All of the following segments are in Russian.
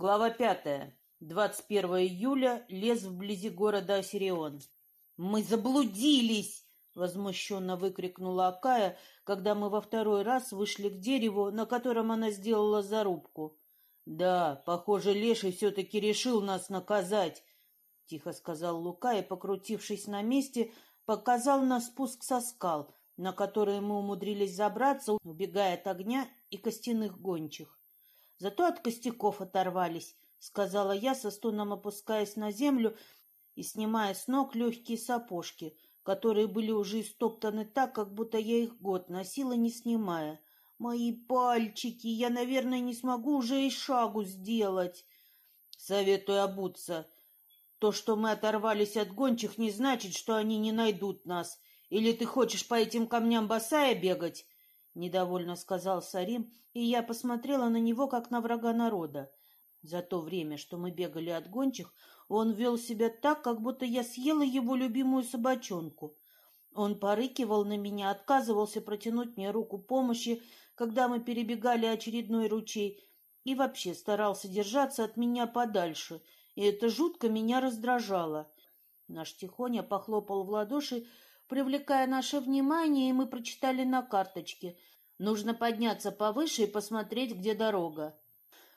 Глава пятая. 21 июля. Лес вблизи города Осирион. «Мы заблудились!» — возмущенно выкрикнула Акая, когда мы во второй раз вышли к дереву, на котором она сделала зарубку. «Да, похоже, Леший все-таки решил нас наказать», — тихо сказал Лука и, покрутившись на месте, показал на спуск со скал, на которые мы умудрились забраться, убегая от огня и костяных гончих. Зато от костяков оторвались, — сказала я, со стоном опускаясь на землю и снимая с ног легкие сапожки, которые были уже истоптаны так, как будто я их год носила, не снимая. Мои пальчики, я, наверное, не смогу уже и шагу сделать. Советую обуться. То, что мы оторвались от гончих, не значит, что они не найдут нас. Или ты хочешь по этим камням босая бегать? Недовольно сказал Сарим, и я посмотрела на него, как на врага народа. За то время, что мы бегали от гончих, он вел себя так, как будто я съела его любимую собачонку. Он порыкивал на меня, отказывался протянуть мне руку помощи, когда мы перебегали очередной ручей, и вообще старался держаться от меня подальше, и это жутко меня раздражало. Наш Тихоня похлопал в ладоши, привлекая наше внимание, и мы прочитали на карточке. Нужно подняться повыше и посмотреть, где дорога.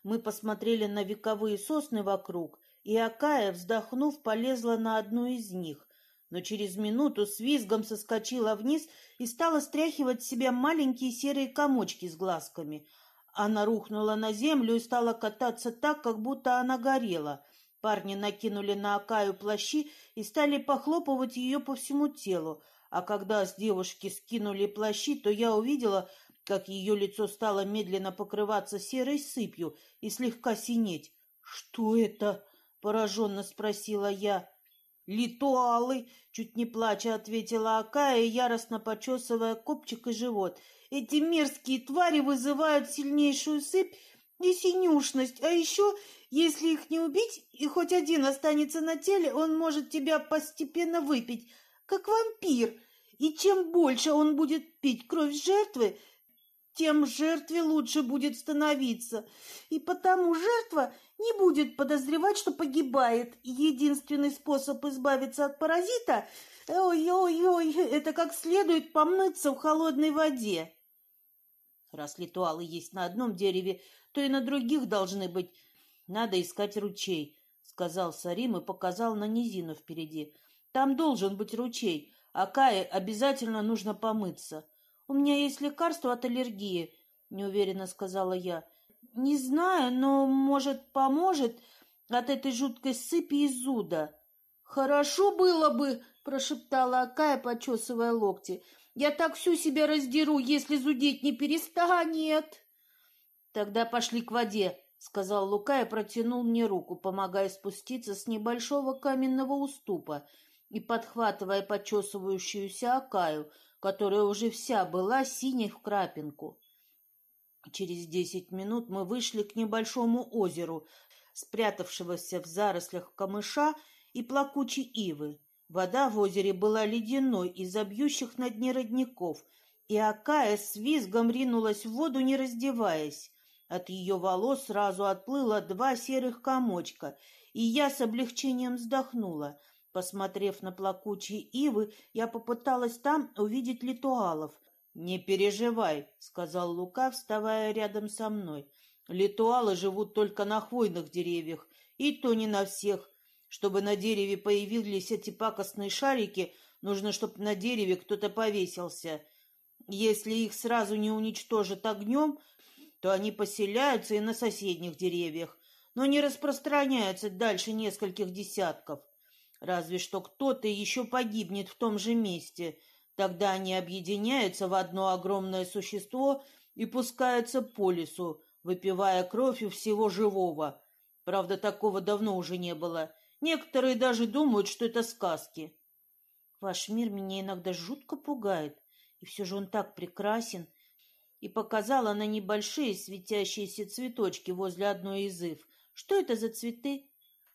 Мы посмотрели на вековые сосны вокруг, и Акая, вздохнув, полезла на одну из них, но через минуту с визгом соскочила вниз и стала стряхивать с себя маленькие серые комочки с глазками. Она рухнула на землю и стала кататься так, как будто она горела. Парни накинули на Акаю плащи и стали похлопывать ее по всему телу, а когда с девушки скинули плащи, то я увидела, как ее лицо стало медленно покрываться серой сыпью и слегка синеть. «Что это?» — пораженно спросила я. «Литуалы!» — чуть не плача ответила Акая, яростно почесывая копчик и живот. «Эти мерзкие твари вызывают сильнейшую сыпь и синюшность, а еще если их не убить, и хоть один останется на теле, он может тебя постепенно выпить, как вампир. И чем больше он будет пить кровь жертвы, тем жертве лучше будет становиться. И потому жертва не будет подозревать, что погибает. Единственный способ избавиться от паразита – ой-ой-ой, это как следует помыться в холодной воде. Раз ритуалы есть на одном дереве, то и на других должны быть надо искать ручей, — сказал Сарим и показал на низину впереди. Там должен быть ручей, а Кае обязательно нужно помыться. У меня есть лекарство от аллергии, — неуверенно сказала я. Не знаю, но, может, поможет от этой жуткой сыпи и зуда. Хорошо было бы, — прошептала Акая, почесывая локти. Я так всю себя раздеру, если зудеть не перестанет. Тогда пошли к воде, — сказал Лука и протянул мне руку, помогая спуститься с небольшого каменного уступа и подхватывая почесывающуюся Акаю, которая уже вся была синей в крапинку. Через десять минут мы вышли к небольшому озеру, спрятавшегося в зарослях камыша и плакучей ивы. Вода в озере была ледяной из-за бьющих на дне родников, и Акая с визгом ринулась в воду, не раздеваясь. От ее волос сразу отплыло два серых комочка, и я с облегчением вздохнула. Посмотрев на плакучие ивы, я попыталась там увидеть литуалов. «Не переживай», — сказал Лука, вставая рядом со мной. «Литуалы живут только на хвойных деревьях, и то не на всех. Чтобы на дереве появились эти пакостные шарики, нужно, чтобы на дереве кто-то повесился. Если их сразу не уничтожат огнем, то они поселяются и на соседних деревьях, но не распространяются дальше нескольких десятков. Разве что кто-то еще погибнет в том же месте. Тогда они объединяются в одно огромное существо и пускаются по лесу, выпивая кровь у всего живого. Правда, такого давно уже не было. Некоторые даже думают, что это сказки. Ваш мир меня иногда жутко пугает, и все же он так прекрасен, и показала на небольшие светящиеся цветочки возле одной из ив. Что это за цветы?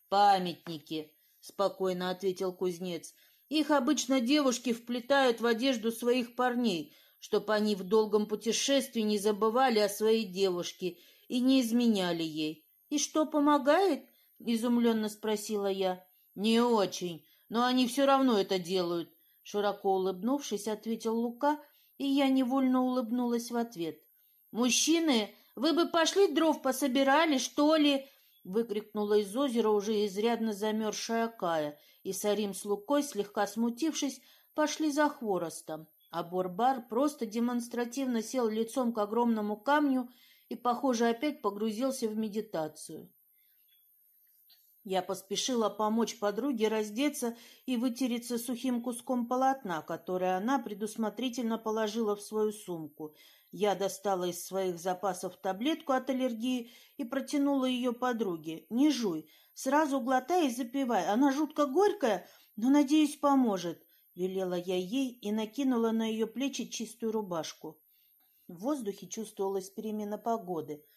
Памятники, спокойно ответил кузнец. Их обычно девушки вплетают в одежду своих парней, чтобы они в долгом путешествии не забывали о своей девушке и не изменяли ей. И что, помогает? Изумленно спросила я. Не очень, но они все равно это делают. Широко улыбнувшись, ответил Лука, и я невольно улыбнулась в ответ. «Мужчины, вы бы пошли дров пособирали, что ли?» Выкрикнула из озера уже изрядно замерзшая Кая, и Сарим с Лукой, слегка смутившись, пошли за хворостом. А Борбар просто демонстративно сел лицом к огромному камню и, похоже, опять погрузился в медитацию. Я поспешила помочь подруге раздеться и вытереться сухим куском полотна, которое она предусмотрительно положила в свою сумку. Я достала из своих запасов таблетку от аллергии и протянула ее подруге. «Не жуй, сразу глотай и запивай. Она жутко горькая, но, надеюсь, поможет», — велела я ей и накинула на ее плечи чистую рубашку. В воздухе чувствовалась перемена погоды —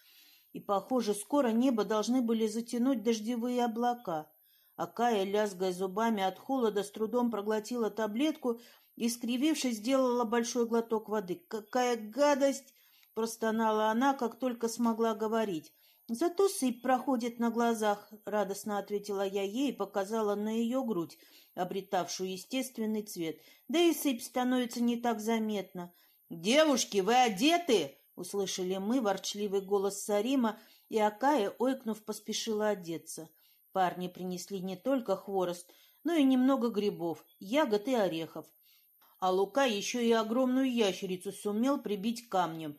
и, похоже, скоро небо должны были затянуть дождевые облака. А Кая, лязгая зубами от холода, с трудом проглотила таблетку и, скривившись, сделала большой глоток воды. «Какая гадость!» — простонала она, как только смогла говорить. «Зато сыпь проходит на глазах», — радостно ответила я ей и показала на ее грудь, обретавшую естественный цвет. «Да и сыпь становится не так заметна». «Девушки, вы одеты?» Услышали мы ворчливый голос Сарима, и Акая, ойкнув, поспешила одеться. Парни принесли не только хворост, но и немного грибов, ягод и орехов. А Лука еще и огромную ящерицу сумел прибить камнем,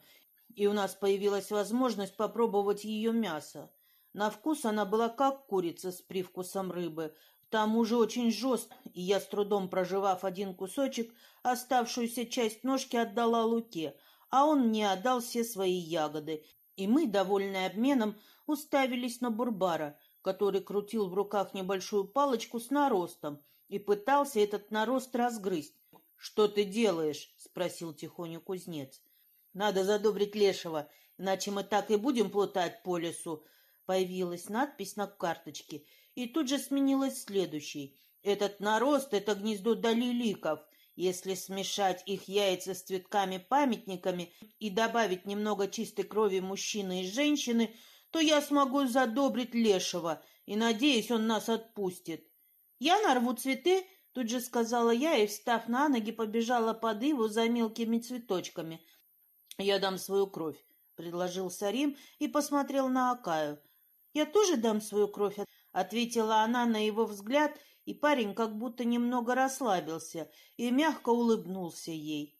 и у нас появилась возможность попробовать ее мясо. На вкус она была как курица с привкусом рыбы, к тому же очень жест, и я, с трудом проживав один кусочек, оставшуюся часть ножки отдала Луке — а он мне отдал все свои ягоды, и мы, довольные обменом, уставились на Бурбара, который крутил в руках небольшую палочку с наростом и пытался этот нарост разгрызть. — Что ты делаешь? — спросил тихоню кузнец. — Надо задобрить лешего, иначе мы так и будем плутать по лесу. Появилась надпись на карточке, и тут же сменилась следующей. Этот нарост — это гнездо долиликов. Если смешать их яйца с цветками-памятниками и добавить немного чистой крови мужчины и женщины, то я смогу задобрить лешего, и, надеюсь, он нас отпустит. Я нарву цветы, тут же сказала я, и, встав на ноги, побежала под иву за мелкими цветочками. Я дам свою кровь, предложил Сарим и посмотрел на Акаю. Я тоже дам свою кровь, ответила она на его взгляд и парень как будто немного расслабился и мягко улыбнулся ей.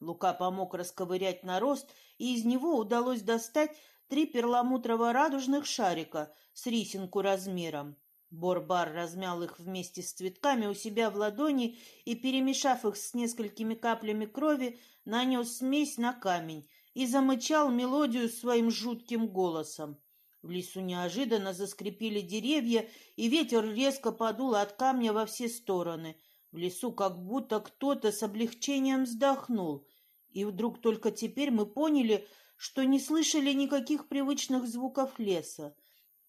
Лука помог расковырять нарост, и из него удалось достать три перламутрово-радужных шарика с рисинку размером. Борбар размял их вместе с цветками у себя в ладони и, перемешав их с несколькими каплями крови, нанес смесь на камень и замычал мелодию своим жутким голосом. В лесу неожиданно заскрипели деревья, и ветер резко подул от камня во все стороны. В лесу как будто кто-то с облегчением вздохнул. И вдруг только теперь мы поняли, что не слышали никаких привычных звуков леса.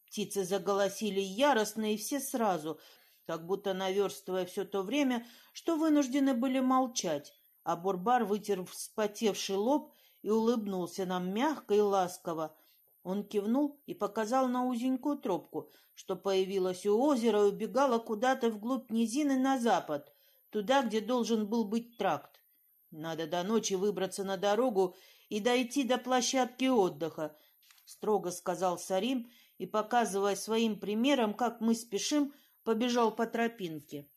Птицы заголосили яростно и все сразу, как будто наверстывая все то время, что вынуждены были молчать. А Бурбар вытер вспотевший лоб и улыбнулся нам мягко и ласково, он кивнул и показал на узенькую тропку, что появилась у озера и убегала куда-то вглубь низины на запад, туда, где должен был быть тракт. Надо до ночи выбраться на дорогу и дойти до площадки отдыха, строго сказал Сарим и, показывая своим примером, как мы спешим, побежал по тропинке.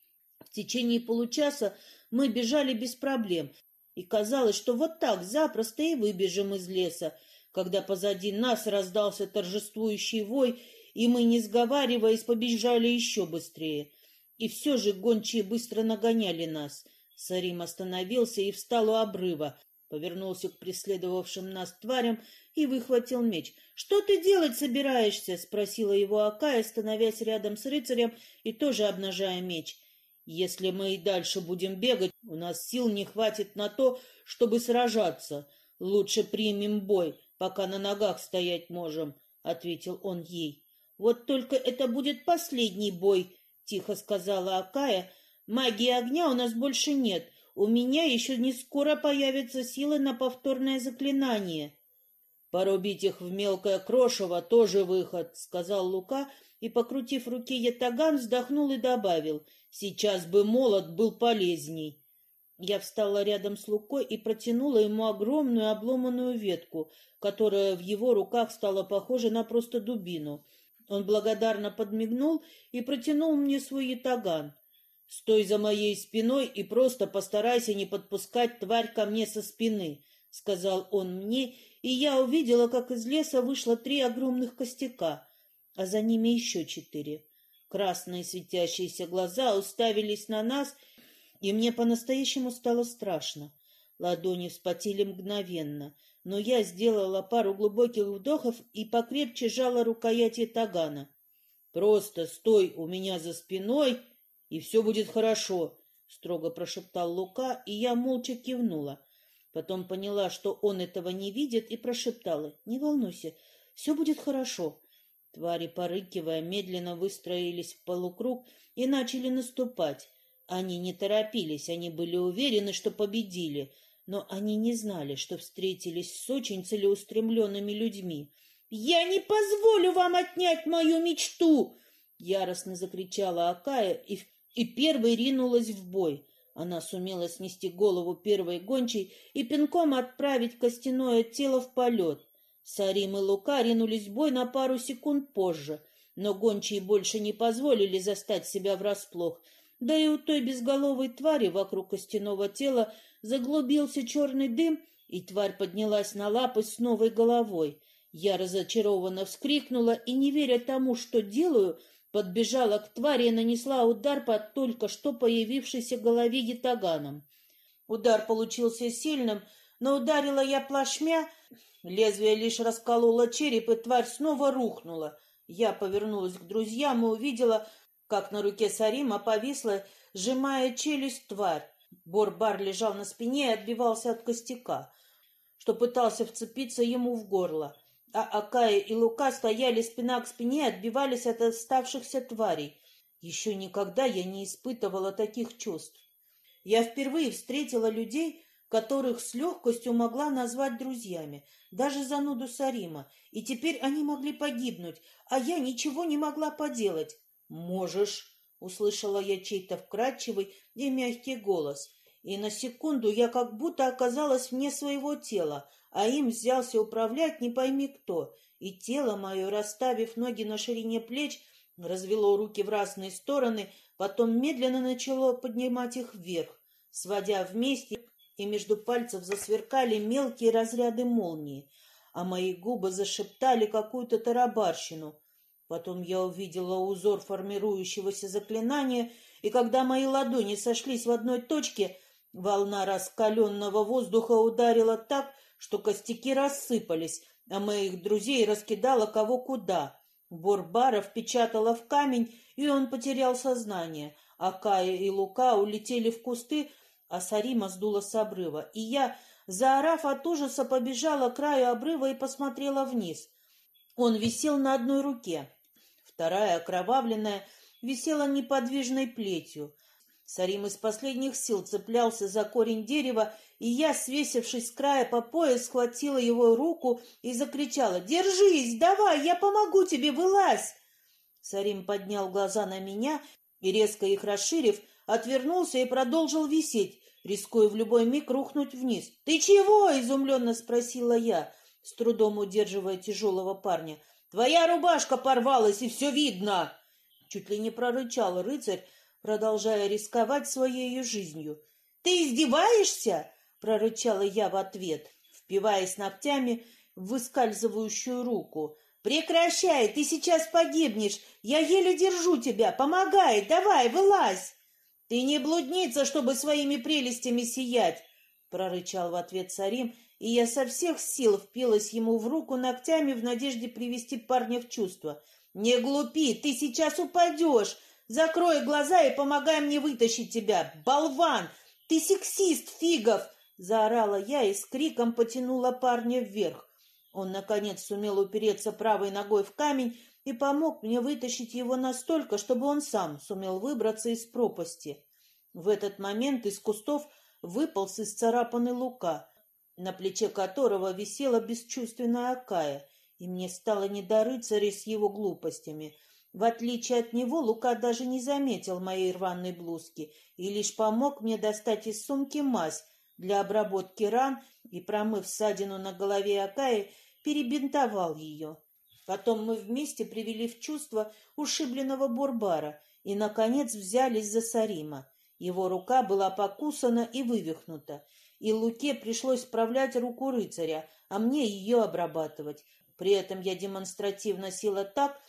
В течение получаса мы бежали без проблем, и казалось, что вот так запросто и выбежим из леса, когда позади нас раздался торжествующий вой, и мы, не сговариваясь, побежали еще быстрее. И все же гончие быстро нагоняли нас. Сарим остановился и встал у обрыва, повернулся к преследовавшим нас тварям и выхватил меч. «Что ты делать собираешься?» — спросила его Акая, становясь рядом с рыцарем и тоже обнажая меч. «Если мы и дальше будем бегать, у нас сил не хватит на то, чтобы сражаться. Лучше примем бой, пока на ногах стоять можем, — ответил он ей. — Вот только это будет последний бой, — тихо сказала Акая. — Магии огня у нас больше нет. У меня еще не скоро появятся силы на повторное заклинание. Порубить их в мелкое крошево тоже выход, — сказал Лука, и, покрутив в руке ятаган, вздохнул и добавил, — сейчас бы молот был полезней. Я встала рядом с Лукой и протянула ему огромную обломанную ветку, которая в его руках стала похожа на просто дубину. Он благодарно подмигнул и протянул мне свой ятаган. «Стой за моей спиной и просто постарайся не подпускать тварь ко мне со спины», — сказал он мне, и я увидела, как из леса вышло три огромных костяка, а за ними еще четыре. Красные светящиеся глаза уставились на нас, и мне по-настоящему стало страшно. Ладони вспотели мгновенно, но я сделала пару глубоких вдохов и покрепче жала рукояти тагана. «Просто стой у меня за спиной и все будет хорошо», — строго прошептал Лука, и я молча кивнула. Потом поняла, что он этого не видит, и прошептала, «Не волнуйся, все будет хорошо». Твари, порыкивая, медленно выстроились в полукруг и начали наступать. Они не торопились, они были уверены, что победили, но они не знали, что встретились с очень целеустремленными людьми. «Я не позволю вам отнять мою мечту!» Яростно закричала Акая и и первой ринулась в бой. Она сумела снести голову первой гончей и пинком отправить костяное тело в полет. Сарим и Лука ринулись в бой на пару секунд позже, но гончие больше не позволили застать себя врасплох, да и у той безголовой твари вокруг костяного тела заглубился черный дым, и тварь поднялась на лапы с новой головой. Я разочарованно вскрикнула и, не веря тому, что делаю, подбежала к твари и нанесла удар по только что появившейся голове ятаганом. Удар получился сильным, но ударила я плашмя, лезвие лишь раскололо череп, и тварь снова рухнула. Я повернулась к друзьям и увидела, как на руке Сарима повисла, сжимая челюсть тварь. Борбар лежал на спине и отбивался от костяка, что пытался вцепиться ему в горло а Акая и Лука стояли спина к спине и отбивались от оставшихся тварей. Еще никогда я не испытывала таких чувств. Я впервые встретила людей, которых с легкостью могла назвать друзьями, даже зануду Сарима, и теперь они могли погибнуть, а я ничего не могла поделать. «Можешь», — услышала я чей-то вкрадчивый и мягкий голос, и на секунду я как будто оказалась вне своего тела, а им взялся управлять не пойми кто, и тело мое, расставив ноги на ширине плеч, развело руки в разные стороны, потом медленно начало поднимать их вверх, сводя вместе, и между пальцев засверкали мелкие разряды молнии, а мои губы зашептали какую-то тарабарщину. Потом я увидела узор формирующегося заклинания, и когда мои ладони сошлись в одной точке, волна раскаленного воздуха ударила так, что костяки рассыпались, а моих друзей раскидала кого куда. Борбара впечатала в камень, и он потерял сознание, а Кая и Лука улетели в кусты, а Сарима сдула с обрыва. И я, заорав от ужаса, побежала к краю обрыва и посмотрела вниз. Он висел на одной руке, вторая, окровавленная, висела неподвижной плетью. Сарим из последних сил цеплялся за корень дерева, и я, свесившись с края по пояс, схватила его руку и закричала «Держись! Давай, я помогу тебе! Вылазь!» Сарим поднял глаза на меня и, резко их расширив, отвернулся и продолжил висеть, рискуя в любой миг рухнуть вниз. «Ты чего?» — изумленно спросила я, с трудом удерживая тяжелого парня. «Твоя рубашка порвалась, и все видно!» Чуть ли не прорычал рыцарь, продолжая рисковать своей жизнью. «Ты издеваешься?» — прорычала я в ответ, впиваясь ногтями в выскальзывающую руку. «Прекращай, ты сейчас погибнешь! Я еле держу тебя! Помогай! Давай, вылазь!» «Ты не блудница, чтобы своими прелестями сиять!» — прорычал в ответ царим, и я со всех сил впилась ему в руку ногтями в надежде привести парня в чувство. «Не глупи, ты сейчас упадешь! Закрой глаза и помогай мне вытащить тебя! Болван! Ты сексист, Фигов!» Заорала я и с криком потянула парня вверх. Он, наконец, сумел упереться правой ногой в камень и помог мне вытащить его настолько, чтобы он сам сумел выбраться из пропасти. В этот момент из кустов выполз исцарапанный лука. на плече которого висела бесчувственная Акая, и мне стало не до рыцаря с его глупостями. В отличие от него, Лука даже не заметил моей рваной блузки и лишь помог мне достать из сумки мазь для обработки ран и, промыв ссадину на голове Акаи, перебинтовал ее. Потом мы вместе привели в чувство ушибленного Бурбара и, наконец, взялись за Сарима. Его рука была покусана и вывихнута, и Луке пришлось справлять руку рыцаря, а мне ее обрабатывать. При этом я демонстративно села так,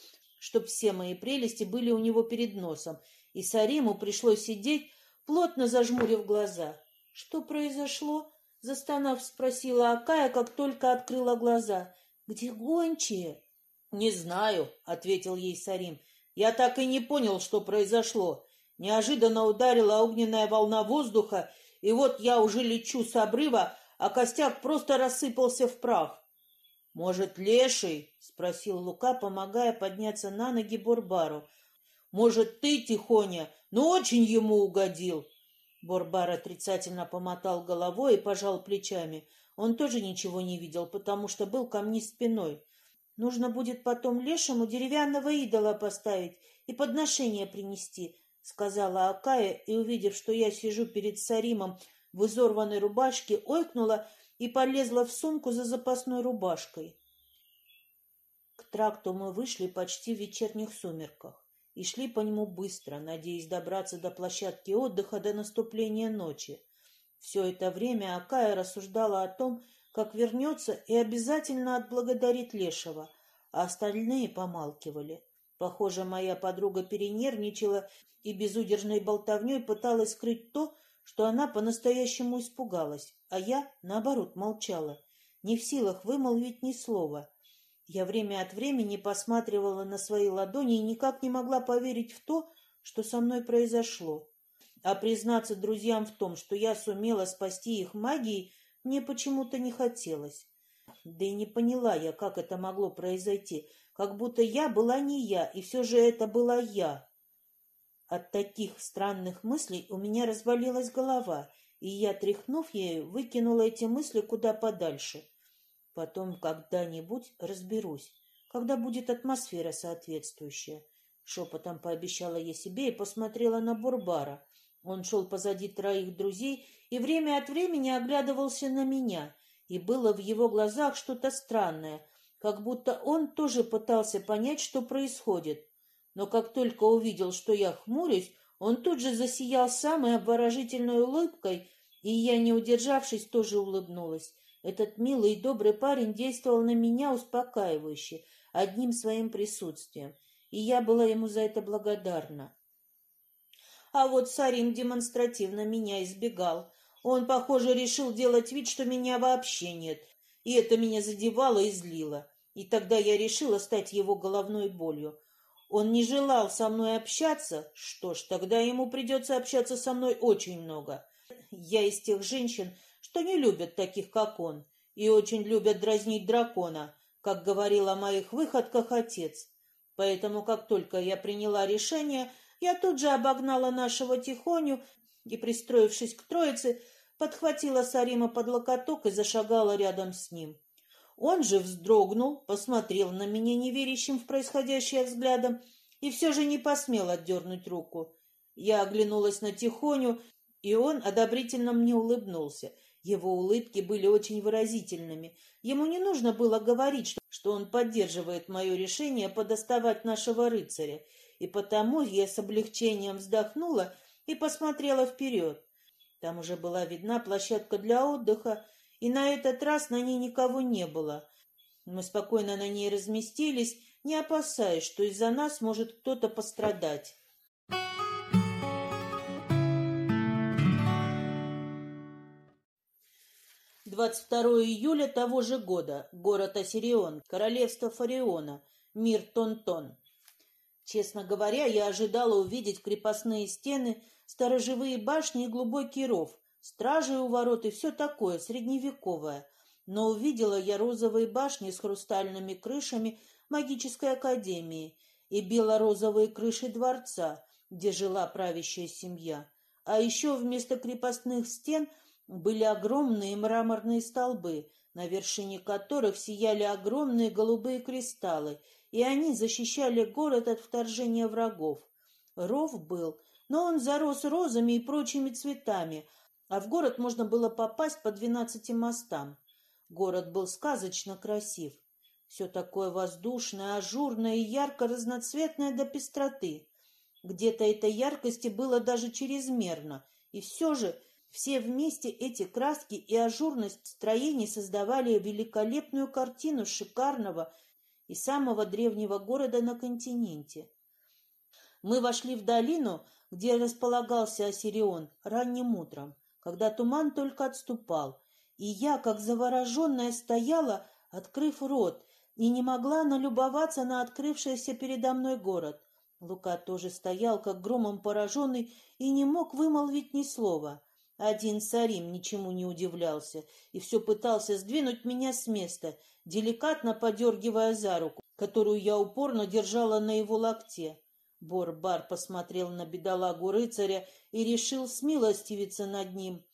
чтобы все мои прелести были у него перед носом, и Сариму пришлось сидеть, плотно зажмурив глаза. — Что произошло? — застонав, спросила Акая, как только открыла глаза. — Где гончие? — Не знаю, — ответил ей Сарим. — Я так и не понял, что произошло. Неожиданно ударила огненная волна воздуха, и вот я уже лечу с обрыва, а костяк просто рассыпался в прах. — Может, леший? — спросил Лука, помогая подняться на ноги Бурбару. — Может, ты, Тихоня, но очень ему угодил? Бурбар отрицательно помотал головой и пожал плечами. Он тоже ничего не видел, потому что был ко мне спиной. Нужно будет потом лешему деревянного идола поставить и подношение принести, — сказала Акая, и, увидев, что я сижу перед Саримом в изорванной рубашке, ойкнула и полезла в сумку за запасной рубашкой. К тракту мы вышли почти в вечерних сумерках и шли по нему быстро, надеясь добраться до площадки отдыха до наступления ночи. Все это время Акая рассуждала о том, как вернется и обязательно отблагодарит Лешего, а остальные помалкивали. Похоже, моя подруга перенервничала и безудержной болтовней пыталась скрыть то, что она по-настоящему испугалась, а я, наоборот, молчала, не в силах вымолвить ни слова. Я время от времени посматривала на свои ладони и никак не могла поверить в то, что со мной произошло. А признаться друзьям в том, что я сумела спасти их магией, мне почему-то не хотелось. Да и не поняла я, как это могло произойти, как будто я была не я, и все же это была я. От таких странных мыслей у меня разболелась голова, и я, тряхнув ею, выкинула эти мысли куда подальше. Потом когда-нибудь разберусь, когда будет атмосфера соответствующая. Шепотом пообещала я себе и посмотрела на Бурбара. Он шел позади троих друзей и время от времени оглядывался на меня, и было в его глазах что-то странное, как будто он тоже пытался понять, что происходит но как только увидел, что я хмурюсь, он тут же засиял самой обворожительной улыбкой, и я, не удержавшись, тоже улыбнулась. Этот милый и добрый парень действовал на меня успокаивающе, одним своим присутствием, и я была ему за это благодарна. А вот Сарим демонстративно меня избегал. Он, похоже, решил делать вид, что меня вообще нет, и это меня задевало и злило. И тогда я решила стать его головной болью. Он не желал со мной общаться, что ж, тогда ему придется общаться со мной очень много. Я из тех женщин, что не любят таких, как он, и очень любят дразнить дракона, как говорил о моих выходках отец. Поэтому, как только я приняла решение, я тут же обогнала нашего Тихоню и, пристроившись к троице, подхватила Сарима под локоток и зашагала рядом с ним. Он же вздрогнул, посмотрел на меня неверящим в происходящее взглядом и все же не посмел отдернуть руку. Я оглянулась на Тихоню, и он одобрительно мне улыбнулся. Его улыбки были очень выразительными. Ему не нужно было говорить, что он поддерживает мое решение подоставать нашего рыцаря, и потому я с облегчением вздохнула и посмотрела вперед. Там уже была видна площадка для отдыха, и на этот раз на ней никого не было. Мы спокойно на ней разместились, не опасаясь, что из-за нас может кто-то пострадать. Двадцать второе июля того же года. Город Осирион, королевство Фариона, мир Тонтон. Честно говоря, я ожидала увидеть крепостные стены, сторожевые башни и глубокий ров, стражи у ворот и все такое, средневековое. Но увидела я розовые башни с хрустальными крышами магической академии и бело-розовые крыши дворца, где жила правящая семья. А еще вместо крепостных стен были огромные мраморные столбы, на вершине которых сияли огромные голубые кристаллы, и они защищали город от вторжения врагов. Ров был, но он зарос розами и прочими цветами, а в город можно было попасть по двенадцати мостам. Город был сказочно красив. Все такое воздушное, ажурное и ярко-разноцветное до пестроты. Где-то этой яркости было даже чрезмерно, и все же все вместе эти краски и ажурность строений создавали великолепную картину шикарного и самого древнего города на континенте. Мы вошли в долину, где располагался Осирион, ранним утром, когда туман только отступал, и я, как завороженная, стояла, открыв рот, и не могла налюбоваться на открывшийся передо мной город. Лука тоже стоял, как громом пораженный, и не мог вымолвить ни слова. Один Сарим ничему не удивлялся и все пытался сдвинуть меня с места, деликатно подергивая за руку, которую я упорно держала на его локте. Бор-бар посмотрел на бедолагу рыцаря и решил смилостивиться над ним.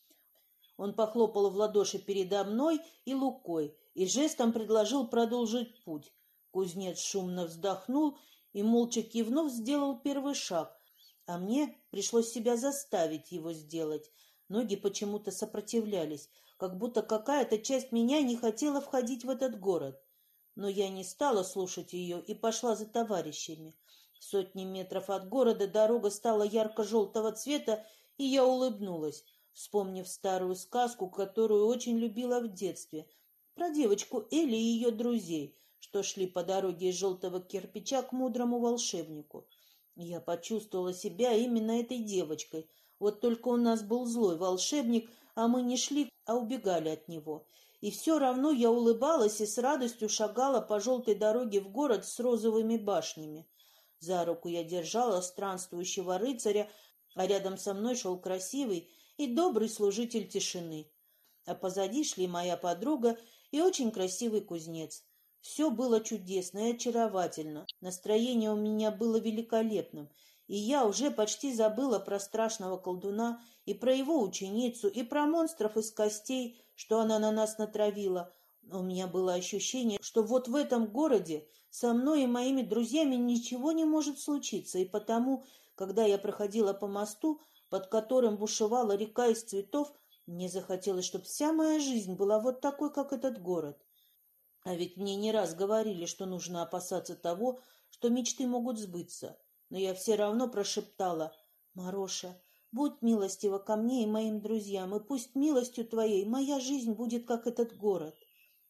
Он похлопал в ладоши передо мной и Лукой и жестом предложил продолжить путь. Кузнец шумно вздохнул и, молча кивнув, сделал первый шаг, а мне пришлось себя заставить его сделать. Ноги почему-то сопротивлялись, как будто какая-то часть меня не хотела входить в этот город. Но я не стала слушать ее и пошла за товарищами. Сотни метров от города дорога стала ярко-желтого цвета, и я улыбнулась вспомнив старую сказку, которую очень любила в детстве, про девочку Элли и ее друзей, что шли по дороге из желтого кирпича к мудрому волшебнику. Я почувствовала себя именно этой девочкой. Вот только у нас был злой волшебник, а мы не шли, а убегали от него. И все равно я улыбалась и с радостью шагала по желтой дороге в город с розовыми башнями. За руку я держала странствующего рыцаря, а рядом со мной шел красивый и добрый служитель тишины. А позади шли моя подруга и очень красивый кузнец. Все было чудесно и очаровательно. Настроение у меня было великолепным, и я уже почти забыла про страшного колдуна и про его ученицу, и про монстров из костей, что она на нас натравила. У меня было ощущение, что вот в этом городе со мной и моими друзьями ничего не может случиться, и потому, когда я проходила по мосту, под которым бушевала река из цветов, мне захотелось, чтобы вся моя жизнь была вот такой, как этот город. А ведь мне не раз говорили, что нужно опасаться того, что мечты могут сбыться. Но я все равно прошептала, «Мароша, будь милостива ко мне и моим друзьям, и пусть милостью твоей моя жизнь будет, как этот город».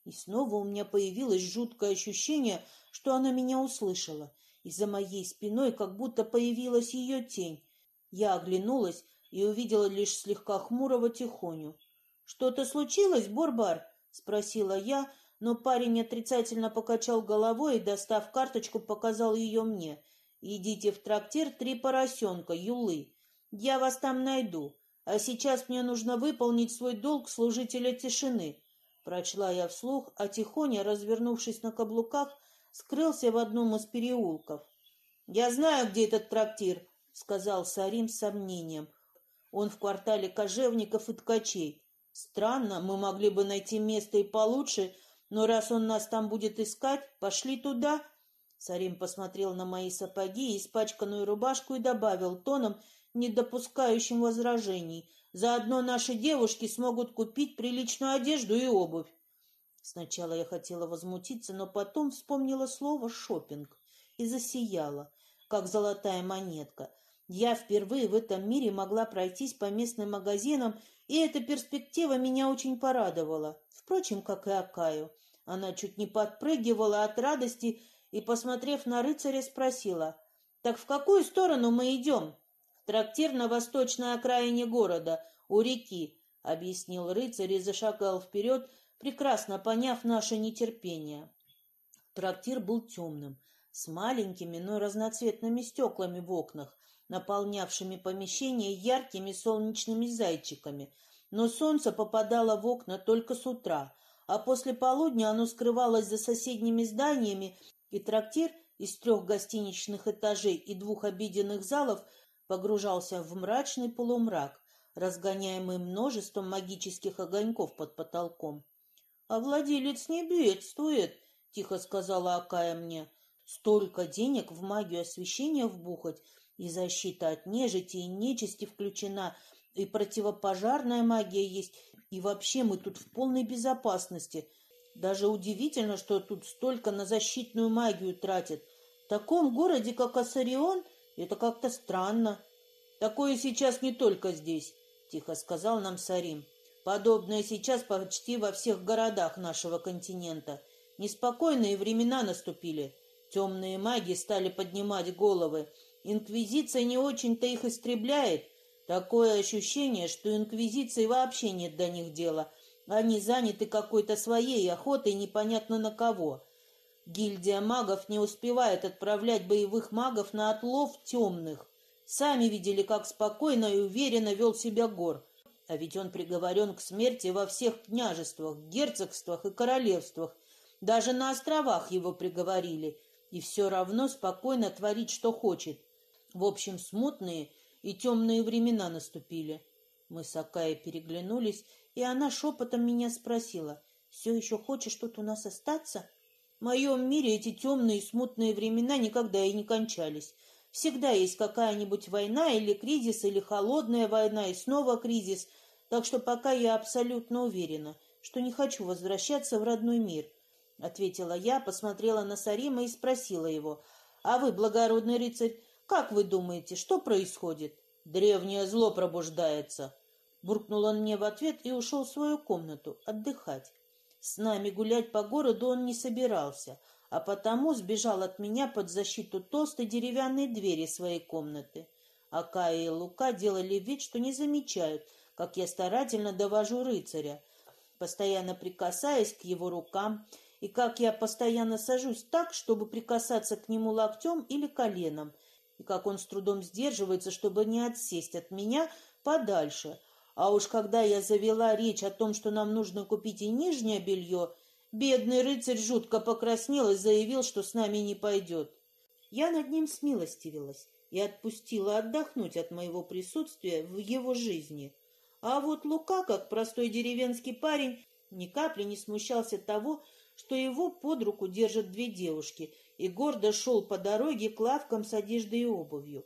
И снова у меня появилось жуткое ощущение, что она меня услышала, и за моей спиной как будто появилась ее тень, я оглянулась и увидела лишь слегка хмурого Тихоню. «Что-то случилось, Борбар?» — спросила я, но парень отрицательно покачал головой и, достав карточку, показал ее мне. «Идите в трактир «Три поросенка», Юлы. Я вас там найду. А сейчас мне нужно выполнить свой долг служителя тишины». Прочла я вслух, а Тихоня, развернувшись на каблуках, скрылся в одном из переулков. «Я знаю, где этот трактир», сказал Сарим с сомнением. Он в квартале кожевников и ткачей. Странно, мы могли бы найти место и получше, но раз он нас там будет искать, пошли туда. Сарим посмотрел на мои сапоги и испачканную рубашку и добавил тоном, не допускающим возражений. Заодно наши девушки смогут купить приличную одежду и обувь. Сначала я хотела возмутиться, но потом вспомнила слово «шопинг» и засияла, как золотая монетка. Я впервые в этом мире могла пройтись по местным магазинам, и эта перспектива меня очень порадовала. Впрочем, как и Акаю. Она чуть не подпрыгивала от радости и, посмотрев на рыцаря, спросила, «Так в какую сторону мы идем?» «В трактир на восточной окраине города, у реки», — объяснил рыцарь и зашагал вперед, прекрасно поняв наше нетерпение. Трактир был темным, с маленькими, но разноцветными стеклами в окнах, наполнявшими помещение яркими солнечными зайчиками, но солнце попадало в окна только с утра, а после полудня оно скрывалось за соседними зданиями, и трактир из трех гостиничных этажей и двух обеденных залов погружался в мрачный полумрак. разгоняемый множеством магических огоньков под потолком. — А владелец не бедствует, — тихо сказала Акая мне. — Столько денег в магию освещения вбухать, и защита от нежити и нечисти включена, и противопожарная магия есть, и вообще мы тут в полной безопасности. Даже удивительно, что тут столько на защитную магию тратят. В таком городе, как Ассарион, это как-то странно. Такое сейчас не только здесь, тихо сказал нам Сарим. Подобное сейчас почти во всех городах нашего континента. Неспокойные времена наступили. Темные маги стали поднимать головы. Инквизиция не очень-то их истребляет, Такое ощущение, что инквизиции вообще нет до них дела. Они заняты какой-то своей охотой непонятно на кого. Гильдия магов не успевает отправлять боевых магов на отлов темных. Сами видели, как спокойно и уверенно вел себя Гор. А ведь он приговорен к смерти во всех княжествах, герцогствах и королевствах. Даже на островах его приговорили. И все равно спокойно творить, что хочет. В общем, смутные и темные времена наступили. Мы с Акаей переглянулись, и она шепотом меня спросила, «Все еще хочешь тут у нас остаться?» В моем мире эти темные и смутные времена никогда и не кончались. Всегда есть какая-нибудь война или кризис, или холодная война, и снова кризис. Так что пока я абсолютно уверена, что не хочу возвращаться в родной мир. Ответила я, посмотрела на Сарима и спросила его, «А вы, благородный рыцарь, как вы думаете, что происходит? Древнее зло пробуждается. Буркнул он мне в ответ и ушел в свою комнату отдыхать. С нами гулять по городу он не собирался, а потому сбежал от меня под защиту толстой деревянной двери своей комнаты. Акая и Лука делали вид, что не замечают, как я старательно довожу рыцаря, постоянно прикасаясь к его рукам, и как я постоянно сажусь так, чтобы прикасаться к нему локтем или коленом, и как он с трудом сдерживается, чтобы не отсесть от меня подальше. А уж когда я завела речь о том, что нам нужно купить и нижнее белье, бедный рыцарь жутко покраснел и заявил, что с нами не пойдет. Я над ним смилостивилась и отпустила отдохнуть от моего присутствия в его жизни. А вот Лука, как простой деревенский парень, ни капли не смущался того, что его под руку держат две девушки, и гордо шел по дороге к лавкам с одеждой и обувью.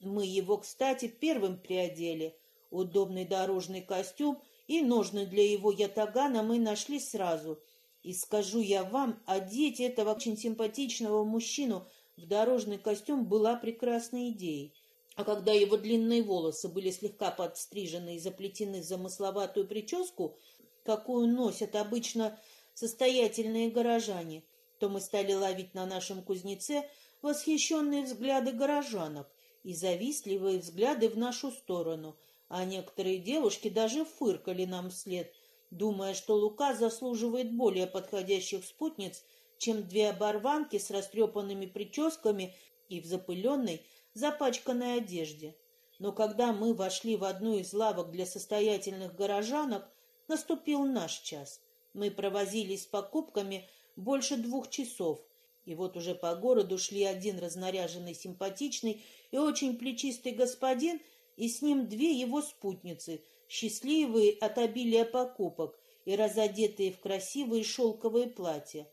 Мы его, кстати, первым приодели. Удобный дорожный костюм и ножны для его ятагана мы нашли сразу. И скажу я вам, одеть этого очень симпатичного мужчину в дорожный костюм была прекрасной идеей. А когда его длинные волосы были слегка подстрижены и заплетены в замысловатую прическу, какую носят обычно состоятельные горожане, то мы стали ловить на нашем кузнеце восхищенные взгляды горожанок и завистливые взгляды в нашу сторону, а некоторые девушки даже фыркали нам вслед, думая, что Лука заслуживает более подходящих спутниц, чем две оборванки с растрепанными прическами и в запыленной, запачканной одежде. Но когда мы вошли в одну из лавок для состоятельных горожанок, наступил наш час. Мы провозились с покупками больше двух часов, и вот уже по городу шли один разнаряженный, симпатичный и очень плечистый господин, и с ним две его спутницы, счастливые от обилия покупок и разодетые в красивые шелковые платья.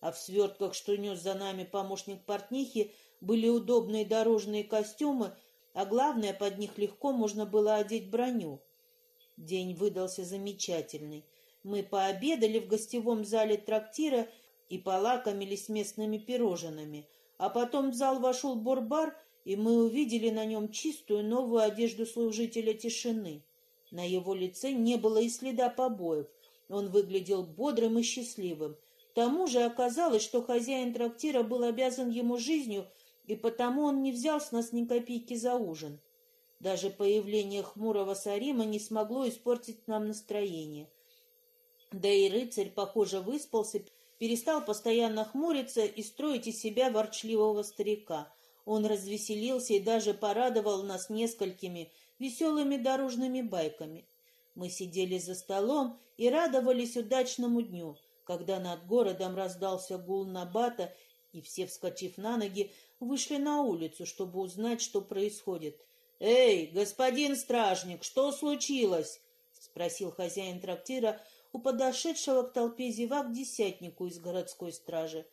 А в свертках, что нес за нами помощник портнихи, были удобные дорожные костюмы, а главное, под них легко можно было одеть броню. День выдался замечательный. Мы пообедали в гостевом зале трактира и полакомились местными пирожными, а потом в зал вошел Борбар, и мы увидели на нем чистую новую одежду служителя тишины. На его лице не было и следа побоев. Он выглядел бодрым и счастливым. К тому же оказалось, что хозяин трактира был обязан ему жизнью, и потому он не взял с нас ни копейки за ужин. Даже появление хмурого Сарима не смогло испортить нам настроение. Да и рыцарь, похоже, выспался, перестал постоянно хмуриться и строить из себя ворчливого старика. Он развеселился и даже порадовал нас несколькими веселыми дорожными байками. Мы сидели за столом и радовались удачному дню, когда над городом раздался гул набата, и все, вскочив на ноги, вышли на улицу, чтобы узнать, что происходит. «Эй, господин стражник, что случилось?» — спросил хозяин трактира у подошедшего к толпе зевак десятнику из городской стражи.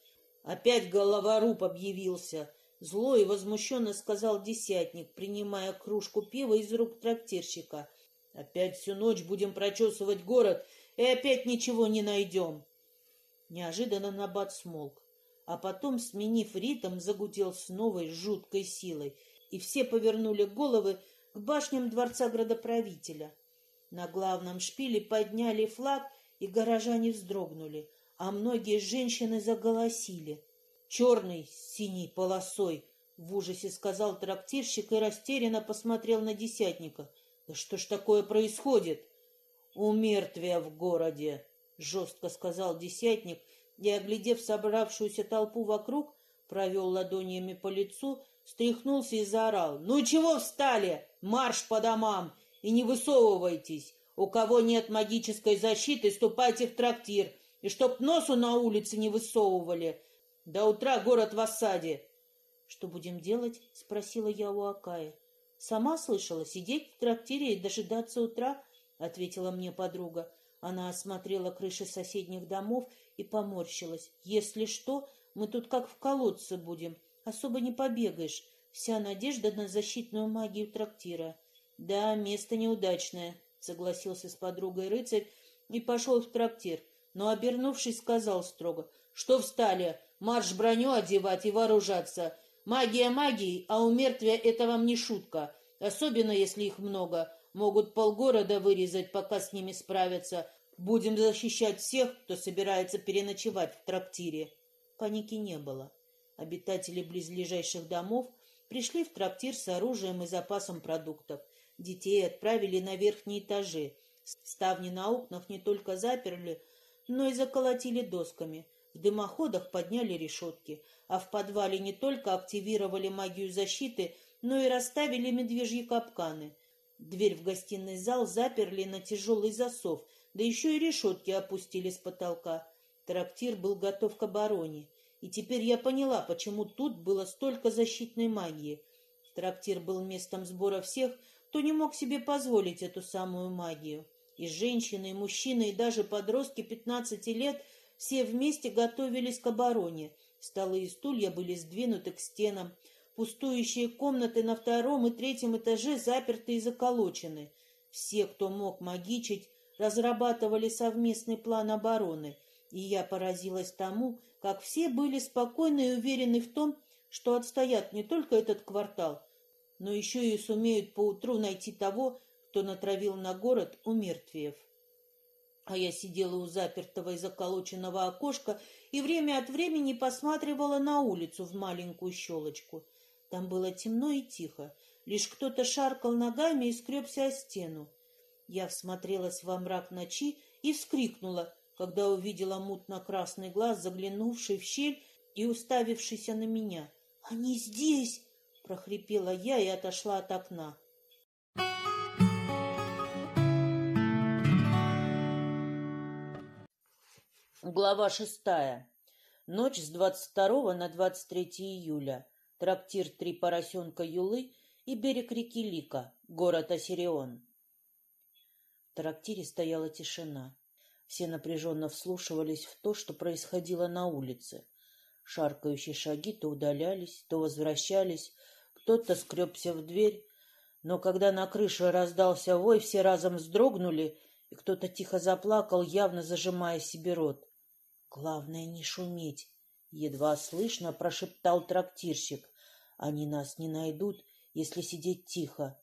«Опять головоруб объявился!» Зло и возмущенно сказал десятник, принимая кружку пива из рук трактирщика. «Опять всю ночь будем прочесывать город и опять ничего не найдем!» Неожиданно Набат смолк, а потом, сменив ритм, загудел с новой жуткой силой — и все повернули головы к башням дворца градоправителя. На главном шпиле подняли флаг, и горожане вздрогнули, а многие женщины заголосили. «Черный с синей полосой!» — в ужасе сказал трактирщик и растерянно посмотрел на десятника. «Да что ж такое происходит?» «У мертвия в городе!» — жестко сказал десятник и, оглядев собравшуюся толпу вокруг, провел ладонями по лицу, встряхнулся и заорал. «Ну чего встали? Марш по домам! И не высовывайтесь! У кого нет магической защиты, ступайте в трактир, и чтоб носу на улице не высовывали. До утра город в осаде!» «Что будем делать?» — спросила я у Акая. «Сама слышала, сидеть в трактире и дожидаться утра?» — ответила мне подруга. Она осмотрела крыши соседних домов и поморщилась. «Если что, мы тут как в колодце будем особо не побегаешь. Вся надежда на защитную магию трактира. Да, место неудачное, согласился с подругой рыцарь и пошел в трактир, но, обернувшись, сказал строго, что встали, марш броню одевать и вооружаться. Магия магии, а у мертвия это вам не шутка, особенно если их много. Могут полгорода вырезать, пока с ними справятся. Будем защищать всех, кто собирается переночевать в трактире. Паники не было. Обитатели близлежащих домов пришли в трактир с оружием и запасом продуктов. Детей отправили на верхние этажи. Ставни на окнах не только заперли, но и заколотили досками. В дымоходах подняли решетки, а в подвале не только активировали магию защиты, но и расставили медвежьи капканы. Дверь в гостиный зал заперли на тяжелый засов, да еще и решетки опустили с потолка. Трактир был готов к обороне. И теперь я поняла, почему тут было столько защитной магии. Трактир был местом сбора всех, кто не мог себе позволить эту самую магию. И женщины, и мужчины, и даже подростки 15 лет все вместе готовились к обороне. Столы и стулья были сдвинуты к стенам. Пустующие комнаты на втором и третьем этаже заперты и заколочены. Все, кто мог магичить, разрабатывали совместный план обороны — и я поразилась тому, как все были спокойны и уверены в том, что отстоят не только этот квартал, но еще и сумеют поутру найти того, кто натравил на город у. А я сидела у запертого и заколоченного окошка и время от времени посматривала на улицу в маленькую щелочку. Там было темно и тихо, лишь кто-то шаркал ногами и скребся о стену. Я всмотрелась во мрак ночи и вскрикнула, когда увидела мутно-красный глаз, заглянувший в щель и уставившийся на меня. «Они здесь!» — прохрипела я и отошла от окна. Глава шестая. Ночь с 22 на 23 июля. Трактир «Три поросенка Юлы» и берег реки Лика, город Осирион. В трактире стояла тишина. Все напряженно вслушивались в то, что происходило на улице. Шаркающие шаги то удалялись, то возвращались, кто-то скребся в дверь. Но когда на крыше раздался вой, все разом вздрогнули, и кто-то тихо заплакал, явно зажимая себе рот. «Главное не шуметь!» — едва слышно прошептал трактирщик. «Они нас не найдут, если сидеть тихо».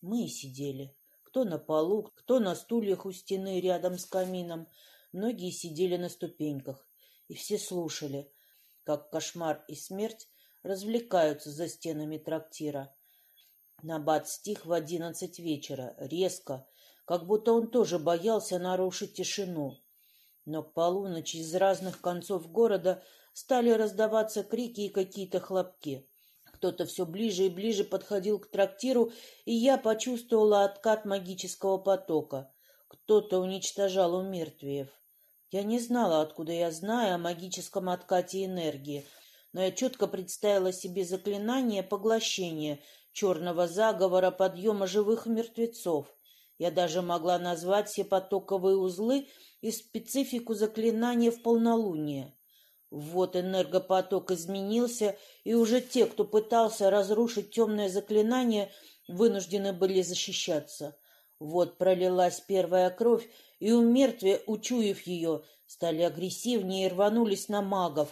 Мы и сидели кто на полу, кто на стульях у стены рядом с камином. Многие сидели на ступеньках, и все слушали, как кошмар и смерть развлекаются за стенами трактира. Набат стих в одиннадцать вечера, резко, как будто он тоже боялся нарушить тишину. Но к полуночи из разных концов города стали раздаваться крики и какие-то хлопки. Кто-то все ближе и ближе подходил к трактиру, и я почувствовала откат магического потока. Кто-то уничтожал у мертвиев. Я не знала, откуда я знаю о магическом откате энергии, но я четко представила себе заклинание поглощения, черного заговора подъема живых мертвецов. Я даже могла назвать все потоковые узлы и специфику заклинания в полнолуние. Вот энергопоток изменился, и уже те, кто пытался разрушить темное заклинание, вынуждены были защищаться. Вот пролилась первая кровь, и у мертвия, учуяв ее, стали агрессивнее и рванулись на магов.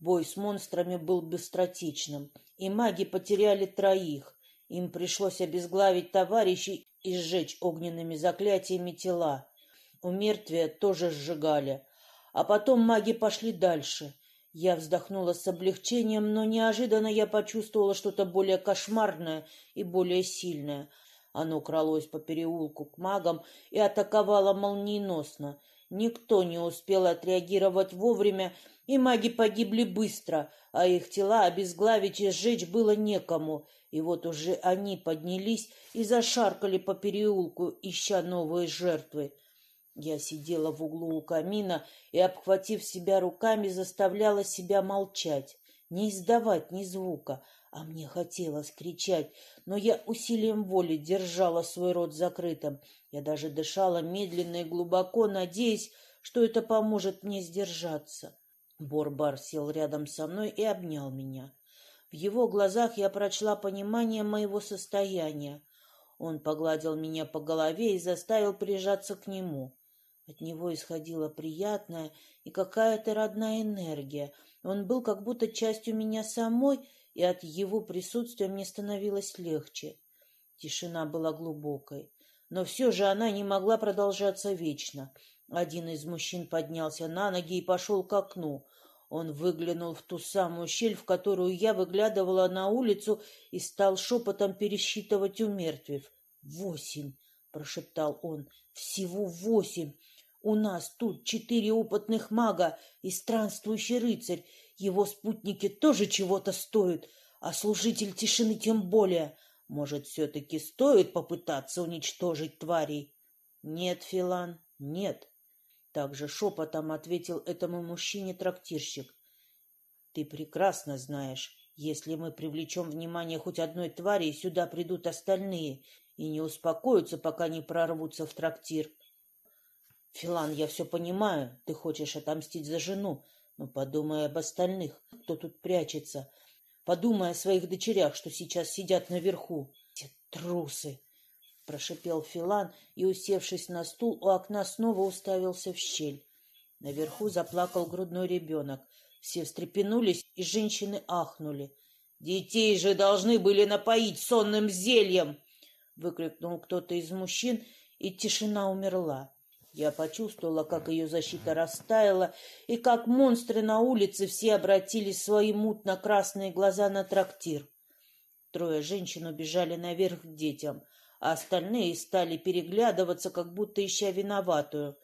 Бой с монстрами был быстротечным, и маги потеряли троих. Им пришлось обезглавить товарищей и сжечь огненными заклятиями тела. У мертвия тоже сжигали. А потом маги пошли дальше. Я вздохнула с облегчением, но неожиданно я почувствовала что-то более кошмарное и более сильное — оно кралось по переулку к магам и атаковало молниеносно. Никто не успел отреагировать вовремя, и маги погибли быстро, а их тела обезглавить и сжечь было некому. И вот уже они поднялись и зашаркали по переулку, ища новые жертвы. Я сидела в углу у камина и, обхватив себя руками, заставляла себя молчать, не издавать ни звука, а мне хотелось кричать, но я усилием воли держала свой рот закрытым. Я даже дышала медленно и глубоко, надеясь, что это поможет мне сдержаться. Борбар сел рядом со мной и обнял меня. В его глазах я прочла понимание моего состояния. Он погладил меня по голове и заставил прижаться к нему. От него исходила приятная и какая-то родная энергия. Он был как будто частью меня самой и от его присутствия мне становилось легче. Тишина была глубокой, но все же она не могла продолжаться вечно. Один из мужчин поднялся на ноги и пошел к окну. Он выглянул в ту самую щель, в которую я выглядывала на улицу, и стал шепотом пересчитывать у мертвев. «Восемь!» — прошептал он. «Всего восемь! У нас тут четыре опытных мага и странствующий рыцарь, его спутники тоже чего-то стоят, а служитель тишины тем более. Может, все-таки стоит попытаться уничтожить тварей? Нет, Филан, нет. Также шепотом ответил этому мужчине трактирщик. Ты прекрасно знаешь, если мы привлечем внимание хоть одной твари, сюда придут остальные и не успокоятся, пока не прорвутся в трактир. Филан, я все понимаю, ты хочешь отомстить за жену, но подумай об остальных, кто тут прячется. Подумай о своих дочерях, что сейчас сидят наверху. Те трусы! — прошипел Филан и, усевшись на стул, у окна снова уставился в щель. Наверху заплакал грудной ребенок. Все встрепенулись, и женщины ахнули. «Детей же должны были напоить сонным зельем!» — выкрикнул кто-то из мужчин, и тишина умерла. Я почувствовала, как ее защита растаяла, и как монстры на улице все обратили свои мутно-красные глаза на трактир. Трое женщин убежали наверх к детям, а остальные стали переглядываться, как будто ища виноватую.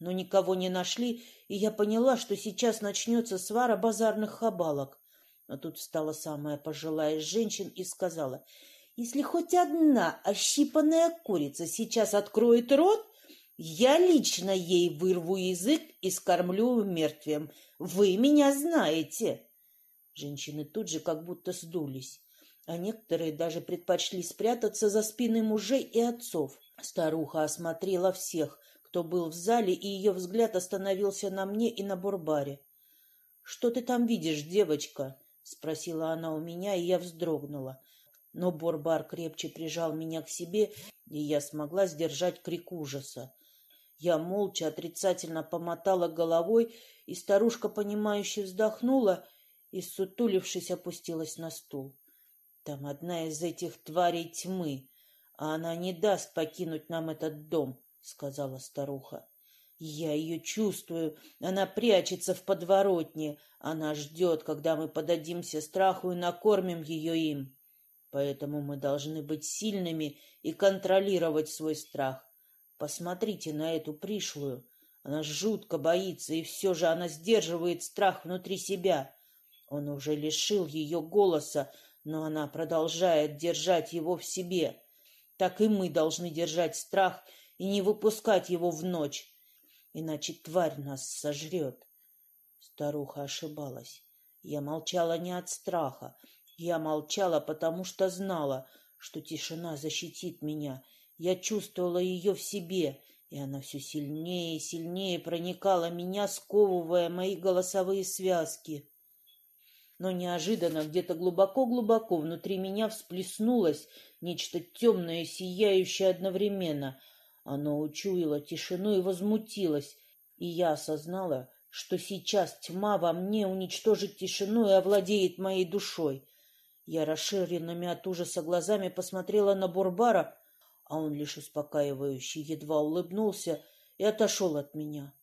Но никого не нашли, и я поняла, что сейчас начнется свара базарных хабалок. Но тут встала самая пожилая из женщин и сказала, «Если хоть одна ощипанная курица сейчас откроет рот, я лично ей вырву язык и скормлю мертвым. Вы меня знаете. Женщины тут же как будто сдулись, а некоторые даже предпочли спрятаться за спины мужей и отцов. Старуха осмотрела всех, кто был в зале, и ее взгляд остановился на мне и на Бурбаре. — Что ты там видишь, девочка? — спросила она у меня, и я вздрогнула. Но Борбар крепче прижал меня к себе, и я смогла сдержать крик ужаса. Я молча отрицательно помотала головой, и старушка, понимающе вздохнула и, сутулившись, опустилась на стул. Там одна из этих тварей тьмы, а она не даст покинуть нам этот дом, — сказала старуха. Я ее чувствую, она прячется в подворотне, она ждет, когда мы подадимся страху и накормим ее им. Поэтому мы должны быть сильными и контролировать свой страх. Посмотрите на эту пришлую. Она жутко боится, и все же она сдерживает страх внутри себя. Он уже лишил ее голоса, но она продолжает держать его в себе. Так и мы должны держать страх и не выпускать его в ночь, иначе тварь нас сожрет. Старуха ошибалась. Я молчала не от страха. Я молчала, потому что знала, что тишина защитит меня. Я чувствовала ее в себе, и она все сильнее и сильнее проникала меня, сковывая мои голосовые связки. Но неожиданно где-то глубоко-глубоко внутри меня всплеснулось нечто темное и сияющее одновременно. Оно учуяло тишину и возмутилось, и я осознала, что сейчас тьма во мне уничтожит тишину и овладеет моей душой. Я расширенными от ужаса глазами посмотрела на Бурбара, а он лишь успокаивающе едва улыбнулся и отошел от меня.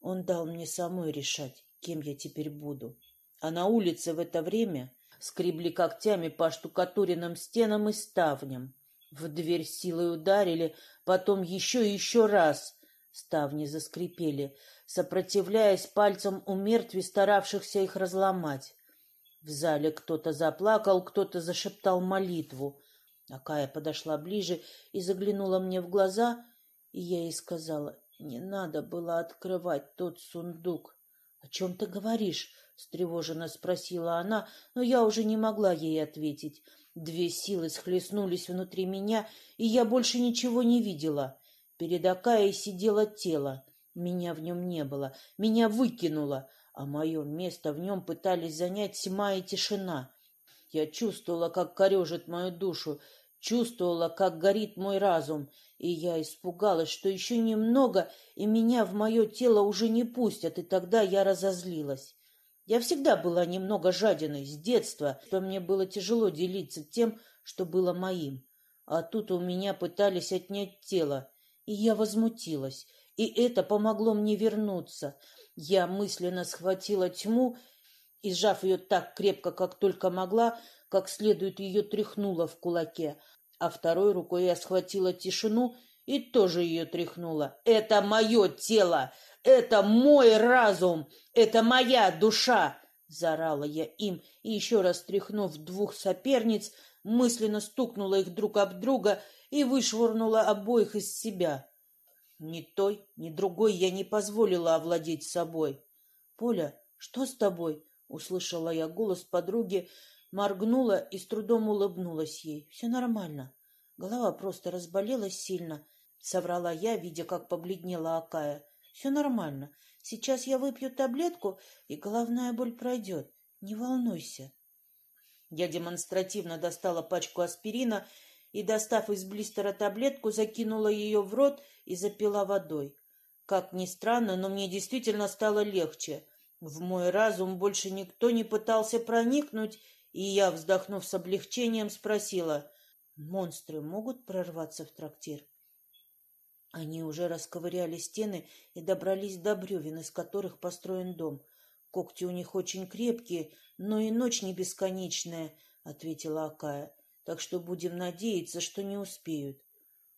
Он дал мне самой решать, кем я теперь буду. А на улице в это время скребли когтями по штукатуренным стенам и ставням. В дверь силой ударили, потом еще и еще раз. Ставни заскрипели, сопротивляясь пальцам у мертвей, старавшихся их разломать. В зале кто-то заплакал, кто-то зашептал молитву. Акая подошла ближе и заглянула мне в глаза, и я ей сказала, не надо было открывать тот сундук. — О чем ты говоришь? — встревоженно спросила она, но я уже не могла ей ответить. Две силы схлестнулись внутри меня, и я больше ничего не видела. Перед Акаей сидело тело. Меня в нем не было, меня выкинуло, а мое место в нем пытались занять тьма и тишина. Я чувствовала, как корежит мою душу, чувствовала, как горит мой разум, и я испугалась, что еще немного, и меня в мое тело уже не пустят, и тогда я разозлилась. Я всегда была немного жадиной с детства, что мне было тяжело делиться тем, что было моим. А тут у меня пытались отнять тело, и я возмутилась, и это помогло мне вернуться. Я мысленно схватила тьму и, сжав ее так крепко, как только могла, как следует ее тряхнула в кулаке, а второй рукой я схватила тишину и тоже ее тряхнула. «Это мое тело! Это мой разум! Это моя душа!» Заорала я им и, еще раз тряхнув двух соперниц, мысленно стукнула их друг об друга и вышвырнула обоих из себя. Ни той, ни другой я не позволила овладеть собой. — Поля, что с тобой? — услышала я голос подруги, моргнула и с трудом улыбнулась ей. — Все нормально. Голова просто разболелась сильно, — соврала я, видя, как побледнела Акая. — Все нормально. Сейчас я выпью таблетку, и головная боль пройдет. Не волнуйся. Я демонстративно достала пачку аспирина и, достав из блистера таблетку, закинула ее в рот и запила водой. Как ни странно, но мне действительно стало легче. В мой разум больше никто не пытался проникнуть, и я, вздохнув с облегчением, спросила, «Монстры могут прорваться в трактир?» Они уже расковыряли стены и добрались до бревен, из которых построен дом. Когти у них очень крепкие, но и ночь не бесконечная, — ответила Акая так что будем надеяться, что не успеют.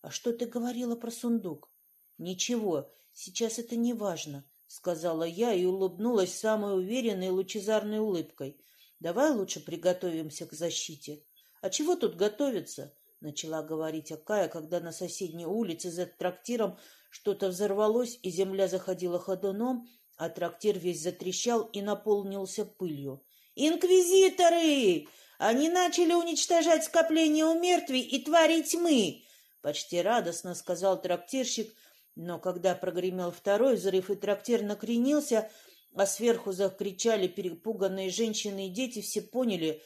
А что ты говорила про сундук? Ничего, сейчас это не важно, сказала я и улыбнулась самой уверенной лучезарной улыбкой. Давай лучше приготовимся к защите. А чего тут готовиться? начала говорить Акая, когда на соседней улице за трактиром что-то взорвалось, и земля заходила ходуном, а трактир весь затрещал и наполнился пылью. «Инквизиторы! Они начали уничтожать скопление у мертвей и твари тьмы, — почти радостно сказал трактирщик, но когда прогремел второй взрыв и трактир накренился, а сверху закричали перепуганные женщины и дети, все поняли,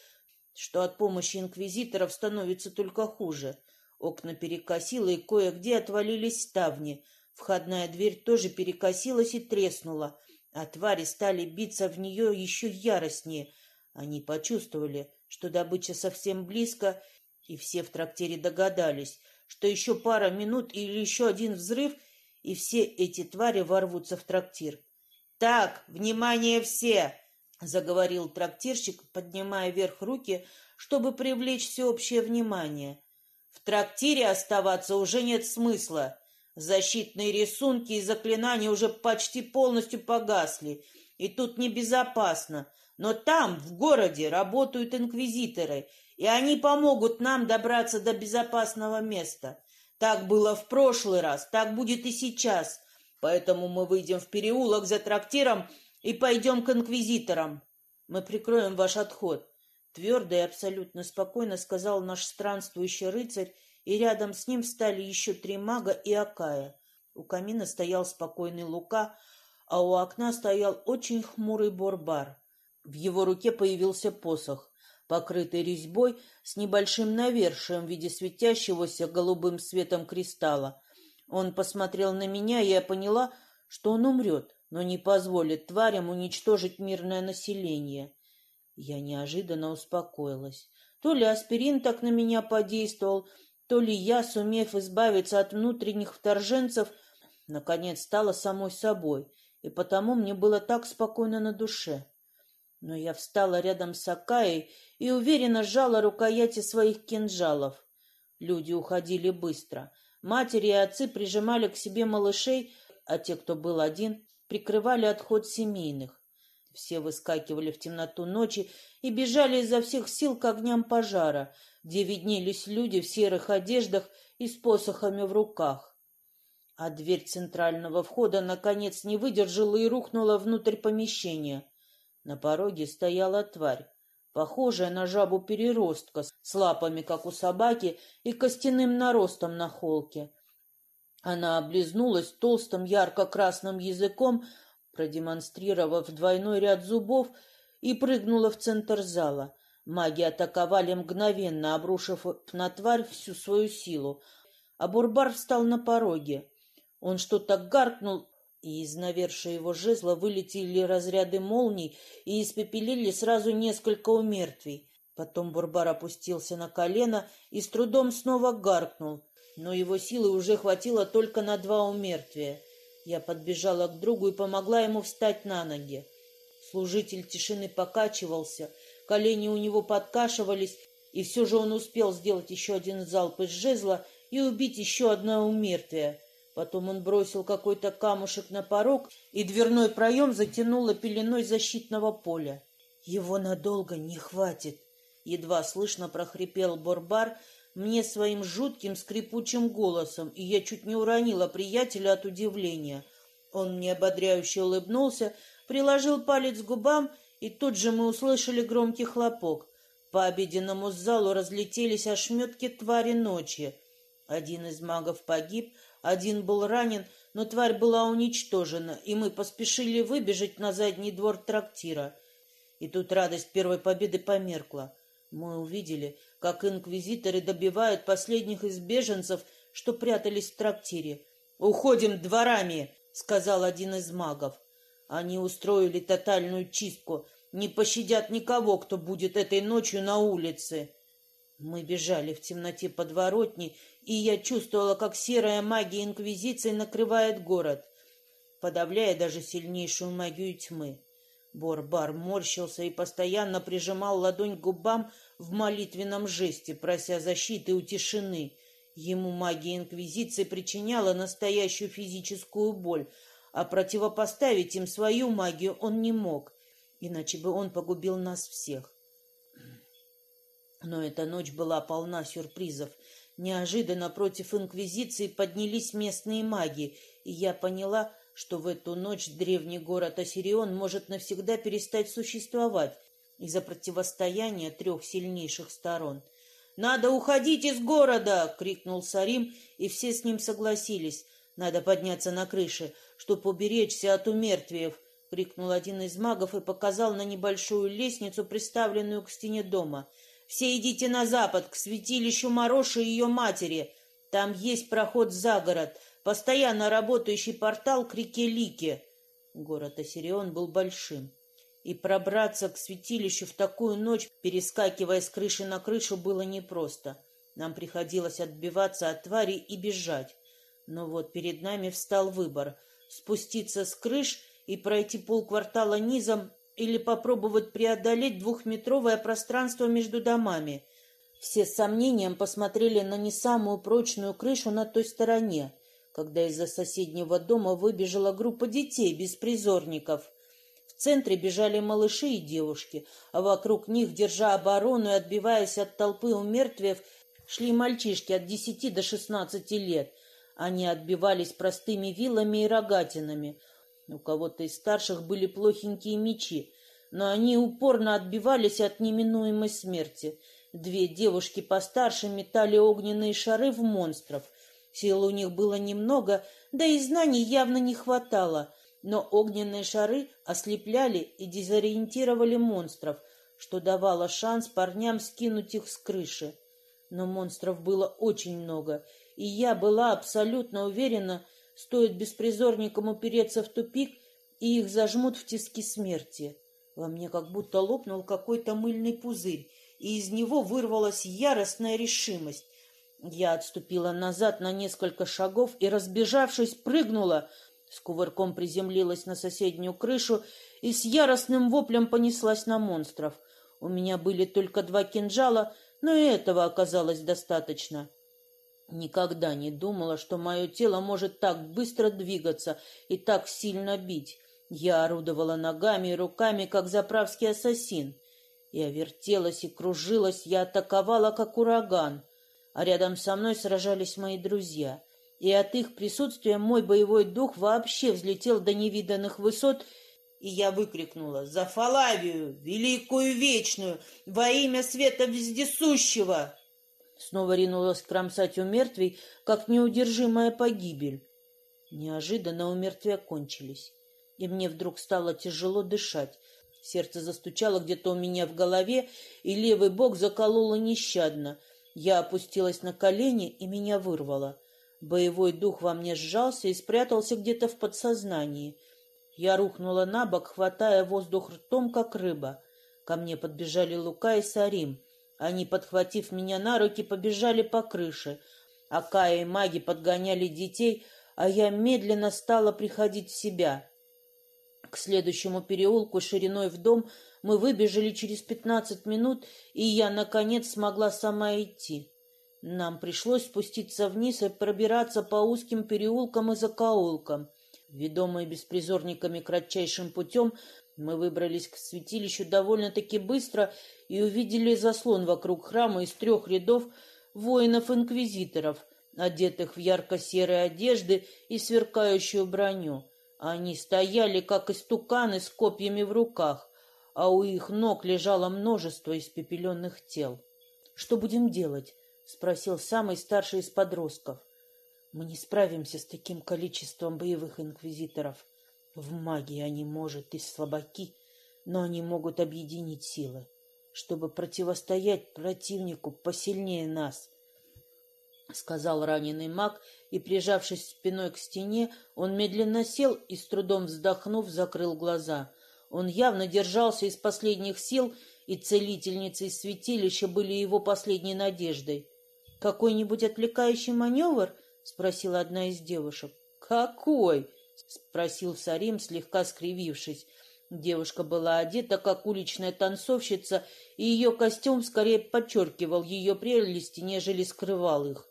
что от помощи инквизиторов становится только хуже. Окна перекосило, и кое-где отвалились ставни. Входная дверь тоже перекосилась и треснула, а твари стали биться в нее еще яростнее. Они почувствовали, что добыча совсем близко, и все в трактире догадались, что еще пара минут или еще один взрыв, и все эти твари ворвутся в трактир. «Так, внимание все!» — заговорил трактирщик, поднимая вверх руки, чтобы привлечь всеобщее внимание. «В трактире оставаться уже нет смысла. Защитные рисунки и заклинания уже почти полностью погасли, и тут небезопасно. Но там, в городе, работают инквизиторы, и они помогут нам добраться до безопасного места. Так было в прошлый раз, так будет и сейчас. Поэтому мы выйдем в переулок за трактиром и пойдем к инквизиторам. Мы прикроем ваш отход. Твердо и абсолютно спокойно сказал наш странствующий рыцарь, и рядом с ним встали еще три мага и Акая. У камина стоял спокойный Лука, а у окна стоял очень хмурый Борбар. В его руке появился посох, покрытый резьбой с небольшим навершием в виде светящегося голубым светом кристалла. Он посмотрел на меня, и я поняла, что он умрет, но не позволит тварям уничтожить мирное население. Я неожиданно успокоилась. То ли аспирин так на меня подействовал, то ли я, сумев избавиться от внутренних вторженцев, наконец стала самой собой, и потому мне было так спокойно на душе. Но я встала рядом с Акаей и уверенно сжала рукояти своих кинжалов. Люди уходили быстро. Матери и отцы прижимали к себе малышей, а те, кто был один, прикрывали отход семейных. Все выскакивали в темноту ночи и бежали изо всех сил к огням пожара, где виднелись люди в серых одеждах и с посохами в руках. А дверь центрального входа, наконец, не выдержала и рухнула внутрь помещения. На пороге стояла тварь, похожая на жабу-переростка, с лапами, как у собаки, и костяным наростом на холке. Она облизнулась толстым ярко-красным языком, продемонстрировав двойной ряд зубов, и прыгнула в центр зала. Маги атаковали мгновенно, обрушив на тварь всю свою силу. А Бурбар встал на пороге. Он что-то гаркнул, и из навершия его жезла вылетели разряды молний и испепелили сразу несколько умертвий. Потом Бурбар опустился на колено и с трудом снова гаркнул, но его силы уже хватило только на два умертвия. Я подбежала к другу и помогла ему встать на ноги. Служитель тишины покачивался, колени у него подкашивались, и все же он успел сделать еще один залп из жезла и убить еще одно умертвие. Потом он бросил какой-то камушек на порог, и дверной проем затянуло пеленой защитного поля. «Его надолго не хватит», — едва слышно прохрипел Борбар, мне своим жутким скрипучим голосом, и я чуть не уронила приятеля от удивления. Он мне ободряюще улыбнулся, приложил палец к губам, и тут же мы услышали громкий хлопок. По обеденному залу разлетелись ошметки твари ночи. Один из магов погиб, один был ранен, но тварь была уничтожена, и мы поспешили выбежать на задний двор трактира. И тут радость первой победы померкла. Мы увидели, как инквизиторы добивают последних из беженцев, что прятались в трактире. «Уходим дворами!» — сказал один из магов. Они устроили тотальную чистку, не пощадят никого, кто будет этой ночью на улице. Мы бежали в темноте подворотни, и я чувствовала, как серая магия Инквизиции накрывает город, подавляя даже сильнейшую магию тьмы. Борбар морщился и постоянно прижимал ладонь к губам в молитвенном жесте, прося защиты у тишины. Ему магия Инквизиции причиняла настоящую физическую боль, а противопоставить им свою магию он не мог, иначе бы он погубил нас всех. Но эта ночь была полна сюрпризов. Неожиданно против Инквизиции поднялись местные маги, и я поняла, что в эту ночь древний город Осирион может навсегда перестать существовать из-за противостояния трех сильнейших сторон. «Надо уходить из города!» — крикнул Сарим, и все с ним согласились. «Надо подняться на крыше, чтобы уберечься от умертвиев!» — крикнул один из магов и показал на небольшую лестницу, приставленную к стене дома. «Все идите на запад, к святилищу Мороши и ее матери. Там есть проход за город постоянно работающий портал к реке Лике. Город Осирион был большим, и пробраться к святилищу в такую ночь, перескакивая с крыши на крышу, было непросто. Нам приходилось отбиваться от тварей и бежать. Но вот перед нами встал выбор — спуститься с крыш и пройти полквартала низом или попробовать преодолеть двухметровое пространство между домами. Все с сомнением посмотрели на не самую прочную крышу на той стороне когда из-за соседнего дома выбежала группа детей, беспризорников. В центре бежали малыши и девушки, а вокруг них, держа оборону и отбиваясь от толпы умертвев, шли мальчишки от десяти до шестнадцати лет. Они отбивались простыми вилами и рогатинами. У кого-то из старших были плохенькие мечи. но они упорно отбивались от неминуемой смерти. Две девушки постарше метали огненные шары в монстров. Сил у них было немного, да и знаний явно не хватало, но огненные шары ослепляли и дезориентировали монстров, что давало шанс парням скинуть их с крыши. Но монстров было очень много, и я была абсолютно уверена, стоит беспризорникам упереться в тупик, и их зажмут в тиски смерти. Во мне как будто лопнул какой-то мыльный пузырь, и из него вырвалась яростная решимость. Я отступила назад на несколько шагов и, разбежавшись, прыгнула, с кувырком приземлилась на соседнюю крышу и с яростным воплем понеслась на монстров. У меня были только два кинжала, но и этого оказалось достаточно. Никогда не думала, что мое тело может так быстро двигаться и так сильно бить. Я орудовала ногами и руками, как заправский ассасин. Я вертелась и кружилась, я атаковала, как ураган. А рядом со мной сражались мои друзья. И от их присутствия мой боевой дух вообще взлетел до невиданных высот, и я выкрикнула «За Фалавию, великую вечную, во имя света вездесущего!» Снова ринулась кромсать у мертвей, как неудержимая погибель. Неожиданно у мертвия кончились и мне вдруг стало тяжело дышать. Сердце застучало где-то у меня в голове, и левый бок закололо нещадно. Я опустилась на колени, и меня вырвало. Боевой дух во мне сжался и спрятался где-то в подсознании. Я рухнула на бок, хватая воздух ртом, как рыба. Ко мне подбежали Лука и Сарим. Они, подхватив меня на руки, побежали по крыше. Акая и маги подгоняли детей, а я медленно стала приходить в себя. К следующему переулку шириной в дом мы выбежали через пятнадцать минут, и я, наконец, смогла сама идти. Нам пришлось спуститься вниз и пробираться по узким переулкам и закоулкам. Ведомые беспризорниками кратчайшим путем, мы выбрались к святилищу довольно-таки быстро и увидели заслон вокруг храма из трех рядов воинов-инквизиторов, одетых в ярко-серые одежды и сверкающую броню. Они стояли, как истуканы, с копьями в руках, а у их ног лежало множество испепеленных тел. — Что будем делать? — спросил самый старший из подростков. — Мы не справимся с таким количеством боевых инквизиторов. В магии они, может, и слабаки, но они могут объединить силы, чтобы противостоять противнику посильнее нас. — сказал раненый маг, и, прижавшись спиной к стене, он медленно сел и, с трудом вздохнув, закрыл глаза. Он явно держался из последних сил, и целительницы из святилища были его последней надеждой. «Какой-нибудь отвлекающий маневр?» — спросила одна из девушек. «Какой?» — спросил Сарим, слегка скривившись. Девушка была одета, как уличная танцовщица, и ее костюм скорее подчеркивал ее прелести, нежели скрывал их.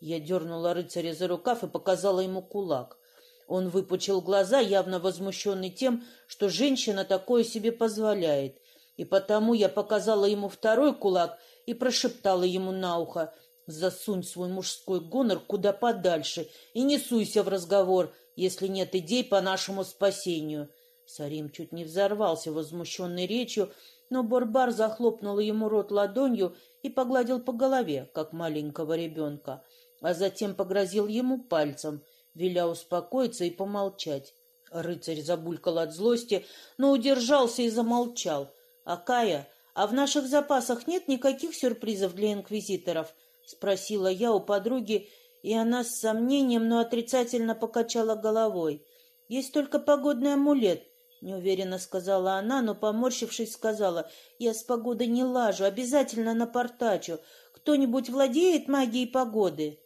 Я дернула рыцаря за рукав и показала ему кулак. Он выпучил глаза, явно возмущенный тем, что женщина такое себе позволяет. И потому я показала ему второй кулак и прошептала ему на ухо «Засунь свой мужской гонор куда подальше и не суйся в разговор, если нет идей по нашему спасению». Сарим чуть не взорвался возмущенной речью, но Борбар захлопнул ему рот ладонью и погладил по голове, как маленького ребенка а затем погрозил ему пальцем, веля успокоиться и помолчать. Рыцарь забулькал от злости, но удержался и замолчал. «А Кая, а в наших запасах нет никаких сюрпризов для инквизиторов?» — спросила я у подруги, и она с сомнением, но отрицательно покачала головой. «Есть только погодный амулет», — неуверенно сказала она, но, поморщившись, сказала, «Я с погодой не лажу, обязательно напортачу. Кто-нибудь владеет магией погоды?»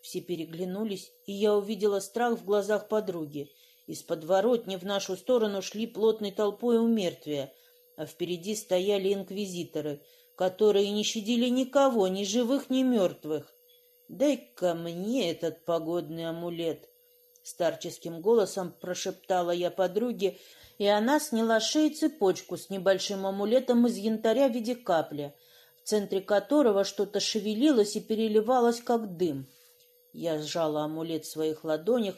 Все переглянулись, и я увидела страх в глазах подруги. Из подворотни в нашу сторону шли плотной толпой умертвия, а впереди стояли инквизиторы, которые не щадили никого, ни живых, ни мертвых. «Дай-ка мне этот погодный амулет!» Старческим голосом прошептала я подруге, и она сняла с шеи цепочку с небольшим амулетом из янтаря в виде капли, в центре которого что-то шевелилось и переливалось, как дым. Я сжала амулет в своих ладонях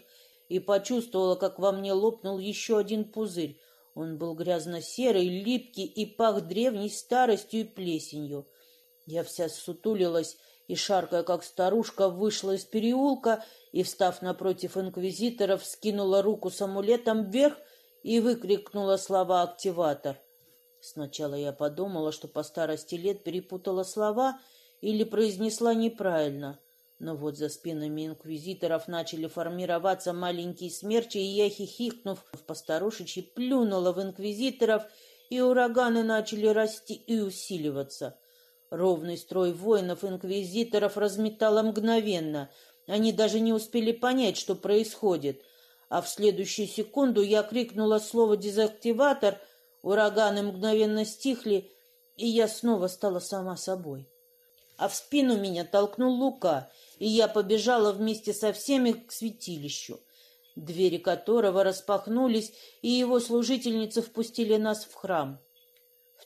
и почувствовала, как во мне лопнул еще один пузырь. Он был грязно-серый, липкий и пах древней старостью и плесенью. Я вся сутулилась и, шаркая как старушка, вышла из переулка и, встав напротив инквизиторов, скинула руку с амулетом вверх и выкрикнула слова «активатор». Сначала я подумала, что по старости лет перепутала слова или произнесла неправильно. Но вот за спинами инквизиторов начали формироваться маленькие смерчи, и я, хихикнув в постарушечи, плюнула в инквизиторов, и ураганы начали расти и усиливаться. Ровный строй воинов-инквизиторов разметало мгновенно. Они даже не успели понять, что происходит. А в следующую секунду я крикнула слово «дезактиватор», ураганы мгновенно стихли, и я снова стала сама собой. А в спину меня толкнул Лука, и я побежала вместе со всеми к святилищу, двери которого распахнулись, и его служительницы впустили нас в храм.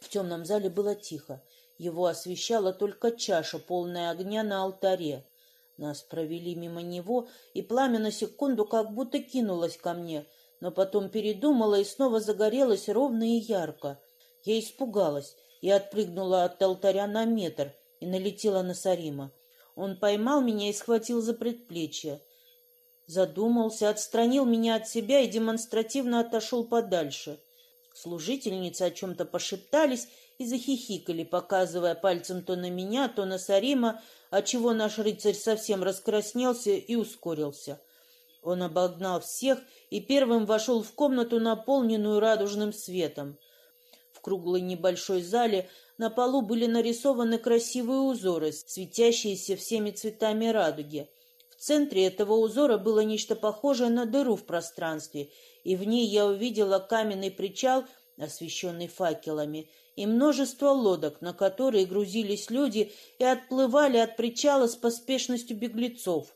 В темном зале было тихо. Его освещала только чаша, полная огня на алтаре. Нас провели мимо него, и пламя на секунду как будто кинулось ко мне, но потом передумала и снова загорелась ровно и ярко. Я испугалась и отпрыгнула от алтаря на метр и налетела на Сарима. Он поймал меня и схватил за предплечье. Задумался, отстранил меня от себя и демонстративно отошел подальше. Служительницы о чем-то пошептались и захихикали, показывая пальцем то на меня, то на Сарима, отчего наш рыцарь совсем раскраснелся и ускорился. Он обогнал всех и первым вошел в комнату, наполненную радужным светом. В круглой небольшой зале на полу были нарисованы красивые узоры, светящиеся всеми цветами радуги. В центре этого узора было нечто похожее на дыру в пространстве, и в ней я увидела каменный причал, освещенный факелами, и множество лодок, на которые грузились люди и отплывали от причала с поспешностью беглецов.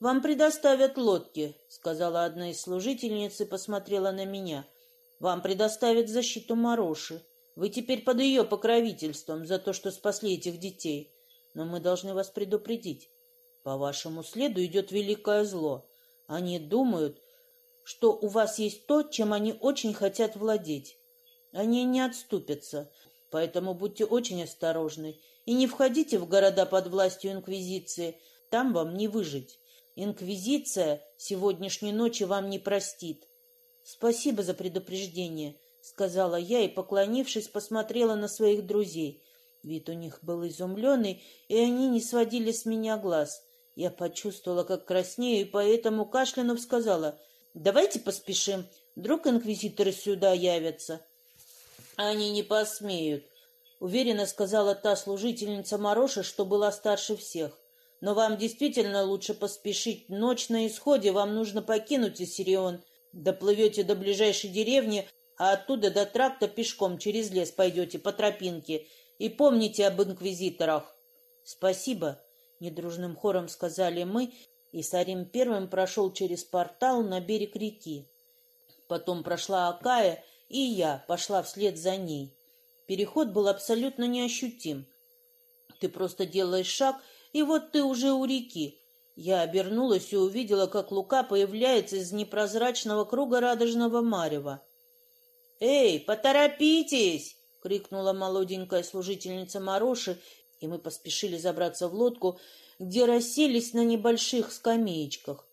«Вам предоставят лодки», — сказала одна из служительниц и посмотрела на меня. «Вам предоставят защиту Мароши. Вы теперь под ее покровительством за то, что спасли этих детей. Но мы должны вас предупредить. По вашему следу идет великое зло. Они думают, что у вас есть то, чем они очень хотят владеть. Они не отступятся, поэтому будьте очень осторожны и не входите в города под властью Инквизиции, там вам не выжить. Инквизиция сегодняшней ночи вам не простит. Спасибо за предупреждение, сказала я и, поклонившись, посмотрела на своих друзей. Вид у них был изумленный, и они не сводили с меня глаз. Я почувствовала, как краснею, и поэтому кашлянув сказала, «Давайте поспешим, вдруг инквизиторы сюда явятся». Они не посмеют, уверенно сказала та служительница Мароши, что была старше всех. Но вам действительно лучше поспешить. Ночь на исходе, вам нужно покинуть Иссирион. Доплывете до ближайшей деревни, а оттуда до тракта пешком через лес пойдете по тропинке. И помните об инквизиторах. Спасибо, недружным хором сказали мы, и Сарим первым прошел через портал на берег реки. Потом прошла Акая, и я пошла вслед за ней. Переход был абсолютно неощутим. Ты просто делаешь шаг, и вот ты уже у реки. Я обернулась и увидела, как Лука появляется из непрозрачного круга радужного марева. «Эй, поторопитесь!» — крикнула молоденькая служительница Мароши, и мы поспешили забраться в лодку, где расселись на небольших скамеечках.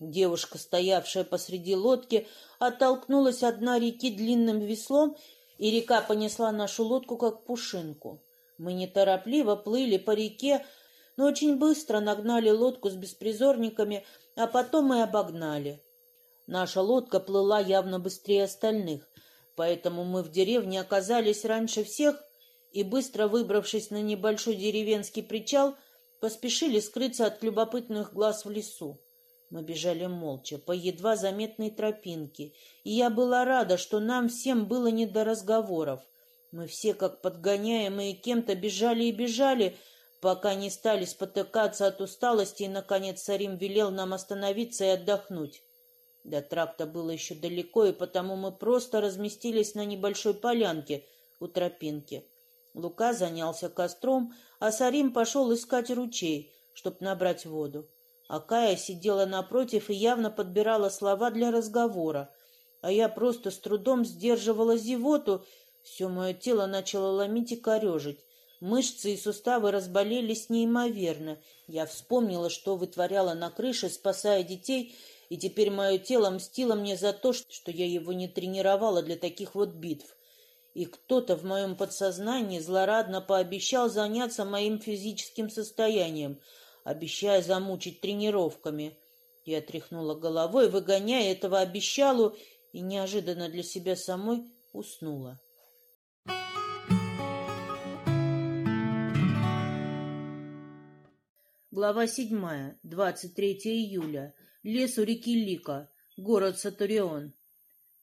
Девушка, стоявшая посреди лодки, оттолкнулась от дна реки длинным веслом, и река понесла нашу лодку, как пушинку. Мы неторопливо плыли по реке, но очень быстро нагнали лодку с беспризорниками, а потом мы обогнали. Наша лодка плыла явно быстрее остальных, поэтому мы в деревне оказались раньше всех и, быстро выбравшись на небольшой деревенский причал, поспешили скрыться от любопытных глаз в лесу. Мы бежали молча, по едва заметной тропинке, и я была рада, что нам всем было не до разговоров. Мы все, как подгоняемые кем-то, бежали и бежали, пока не стали спотыкаться от усталости, и, наконец, Сарим велел нам остановиться и отдохнуть. До тракта было еще далеко, и потому мы просто разместились на небольшой полянке у тропинки. Лука занялся костром, а Сарим пошел искать ручей, чтоб набрать воду. Акая сидела напротив и явно подбирала слова для разговора. а я просто с трудом сдерживала зевоту, все мое тело начало ломить и корежить. Мышцы и суставы разболелись неимоверно. Я вспомнила, что вытворяла на крыше, спасая детей, и теперь мое тело мстило мне за то, что я его не тренировала для таких вот битв. И кто-то в моем подсознании злорадно пообещал заняться моим физическим состоянием, обещая замучить тренировками. Я тряхнула головой, выгоняя этого обещалу, и неожиданно для себя самой уснула. Глава седьмая, двадцать третье июля. Лес у реки Лика, город Сатурион.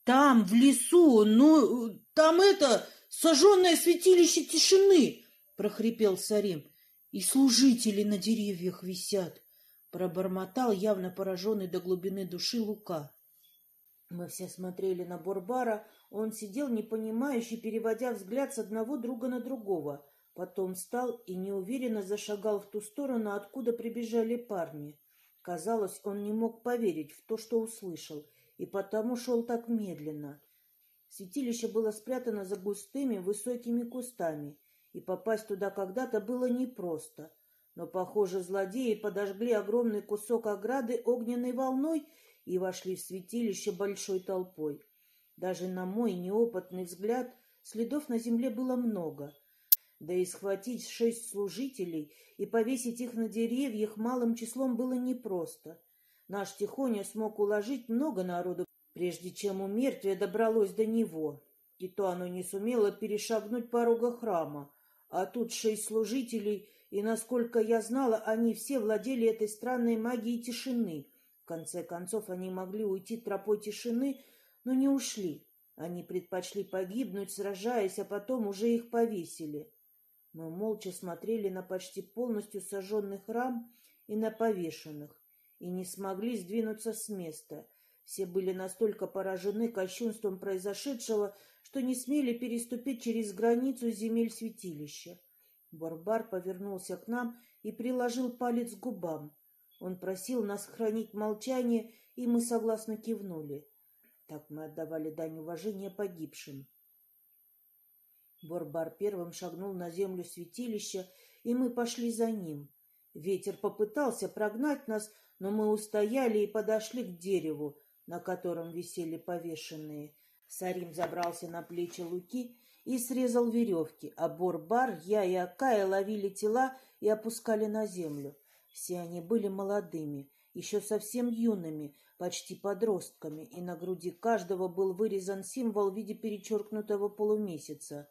Там, в лесу, ну, там это, сожженное святилище тишины, прохрипел Сарим. И служители на деревьях висят, пробормотал явно пораженный до глубины души Лука. Мы все смотрели на Борбара, он сидел непонимающе, переводя взгляд с одного друга на другого — Потом встал и неуверенно зашагал в ту сторону, откуда прибежали парни. Казалось, он не мог поверить в то, что услышал, и потому шел так медленно. Святилище было спрятано за густыми высокими кустами, и попасть туда когда-то было непросто. Но, похоже, злодеи подожгли огромный кусок ограды огненной волной и вошли в святилище большой толпой. Даже на мой неопытный взгляд следов на земле было много — да и схватить шесть служителей и повесить их на деревьях малым числом было непросто. Наш Тихоня смог уложить много народу, прежде чем умертвие добралось до него. И то оно не сумело перешагнуть порога храма. А тут шесть служителей, и, насколько я знала, они все владели этой странной магией тишины. В конце концов, они могли уйти тропой тишины, но не ушли. Они предпочли погибнуть, сражаясь, а потом уже их повесили. Мы молча смотрели на почти полностью сожженный храм и на повешенных, и не смогли сдвинуться с места. Все были настолько поражены кощунством произошедшего, что не смели переступить через границу земель святилища. Барбар повернулся к нам и приложил палец к губам. Он просил нас хранить молчание, и мы согласно кивнули. Так мы отдавали дань уважения погибшим. Борбар первым шагнул на землю святилища, и мы пошли за ним. Ветер попытался прогнать нас, но мы устояли и подошли к дереву, на котором висели повешенные. Сарим забрался на плечи Луки и срезал веревки, а Борбар, я и Акая ловили тела и опускали на землю. Все они были молодыми, еще совсем юными, почти подростками, и на груди каждого был вырезан символ в виде перечеркнутого полумесяца.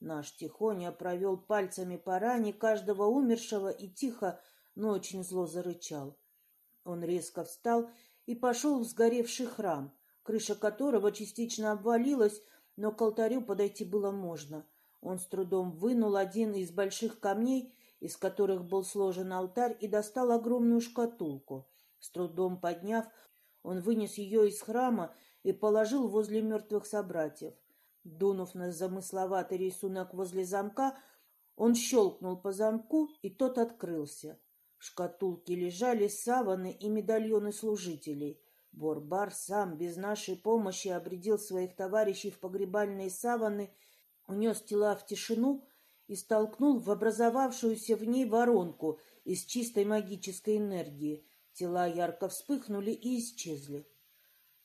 Наш Тихоня провел пальцами по ране каждого умершего и тихо, но очень зло зарычал. Он резко встал и пошел в сгоревший храм, крыша которого частично обвалилась, но к алтарю подойти было можно. Он с трудом вынул один из больших камней, из которых был сложен алтарь, и достал огромную шкатулку. С трудом подняв, он вынес ее из храма и положил возле мертвых собратьев. Дунув на замысловатый рисунок возле замка, он щелкнул по замку, и тот открылся. В шкатулке лежали саваны и медальоны служителей. Борбар сам без нашей помощи обредил своих товарищей в погребальные саваны, унес тела в тишину и столкнул в образовавшуюся в ней воронку из чистой магической энергии. Тела ярко вспыхнули и исчезли.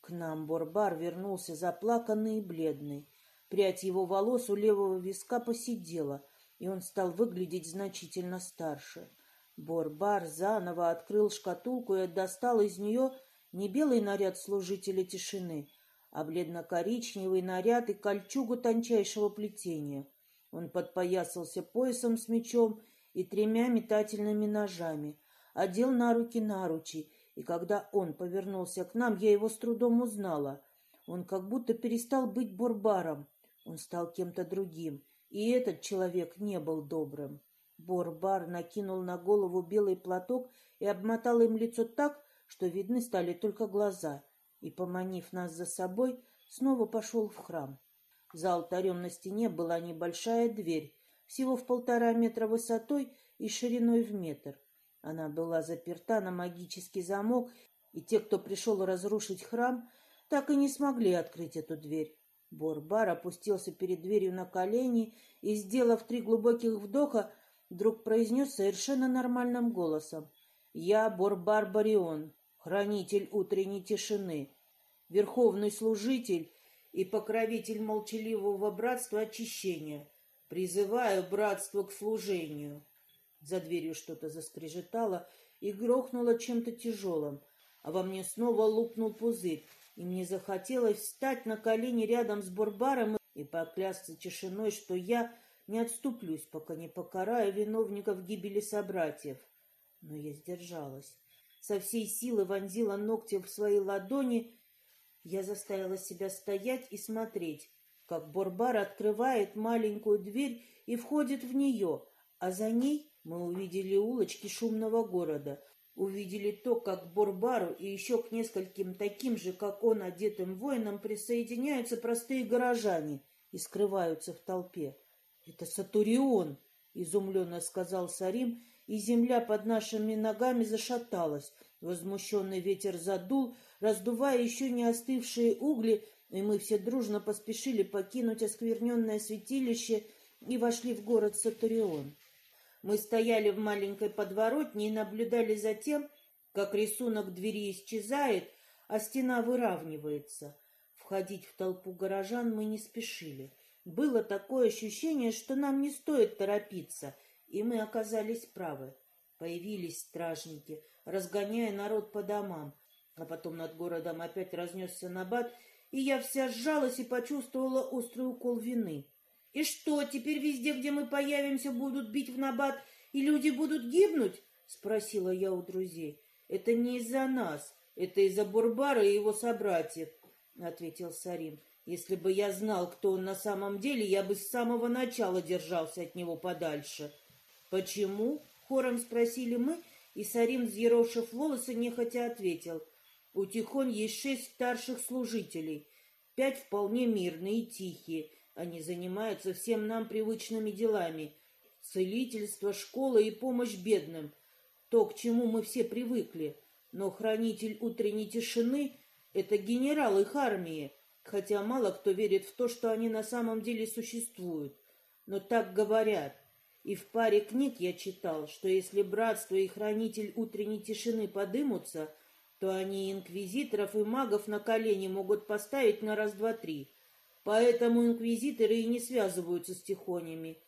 К нам Борбар вернулся заплаканный и бледный. Прядь его волос у левого виска посидела, и он стал выглядеть значительно старше. Борбар заново открыл шкатулку и достал из нее не белый наряд служителя тишины, а бледно-коричневый наряд и кольчугу тончайшего плетения. Он подпоясался поясом с мечом и тремя метательными ножами, одел на руки наручи, и когда он повернулся к нам, я его с трудом узнала. Он как будто перестал быть Борбаром, он стал кем-то другим, и этот человек не был добрым. Борбар накинул на голову белый платок и обмотал им лицо так, что видны стали только глаза, и, поманив нас за собой, снова пошел в храм. За алтарем на стене была небольшая дверь, всего в полтора метра высотой и шириной в метр. Она была заперта на магический замок, и те, кто пришел разрушить храм, так и не смогли открыть эту дверь. Борбар опустился перед дверью на колени и, сделав три глубоких вдоха, вдруг произнес совершенно нормальным голосом. «Я Борбар Барион, хранитель утренней тишины, верховный служитель и покровитель молчаливого братства очищения. Призываю братство к служению». За дверью что-то заскрежетало и грохнуло чем-то тяжелым, а во мне снова лупнул пузырь, и мне захотелось встать на колени рядом с Бурбаром и поклясться тишиной, что я не отступлюсь, пока не покараю виновников гибели собратьев. Но я сдержалась. Со всей силы вонзила ногти в свои ладони. Я заставила себя стоять и смотреть, как Борбар открывает маленькую дверь и входит в нее, а за ней мы увидели улочки шумного города, увидели то, как Борбару и еще к нескольким таким же, как он, одетым воинам присоединяются простые горожане и скрываются в толпе. «Это Сатурион!» — изумленно сказал Сарим, и земля под нашими ногами зашаталась. Возмущенный ветер задул, раздувая еще не остывшие угли, и мы все дружно поспешили покинуть оскверненное святилище и вошли в город Сатурион. Мы стояли в маленькой подворотне и наблюдали за тем, как рисунок двери исчезает, а стена выравнивается. Входить в толпу горожан мы не спешили. Было такое ощущение, что нам не стоит торопиться, и мы оказались правы. Появились стражники, разгоняя народ по домам, а потом над городом опять разнесся набат, и я вся сжалась и почувствовала острый укол вины. И что, теперь везде, где мы появимся, будут бить в набат, и люди будут гибнуть? Спросила я у друзей. Это не из-за нас, это из-за Бурбара и его собратьев, ответил Сарим. Если бы я знал, кто он на самом деле, я бы с самого начала держался от него подальше. Почему? Хором спросили мы, и Сарим, взъерошив волосы, нехотя ответил. У Тихонь есть шесть старших служителей, пять вполне мирные и тихие, они занимаются всем нам привычными делами. Целительство, школа и помощь бедным. То, к чему мы все привыкли. Но хранитель утренней тишины — это генерал их армии, хотя мало кто верит в то, что они на самом деле существуют. Но так говорят. И в паре книг я читал, что если братство и хранитель утренней тишины подымутся, то они инквизиторов и магов на колени могут поставить на раз-два-три — Поэтому инквизиторы и не связываются с тихонями.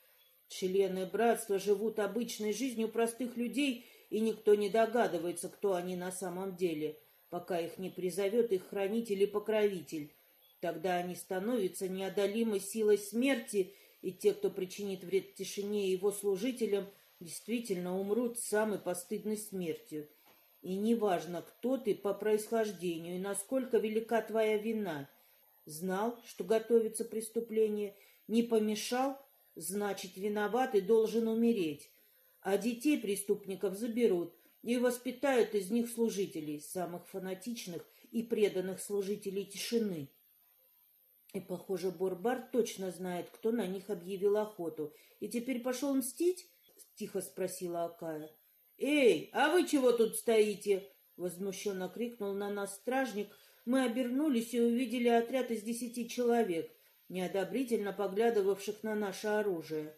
Члены братства живут обычной жизнью простых людей, и никто не догадывается, кто они на самом деле, пока их не призовет их хранитель и покровитель. Тогда они становятся неодолимой силой смерти, и те, кто причинит вред тишине его служителям, действительно умрут самой постыдной смертью. И неважно, кто ты по происхождению и насколько велика твоя вина — Знал, что готовится преступление, не помешал, значит, виноват и должен умереть. А детей преступников заберут и воспитают из них служителей, самых фанатичных и преданных служителей тишины. И, похоже, Борбар точно знает, кто на них объявил охоту. И теперь пошел мстить? — тихо спросила Акая. — Эй, а вы чего тут стоите? — возмущенно крикнул на нас стражник, мы обернулись и увидели отряд из десяти человек, неодобрительно поглядывавших на наше оружие.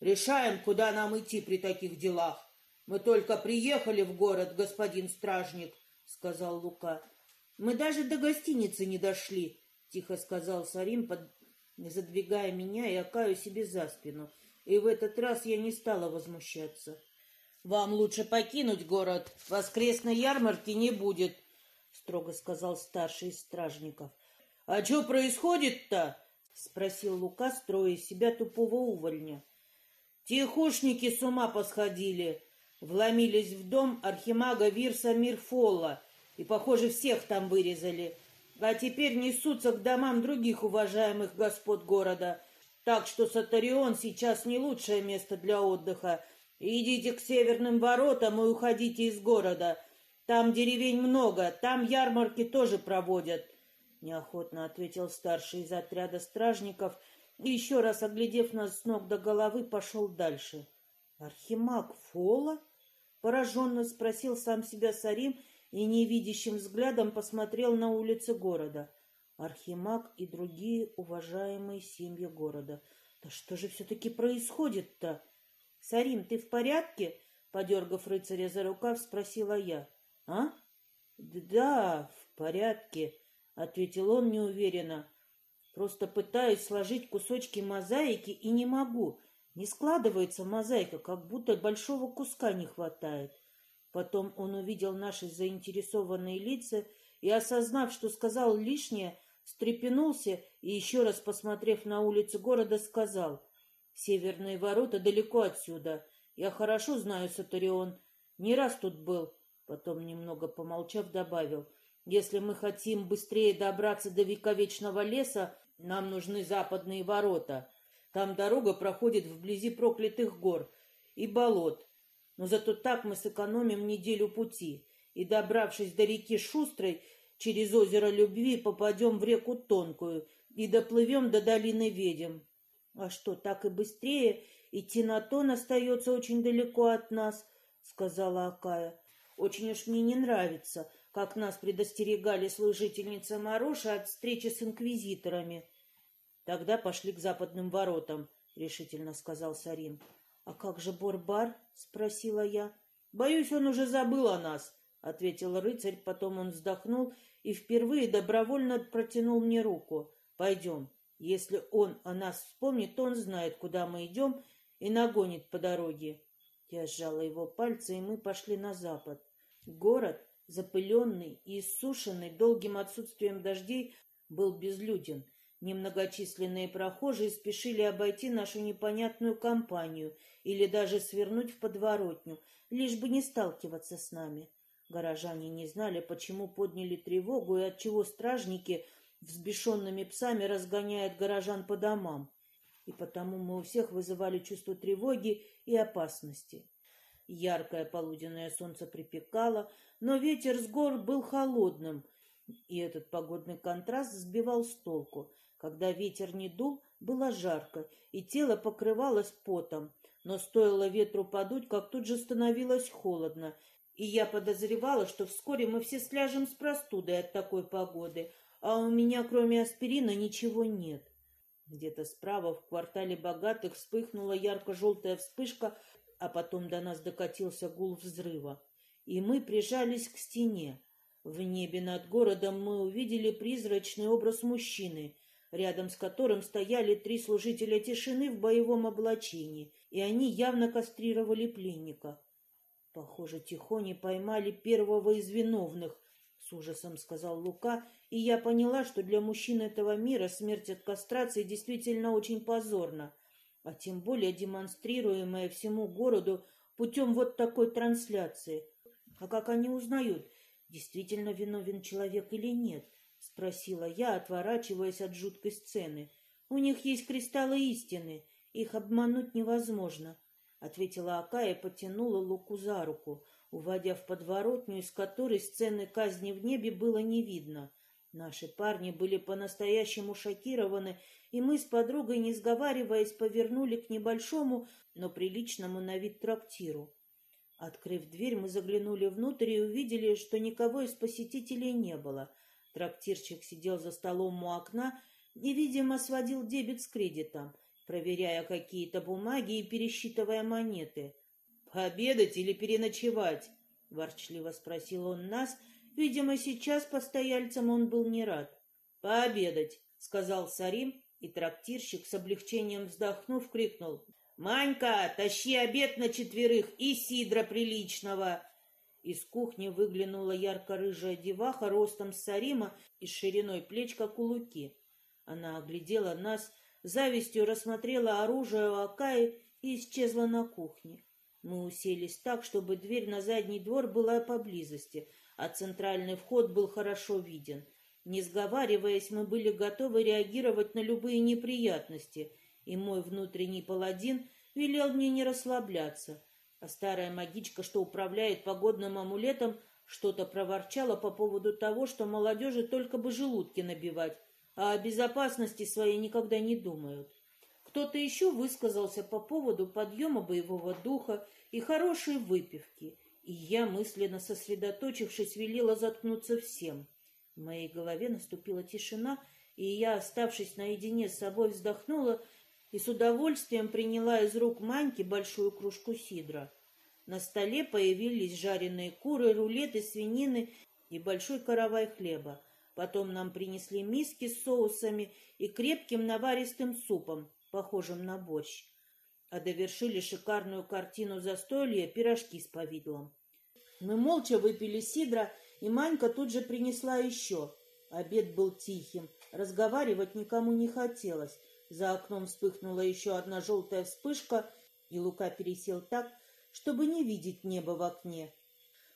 «Решаем, куда нам идти при таких делах. Мы только приехали в город, господин стражник», — сказал Лука. «Мы даже до гостиницы не дошли», — тихо сказал Сарим, под... задвигая меня и окаю себе за спину. И в этот раз я не стала возмущаться. «Вам лучше покинуть город. Воскресной ярмарки не будет», строго сказал старший из стражников. — А что происходит-то? — спросил Лука, строя из себя тупого увольня. — Тихушники с ума посходили. Вломились в дом архимага Вирса Мирфола и, похоже, всех там вырезали. А теперь несутся к домам других уважаемых господ города. Так что Сатарион сейчас не лучшее место для отдыха. Идите к северным воротам и уходите из города. Там деревень много, там ярмарки тоже проводят, — неохотно ответил старший из отряда стражников и, еще раз оглядев нас с ног до головы, пошел дальше. — Архимаг Фола? — пораженно спросил сам себя Сарим и невидящим взглядом посмотрел на улицы города. Архимаг и другие уважаемые семьи города. Да что же все-таки происходит-то? Сарим, ты в порядке? Подергав рыцаря за рукав, спросила я. А? Да, в порядке, ответил он неуверенно. Просто пытаюсь сложить кусочки мозаики и не могу. Не складывается мозаика, как будто большого куска не хватает. Потом он увидел наши заинтересованные лица и, осознав, что сказал лишнее, встрепенулся и, еще раз посмотрев на улицы города, сказал, «Северные ворота далеко отсюда. Я хорошо знаю Сатарион. Не раз тут был». Потом, немного помолчав, добавил, «Если мы хотим быстрее добраться до вековечного леса, нам нужны западные ворота. Там дорога проходит вблизи проклятых гор и болот. Но зато так мы сэкономим неделю пути, и, добравшись до реки Шустрой, через озеро Любви попадем в реку Тонкую и доплывем до долины Ведем. А что, так и быстрее? Идти на тон остается очень далеко от нас, — сказала Акая. Очень уж мне не нравится, как нас предостерегали служительница Мароша от встречи с инквизиторами. Тогда пошли к западным воротам, — решительно сказал Сарим. — А как же Борбар? — спросила я. — Боюсь, он уже забыл о нас, — ответил рыцарь, потом он вздохнул и впервые добровольно протянул мне руку. «Пойдем. Если он о нас вспомнит, то он знает, куда мы идем, и нагонит по дороге». Я сжала его пальцы, и мы пошли на запад. Город, запыленный и иссушенный долгим отсутствием дождей, был безлюден. Немногочисленные прохожие спешили обойти нашу непонятную компанию или даже свернуть в подворотню, лишь бы не сталкиваться с нами. Горожане не знали, почему подняли тревогу и отчего стражники взбешенными псами разгоняют горожан по домам. И потому мы у всех вызывали чувство тревоги и опасности. Яркое полуденное солнце припекало, но ветер с гор был холодным, и этот погодный контраст сбивал с толку. Когда ветер не дул, было жарко, и тело покрывалось потом, но стоило ветру подуть, как тут же становилось холодно, и я подозревала, что вскоре мы все сляжем с простудой от такой погоды, а у меня кроме аспирина ничего нет. Где-то справа в квартале богатых вспыхнула ярко-желтая вспышка, а потом до нас докатился гул взрыва. И мы прижались к стене. В небе над городом мы увидели призрачный образ мужчины, рядом с которым стояли три служителя тишины в боевом облачении, и они явно кастрировали пленника. Похоже, тихони поймали первого из виновных, с ужасом сказал Лука, и я поняла, что для мужчин этого мира смерть от кастрации действительно очень позорна, а тем более демонстрируемая всему городу путем вот такой трансляции. А как они узнают, действительно виновен человек или нет? Спросила я, отворачиваясь от жуткой сцены. У них есть кристаллы истины, их обмануть невозможно. — ответила Акая и потянула Луку за руку, уводя в подворотню, из которой сцены казни в небе было не видно. Наши парни были по-настоящему шокированы, и мы с подругой, не сговариваясь, повернули к небольшому, но приличному на вид трактиру. Открыв дверь, мы заглянули внутрь и увидели, что никого из посетителей не было. Трактирщик сидел за столом у окна и, видимо, сводил дебет с кредитом — проверяя какие-то бумаги и пересчитывая монеты. «Пообедать или переночевать?» — ворчливо спросил он нас. Видимо, сейчас постояльцам он был не рад. «Пообедать», — сказал Сарим, и трактирщик с облегчением вздохнув крикнул. «Манька, тащи обед на четверых и сидра приличного!» Из кухни выглянула ярко-рыжая деваха ростом с Сарима и шириной плеч, как у Луки. Она оглядела нас, завистью рассмотрела оружие у Акаи и исчезла на кухне. Мы уселись так, чтобы дверь на задний двор была поблизости, а центральный вход был хорошо виден. Не сговариваясь, мы были готовы реагировать на любые неприятности, и мой внутренний паладин велел мне не расслабляться. А старая магичка, что управляет погодным амулетом, что-то проворчала по поводу того, что молодежи только бы желудки набивать, а о безопасности своей никогда не думают. Кто-то еще высказался по поводу подъема боевого духа и хорошей выпивки, и я, мысленно сосредоточившись, велела заткнуться всем. В моей голове наступила тишина, и я, оставшись наедине с собой, вздохнула и с удовольствием приняла из рук Маньки большую кружку сидра. На столе появились жареные куры, рулеты свинины и большой каравай хлеба. Потом нам принесли миски с соусами и крепким наваристым супом, похожим на борщ. А довершили шикарную картину застолья пирожки с повидлом. Мы молча выпили сидра, и Манька тут же принесла еще. Обед был тихим, разговаривать никому не хотелось. За окном вспыхнула еще одна желтая вспышка, и Лука пересел так, чтобы не видеть небо в окне.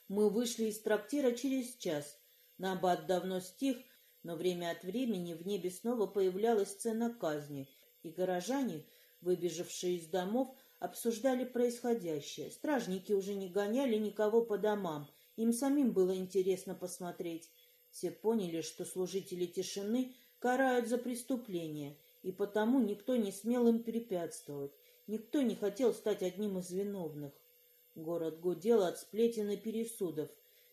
Мы вышли из трактира через час. Набат давно стих, но время от времени в небе снова появлялась сцена казни, и горожане, выбежавшие из домов, обсуждали происходящее. Стражники уже не гоняли никого по домам, им самим было интересно посмотреть. Все поняли, что служители тишины карают за преступление, и потому никто не смел им препятствовать, никто не хотел стать одним из виновных. Город гудел от сплетен и пересудов.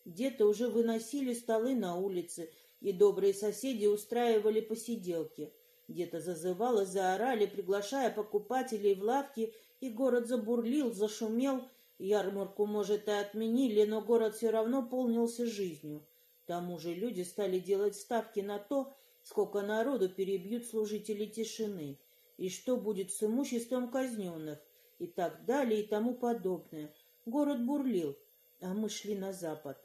Где-то уже выносили столы на улице, и добрые соседи устраивали посиделки. Где-то зазывало, заорали, приглашая покупателей в лавки, и город забурлил, зашумел. Ярмарку, может, и отменили, но город все равно полнился жизнью. К тому же люди стали делать ставки на то, сколько народу перебьют служители тишины, и что будет с имуществом казненных, и так далее, и тому подобное. Город бурлил, а мы шли на запад.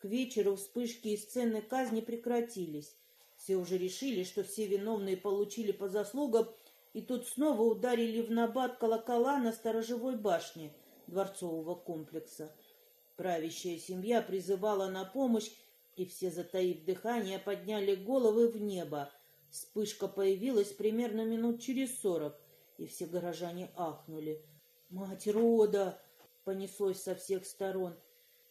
К вечеру вспышки и сцены казни прекратились. Все уже решили, что все виновные получили по заслугам, и тут снова ударили в набат колокола на сторожевой башне дворцового комплекса. Правящая семья призывала на помощь, и все, затаив дыхание, подняли головы в небо. Вспышка появилась примерно минут через сорок, и все горожане ахнули. «Мать рода!» понеслось со всех сторон.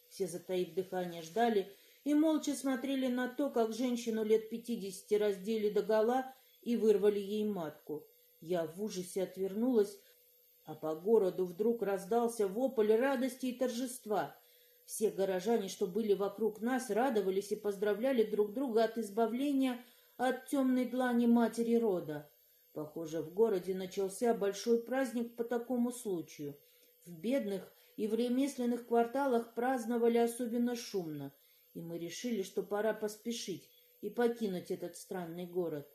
Все, затаив дыхание, ждали и молча смотрели на то, как женщину лет пятидесяти раздели догола и вырвали ей матку. Я в ужасе отвернулась, а по городу вдруг раздался вопль радости и торжества. Все горожане, что были вокруг нас, радовались и поздравляли друг друга от избавления от темной длани матери рода. Похоже, в городе начался большой праздник по такому случаю. В бедных и в ремесленных кварталах праздновали особенно шумно, и мы решили, что пора поспешить и покинуть этот странный город.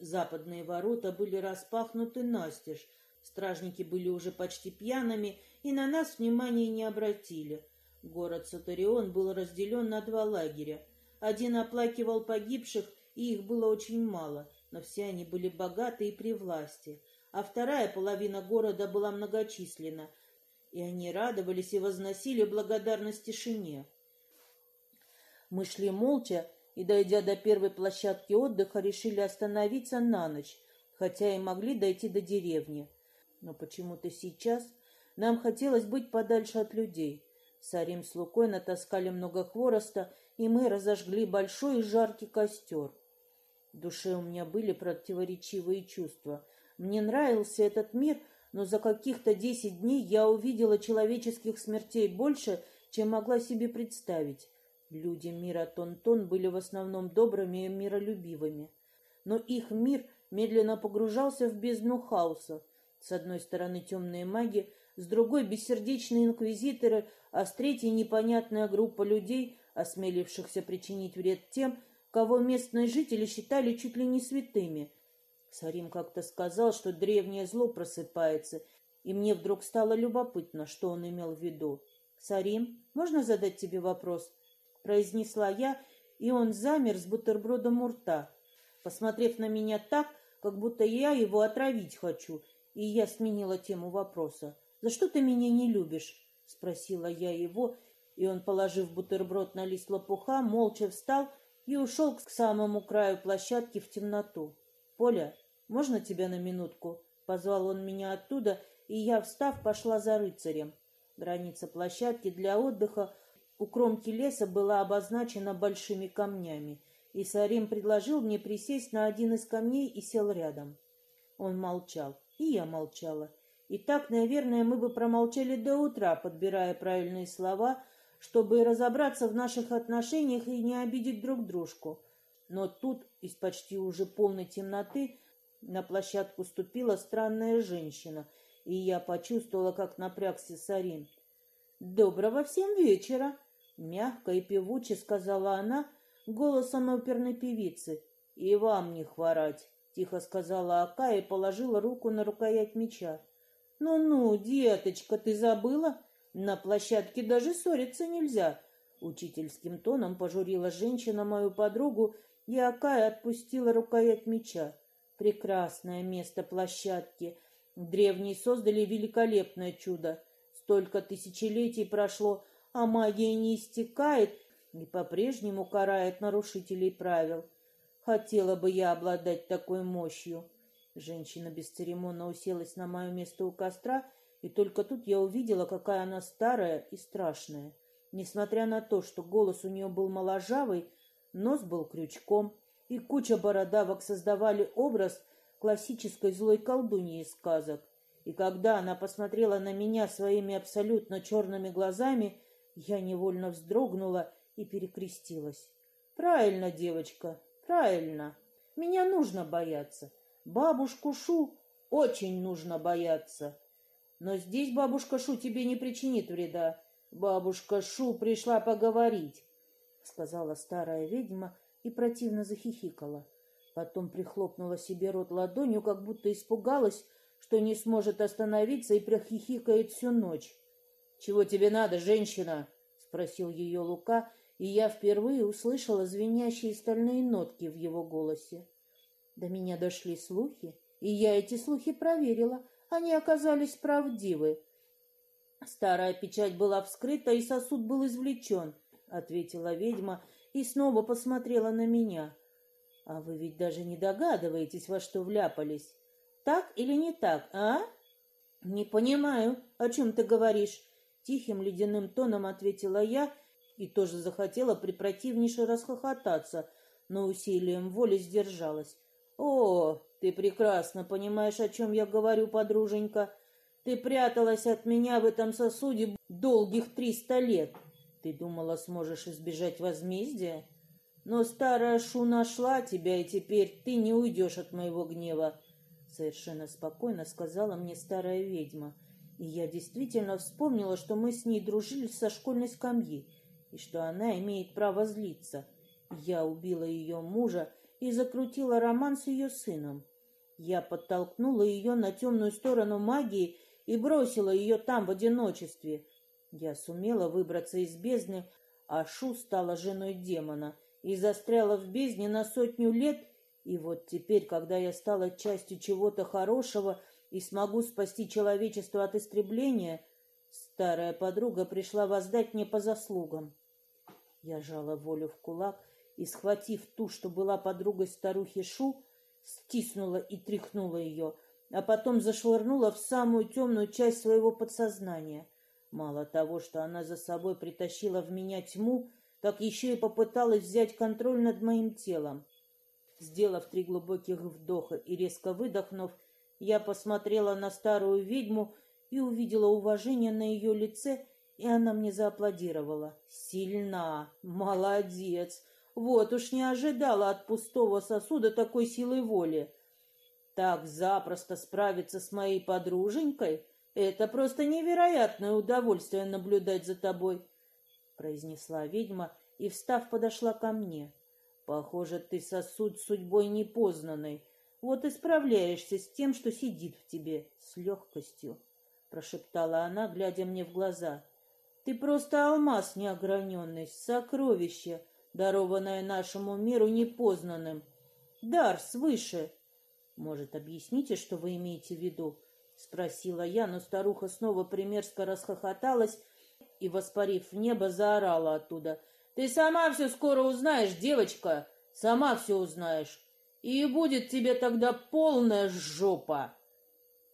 Западные ворота были распахнуты настежь, стражники были уже почти пьяными и на нас внимания не обратили. Город Сатарион был разделен на два лагеря. Один оплакивал погибших, и их было очень мало, но все они были богаты и при власти, а вторая половина города была многочисленна, и они радовались и возносили благодарность тишине. Мы шли молча и, дойдя до первой площадки отдыха, решили остановиться на ночь, хотя и могли дойти до деревни. Но почему-то сейчас нам хотелось быть подальше от людей. Сарим с Лукой натаскали много хвороста, и мы разожгли большой и жаркий костер. В душе у меня были противоречивые чувства. Мне нравился этот мир — но за каких-то десять дней я увидела человеческих смертей больше, чем могла себе представить. Люди мира Тонтон были в основном добрыми и миролюбивыми. Но их мир медленно погружался в бездну хаоса. С одной стороны темные маги, с другой бессердечные инквизиторы, а с третьей непонятная группа людей, осмелившихся причинить вред тем, кого местные жители считали чуть ли не святыми — Сарим как-то сказал, что древнее зло просыпается, и мне вдруг стало любопытно, что он имел в виду. «Сарим, можно задать тебе вопрос?» Произнесла я, и он замер с бутербродом у рта, посмотрев на меня так, как будто я его отравить хочу, и я сменила тему вопроса. «За что ты меня не любишь?» — спросила я его, и он, положив бутерброд на лист лопуха, молча встал и ушел к самому краю площадки в темноту. «Поля, «Можно тебя на минутку?» Позвал он меня оттуда, и я, встав, пошла за рыцарем. Граница площадки для отдыха у кромки леса была обозначена большими камнями, и Сарим предложил мне присесть на один из камней и сел рядом. Он молчал, и я молчала. И так, наверное, мы бы промолчали до утра, подбирая правильные слова, чтобы разобраться в наших отношениях и не обидеть друг дружку. Но тут из почти уже полной темноты на площадку ступила странная женщина, и я почувствовала, как напрягся Сарин. «Доброго всем вечера!» — мягко и певуче сказала она голосом оперной певицы. «И вам не хворать!» — тихо сказала Ака и положила руку на рукоять меча. «Ну-ну, деточка, ты забыла? На площадке даже ссориться нельзя!» Учительским тоном пожурила женщина мою подругу, и Акая отпустила рукоять меча. Прекрасное место площадки. Древние создали великолепное чудо. Столько тысячелетий прошло, а магия не истекает и по-прежнему карает нарушителей правил. Хотела бы я обладать такой мощью. Женщина бесцеремонно уселась на мое место у костра, и только тут я увидела, какая она старая и страшная. Несмотря на то, что голос у нее был моложавый, нос был крючком, и куча бородавок создавали образ классической злой колдуньи из сказок. И когда она посмотрела на меня своими абсолютно черными глазами, я невольно вздрогнула и перекрестилась. «Правильно, девочка, правильно. Меня нужно бояться. Бабушку Шу очень нужно бояться. Но здесь бабушка Шу тебе не причинит вреда. Бабушка Шу пришла поговорить», — сказала старая ведьма и противно захихикала. Потом прихлопнула себе рот ладонью, как будто испугалась, что не сможет остановиться и прохихикает всю ночь. «Чего тебе надо, женщина?» — спросил ее Лука, и я впервые услышала звенящие стальные нотки в его голосе. До меня дошли слухи, и я эти слухи проверила. Они оказались правдивы. Старая печать была вскрыта, и сосуд был извлечен, — ответила ведьма и снова посмотрела на меня. — А вы ведь даже не догадываетесь, во что вляпались. Так или не так, а? — Не понимаю, о чем ты говоришь, — тихим ледяным тоном ответила я и тоже захотела препротивнейше расхохотаться, но усилием воли сдержалась. «О, ты прекрасно понимаешь, о чем я говорю, подруженька. Ты пряталась от меня в этом сосуде долгих триста лет. Ты думала, сможешь избежать возмездия? Но старая Шу нашла тебя, и теперь ты не уйдешь от моего гнева. Совершенно спокойно сказала мне старая ведьма. И я действительно вспомнила, что мы с ней дружили со школьной скамьи, и что она имеет право злиться. Я убила ее мужа и закрутила роман с ее сыном. Я подтолкнула ее на темную сторону магии и бросила ее там в одиночестве. Я сумела выбраться из бездны, а Шу стала женой демона и застряла в бездне на сотню лет и вот теперь, когда я стала частью чего-то хорошего и смогу спасти человечество от истребления, старая подруга пришла воздать мне по заслугам. Я жала волю в кулак и, схватив ту, что была подругой старухи Шу, стиснула и тряхнула ее, а потом зашвырнула в самую темную часть своего подсознания. Мало того, что она за собой притащила в меня тьму, так еще и попыталась взять контроль над моим телом. Сделав три глубоких вдоха и резко выдохнув, я посмотрела на старую ведьму и увидела уважение на ее лице, и она мне зааплодировала. «Сильна! Молодец! Вот уж не ожидала от пустого сосуда такой силы воли! Так запросто справиться с моей подруженькой — это просто невероятное удовольствие наблюдать за тобой!» произнесла ведьма и, встав, подошла ко мне. Похоже, ты сосуд судьбой непознанной. Вот и справляешься с тем, что сидит в тебе, с легкостью, — прошептала она, глядя мне в глаза. Ты просто алмаз неограненный, сокровище, дарованное нашему миру непознанным. Дар свыше. Может, объясните, что вы имеете в виду? — спросила я, но старуха снова примерзко расхохоталась и, воспарив в небо, заорала оттуда — ты сама все скоро узнаешь, девочка, сама все узнаешь. И будет тебе тогда полная жопа.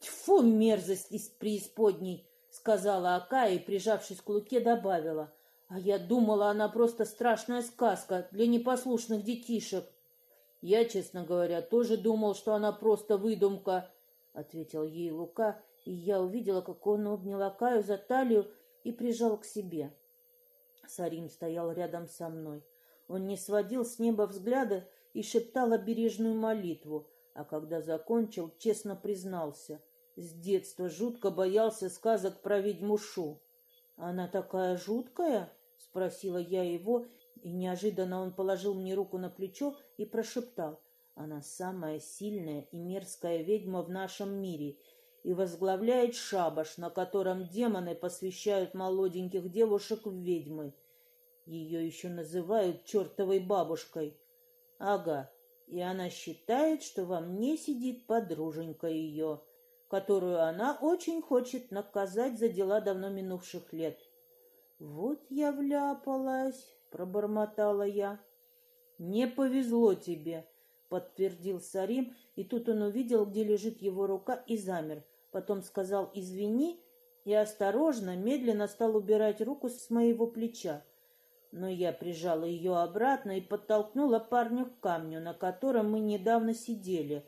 Тьфу, мерзость из преисподней, сказала Ака и, прижавшись к Луке, добавила. А я думала, она просто страшная сказка для непослушных детишек. Я, честно говоря, тоже думал, что она просто выдумка, ответил ей Лука, и я увидела, как он обнял Акаю за талию и прижал к себе. Сарим стоял рядом со мной. Он не сводил с неба взгляда и шептал обережную молитву, а когда закончил, честно признался. С детства жутко боялся сказок про ведьму Шу. «Она такая жуткая?» — спросила я его, и неожиданно он положил мне руку на плечо и прошептал. «Она самая сильная и мерзкая ведьма в нашем мире» и возглавляет шабаш, на котором демоны посвящают молоденьких девушек в ведьмы. Ее еще называют чертовой бабушкой. Ага, и она считает, что во мне сидит подруженька ее, которую она очень хочет наказать за дела давно минувших лет. Вот я вляпалась, пробормотала я. Не повезло тебе, подтвердил Сарим, и тут он увидел, где лежит его рука, и замер. Потом сказал «извини» и осторожно, медленно стал убирать руку с моего плеча но я прижала ее обратно и подтолкнула парня к камню, на котором мы недавно сидели.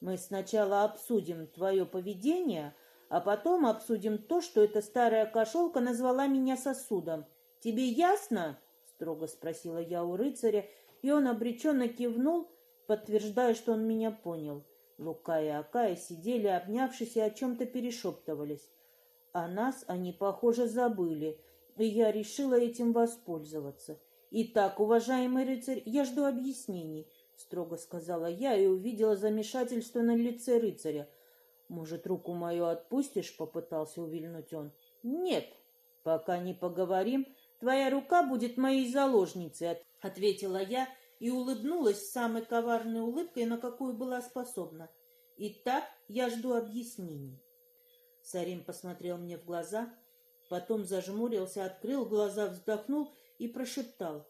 Мы сначала обсудим твое поведение, а потом обсудим то, что эта старая кошелка назвала меня сосудом. Тебе ясно? — строго спросила я у рыцаря, и он обреченно кивнул, подтверждая, что он меня понял. Лука и Акая сидели, обнявшись, и о чем-то перешептывались. О нас они, похоже, забыли — и я решила этим воспользоваться. «Итак, уважаемый рыцарь, я жду объяснений», — строго сказала я и увидела замешательство на лице рыцаря. «Может, руку мою отпустишь?» — попытался увильнуть он. «Нет, пока не поговорим, твоя рука будет моей заложницей», — ответила я и улыбнулась самой коварной улыбкой, на какую была способна. «Итак, я жду объяснений». Сарим посмотрел мне в глаза, Потом зажмурился, открыл глаза, вздохнул и прошептал.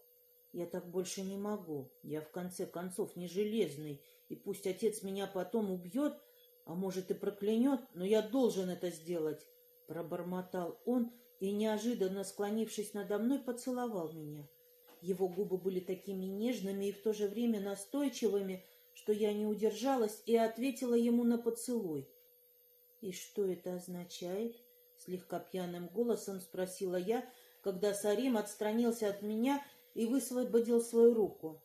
«Я так больше не могу. Я, в конце концов, не железный, и пусть отец меня потом убьет, а может и проклянет, но я должен это сделать». Пробормотал он и, неожиданно склонившись надо мной, поцеловал меня. Его губы были такими нежными и в то же время настойчивыми, что я не удержалась и ответила ему на поцелуй. «И что это означает?» Слегка пьяным голосом спросила я, когда Сарим отстранился от меня и высвободил свою руку.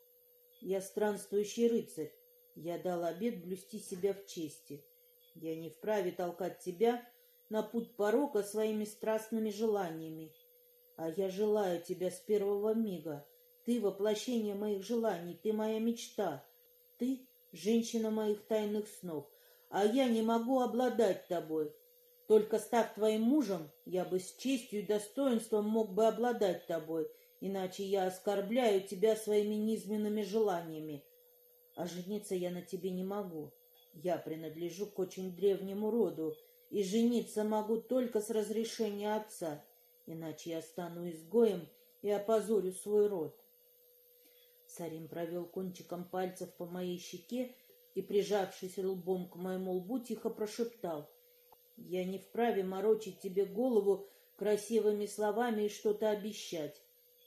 Я странствующий рыцарь. Я дал обет блюсти себя в чести. Я не вправе толкать тебя на путь порока своими страстными желаниями. А я желаю тебя с первого мига. Ты — воплощение моих желаний, ты — моя мечта. Ты — женщина моих тайных снов, а я не могу обладать тобой. Только став твоим мужем, я бы с честью и достоинством мог бы обладать тобой, иначе я оскорбляю тебя своими низменными желаниями. А жениться я на тебе не могу. Я принадлежу к очень древнему роду, и жениться могу только с разрешения отца, иначе я стану изгоем и опозорю свой род. Сарим провел кончиком пальцев по моей щеке и, прижавшись лбом к моему лбу, тихо прошептал — я не вправе морочить тебе голову красивыми словами и что-то обещать.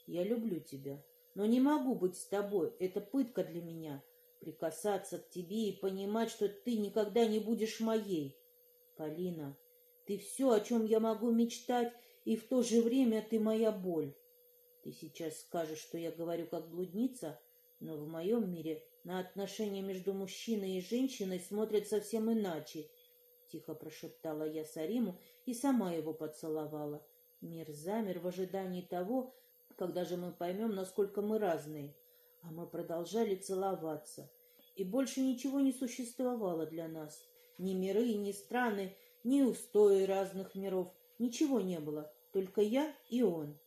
Я люблю тебя, но не могу быть с тобой. Это пытка для меня. Прикасаться к тебе и понимать, что ты никогда не будешь моей. Полина, ты все, о чем я могу мечтать, и в то же время ты моя боль. Ты сейчас скажешь, что я говорю как блудница, но в моем мире на отношения между мужчиной и женщиной смотрят совсем иначе — Тихо прошептала я Сариму и сама его поцеловала. Мир замер в ожидании того, когда же мы поймем, насколько мы разные. А мы продолжали целоваться. И больше ничего не существовало для нас. Ни миры, ни страны, ни устои разных миров. Ничего не было. Только я и он.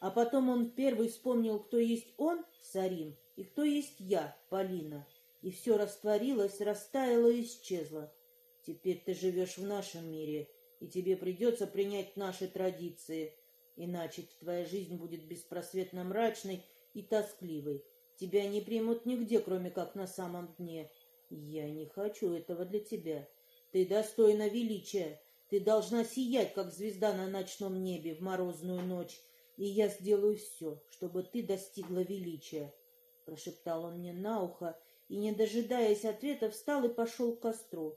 А потом он первый вспомнил, кто есть он, Сарим, и кто есть я, Полина. И все растворилось, растаяло и исчезло. Теперь ты живешь в нашем мире, и тебе придется принять наши традиции, иначе твоя жизнь будет беспросветно мрачной и тоскливой. Тебя не примут нигде, кроме как на самом дне. Я не хочу этого для тебя. Ты достойна величия. Ты должна сиять, как звезда на ночном небе в морозную ночь, и я сделаю все, чтобы ты достигла величия. Прошептал он мне на ухо, и, не дожидаясь ответа, встал и пошел к костру.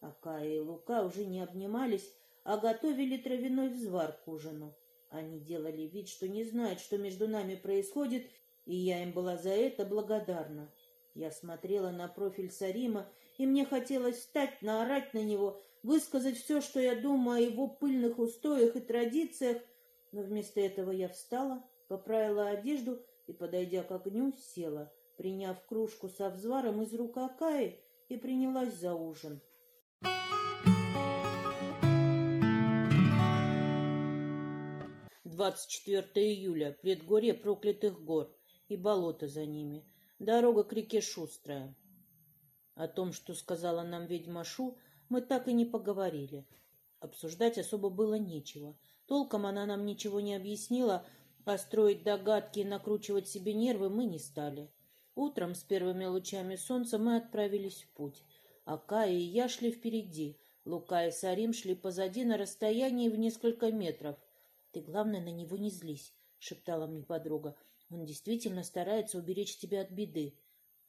Акая и Лука уже не обнимались, а готовили травяной взвар к ужину. Они делали вид, что не знают, что между нами происходит, и я им была за это благодарна. Я смотрела на профиль Сарима, и мне хотелось встать, наорать на него, высказать все, что я думаю о его пыльных устоях и традициях, но вместо этого я встала, поправила одежду и, подойдя к огню, села, приняв кружку со взваром из рук Акаи и принялась за ужин. 24 июля, предгорье проклятых гор и болото за ними. Дорога к реке Шустрая. О том, что сказала нам ведьма Шу, мы так и не поговорили. Обсуждать особо было нечего. Толком она нам ничего не объяснила, а строить догадки и накручивать себе нервы мы не стали. Утром с первыми лучами солнца мы отправились в путь. Ака и я шли впереди, Лука и Сарим шли позади на расстоянии в несколько метров. «Ты, главное, на него не злись», — шептала мне подруга. «Он действительно старается уберечь тебя от беды.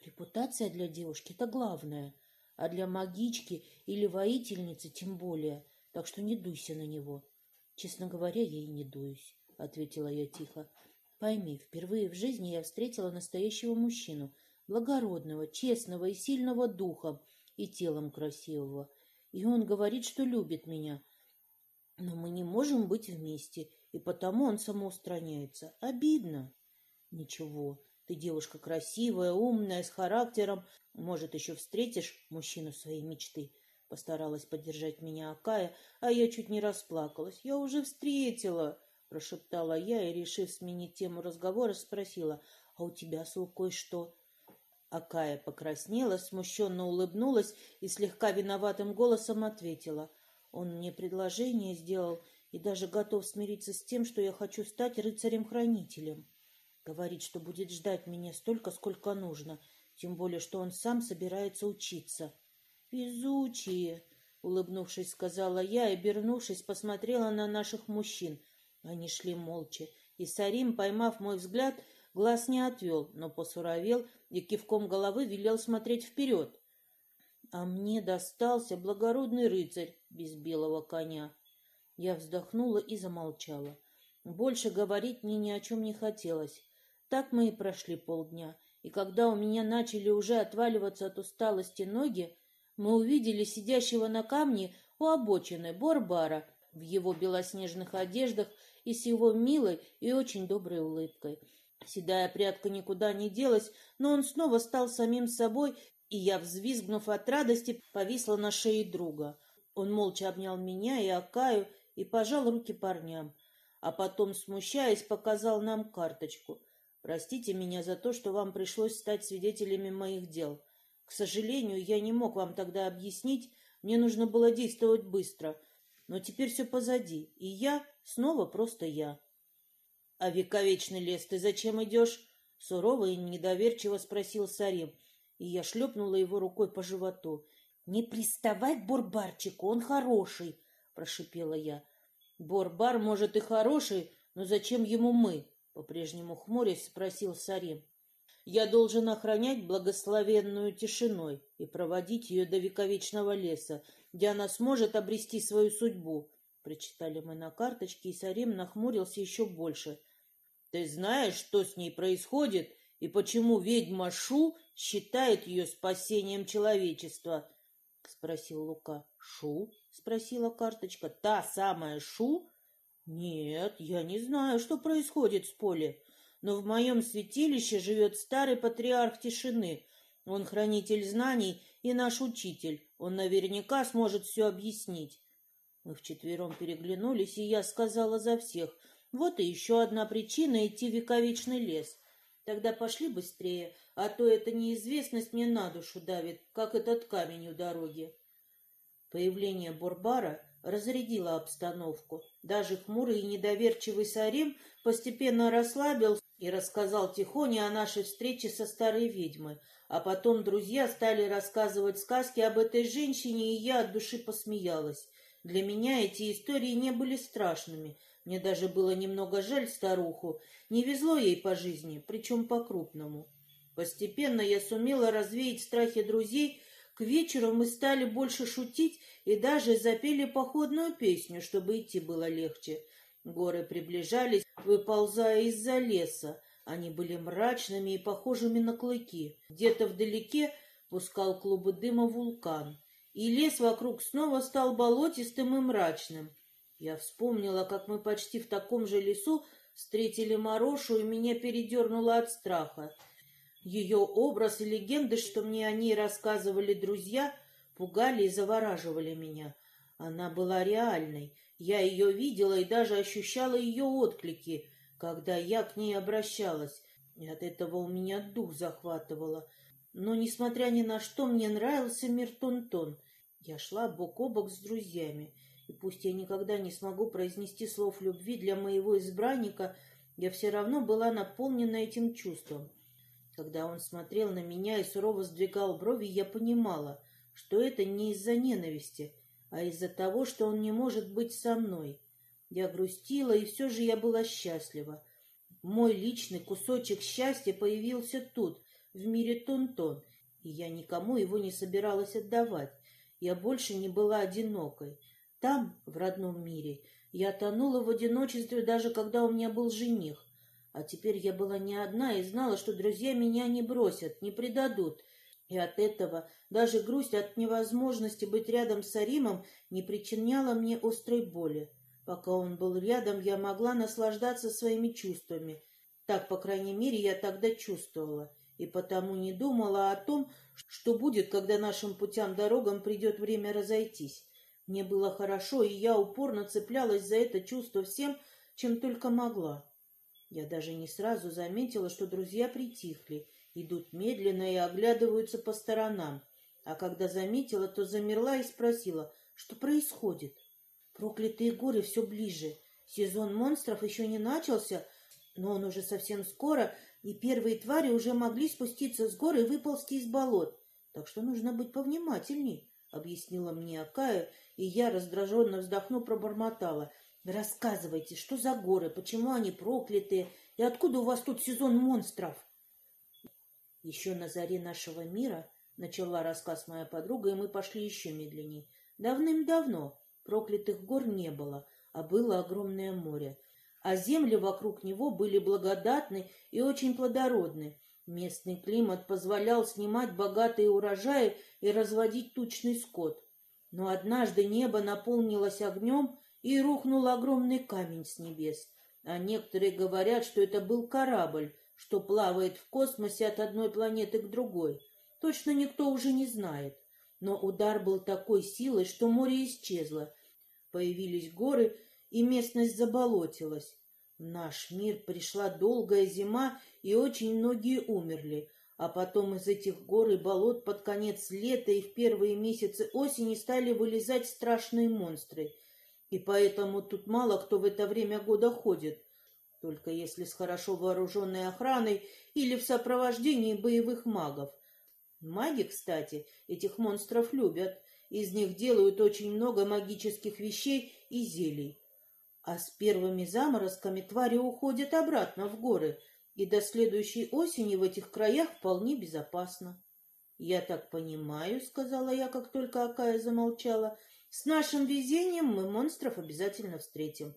Репутация для девушки — это главное, а для магички или воительницы тем более, так что не дуйся на него». «Честно говоря, я и не дуюсь», — ответила я тихо. «Пойми, впервые в жизни я встретила настоящего мужчину, благородного, честного и сильного духом и телом красивого. И он говорит, что любит меня. Но мы не можем быть вместе, и потому он самоустраняется. Обидно. Ничего, ты девушка красивая, умная, с характером. Может, еще встретишь мужчину своей мечты. Постаралась поддержать меня Акая, а я чуть не расплакалась. Я уже встретила, прошептала я и, решив сменить тему разговора, спросила, а у тебя с Лукой что? Акая покраснела, смущенно улыбнулась и слегка виноватым голосом ответила. Он мне предложение сделал, и даже готов смириться с тем, что я хочу стать рыцарем-хранителем. Говорит, что будет ждать меня столько, сколько нужно, тем более, что он сам собирается учиться. «Везучие!» — улыбнувшись, сказала я и, обернувшись, посмотрела на наших мужчин. Они шли молча, и Сарим, поймав мой взгляд, глаз не отвел, но посуровел и кивком головы велел смотреть вперед. А мне достался благородный рыцарь без белого коня. Я вздохнула и замолчала. Больше говорить мне ни о чем не хотелось. Так мы и прошли полдня, и когда у меня начали уже отваливаться от усталости ноги, мы увидели сидящего на камне у обочины Борбара в его белоснежных одеждах и с его милой и очень доброй улыбкой. Седая прядка никуда не делась, но он снова стал самим собой, и я, взвизгнув от радости, повисла на шее друга. Он молча обнял меня и Акаю и пожал руки парням, а потом, смущаясь, показал нам карточку. «Простите меня за то, что вам пришлось стать свидетелями моих дел. К сожалению, я не мог вам тогда объяснить, мне нужно было действовать быстро. Но теперь все позади, и я снова просто я». «А вековечный лес ты зачем идешь?» — сурово и недоверчиво спросил Сарим, и я шлепнула его рукой по животу. «Не приставай к Бурбарчику, он хороший!» прошипела я. Борбар, может, и хороший, но зачем ему мы? По-прежнему хмурясь спросил Сарим. Я должен охранять благословенную тишиной и проводить ее до вековечного леса, где она сможет обрести свою судьбу. Прочитали мы на карточке, и Сарим нахмурился еще больше. Ты знаешь, что с ней происходит и почему ведьма Шу считает ее спасением человечества? — спросил Лука. — Шу? спросила карточка. Та самая Шу? Нет, я не знаю, что происходит с Поле, но в моем святилище живет старый патриарх тишины. Он хранитель знаний и наш учитель. Он наверняка сможет все объяснить. Мы вчетвером переглянулись, и я сказала за всех. Вот и еще одна причина идти в вековечный лес. Тогда пошли быстрее, а то эта неизвестность мне на душу давит, как этот камень у дороги. Появление Бурбара разрядило обстановку. Даже хмурый и недоверчивый Сарим постепенно расслабился и рассказал Тихоне о нашей встрече со старой ведьмой. А потом друзья стали рассказывать сказки об этой женщине, и я от души посмеялась. Для меня эти истории не были страшными. Мне даже было немного жаль старуху. Не везло ей по жизни, причем по-крупному. Постепенно я сумела развеять страхи друзей к вечеру мы стали больше шутить и даже запели походную песню, чтобы идти было легче. Горы приближались, выползая из-за леса. Они были мрачными и похожими на клыки. Где-то вдалеке пускал клубы дыма вулкан, и лес вокруг снова стал болотистым и мрачным. Я вспомнила, как мы почти в таком же лесу встретили Морошу, и меня передернуло от страха. Ее образ и легенды, что мне о ней рассказывали друзья, пугали и завораживали меня. Она была реальной. Я ее видела и даже ощущала ее отклики, когда я к ней обращалась. И от этого у меня дух захватывало. Но, несмотря ни на что, мне нравился мир Тон-Тон. Я шла бок о бок с друзьями. И пусть я никогда не смогу произнести слов любви для моего избранника, я все равно была наполнена этим чувством. Когда он смотрел на меня и сурово сдвигал брови, я понимала, что это не из-за ненависти, а из-за того, что он не может быть со мной. Я грустила, и все же я была счастлива. Мой личный кусочек счастья появился тут, в мире Тон-Тон, и я никому его не собиралась отдавать. Я больше не была одинокой. Там, в родном мире, я тонула в одиночестве, даже когда у меня был жених. А теперь я была не одна и знала, что друзья меня не бросят, не предадут. И от этого даже грусть от невозможности быть рядом с Аримом не причиняла мне острой боли. Пока он был рядом, я могла наслаждаться своими чувствами. Так, по крайней мере, я тогда чувствовала. И потому не думала о том, что будет, когда нашим путям-дорогам придет время разойтись. Мне было хорошо, и я упорно цеплялась за это чувство всем, чем только могла. Я даже не сразу заметила, что друзья притихли, идут медленно и оглядываются по сторонам. А когда заметила, то замерла и спросила, что происходит. Проклятые горы все ближе. Сезон монстров еще не начался, но он уже совсем скоро, и первые твари уже могли спуститься с горы и выползти из болот. Так что нужно быть повнимательней, — объяснила мне Акая, и я, раздраженно вздохнув, пробормотала. Рассказывайте, что за горы, почему они проклятые, и откуда у вас тут сезон монстров? Еще на заре нашего мира, — начала рассказ моя подруга, и мы пошли еще медленней. Давным-давно проклятых гор не было, а было огромное море. А земли вокруг него были благодатны и очень плодородны. Местный климат позволял снимать богатые урожаи и разводить тучный скот. Но однажды небо наполнилось огнем, и рухнул огромный камень с небес. А некоторые говорят, что это был корабль, что плавает в космосе от одной планеты к другой. Точно никто уже не знает. Но удар был такой силой, что море исчезло. Появились горы, и местность заболотилась. В наш мир пришла долгая зима, и очень многие умерли. А потом из этих гор и болот под конец лета и в первые месяцы осени стали вылезать страшные монстры. И поэтому тут мало кто в это время года ходит, только если с хорошо вооруженной охраной или в сопровождении боевых магов. Маги, кстати, этих монстров любят. Из них делают очень много магических вещей и зелий. А с первыми заморозками твари уходят обратно в горы, и до следующей осени в этих краях вполне безопасно. — Я так понимаю, — сказала я, как только Акая замолчала, — с нашим везением мы монстров обязательно встретим.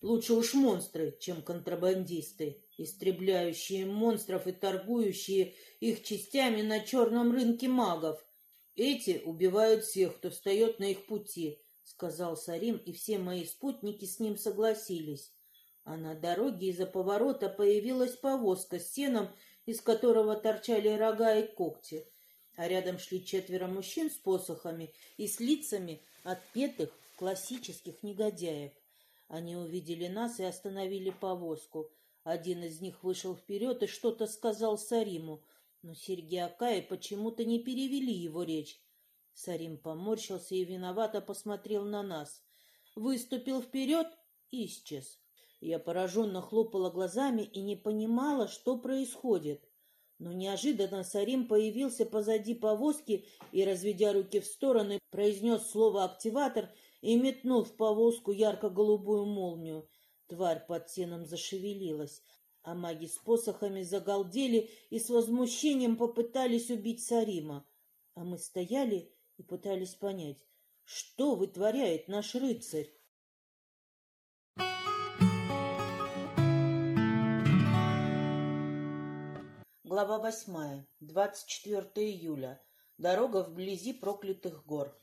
Лучше уж монстры, чем контрабандисты, истребляющие монстров и торгующие их частями на черном рынке магов. Эти убивают всех, кто встает на их пути, — сказал Сарим, и все мои спутники с ним согласились а на дороге из-за поворота появилась повозка с сеном, из которого торчали рога и когти, а рядом шли четверо мужчин с посохами и с лицами отпетых классических негодяев. Они увидели нас и остановили повозку. Один из них вышел вперед и что-то сказал Сариму, но Сергей Акаи почему-то не перевели его речь. Сарим поморщился и виновато посмотрел на нас. Выступил вперед и исчез. Я пораженно хлопала глазами и не понимала, что происходит. Но неожиданно Сарим появился позади повозки и, разведя руки в стороны, произнес слово «активатор» и метнул в повозку ярко-голубую молнию. Тварь под сеном зашевелилась, а маги с посохами загалдели и с возмущением попытались убить Сарима. А мы стояли и пытались понять, что вытворяет наш рыцарь. Глава восьмая. 24 июля. Дорога вблизи проклятых гор.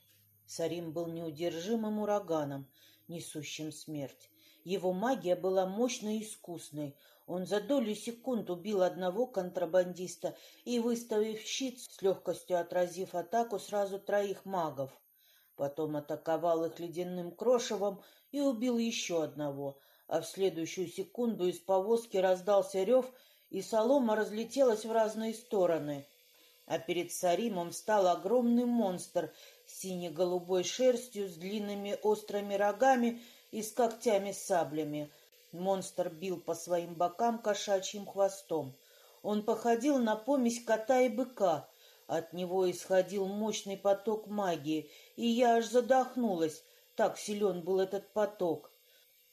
Сарим был неудержимым ураганом, несущим смерть. Его магия была мощной и искусной. Он за долю секунд убил одного контрабандиста и, выставив щит, с легкостью отразив атаку сразу троих магов. Потом атаковал их ледяным крошевом и убил еще одного, а в следующую секунду из повозки раздался рев — и солома разлетелась в разные стороны. А перед Саримом встал огромный монстр с сине-голубой шерстью, с длинными острыми рогами и с когтями-саблями. Монстр бил по своим бокам кошачьим хвостом. Он походил на помесь кота и быка. От него исходил мощный поток магии, и я аж задохнулась, так силен был этот поток.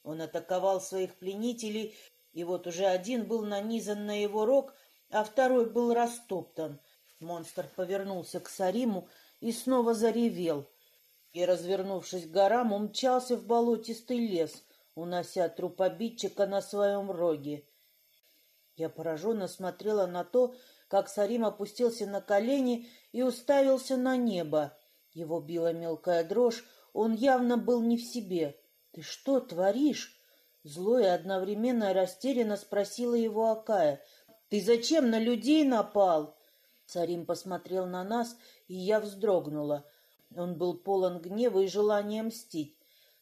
Он атаковал своих пленителей и вот уже один был нанизан на его рог, а второй был растоптан. Монстр повернулся к Сариму и снова заревел. И, развернувшись к горам, умчался в болотистый лес, унося труп обидчика на своем роге. Я пораженно смотрела на то, как Сарим опустился на колени и уставился на небо. Его била мелкая дрожь, он явно был не в себе. — Ты что творишь? Зло и одновременно растерянно спросила его Акая. «Ты зачем на людей напал?» Царим посмотрел на нас, и я вздрогнула. Он был полон гнева и желания мстить.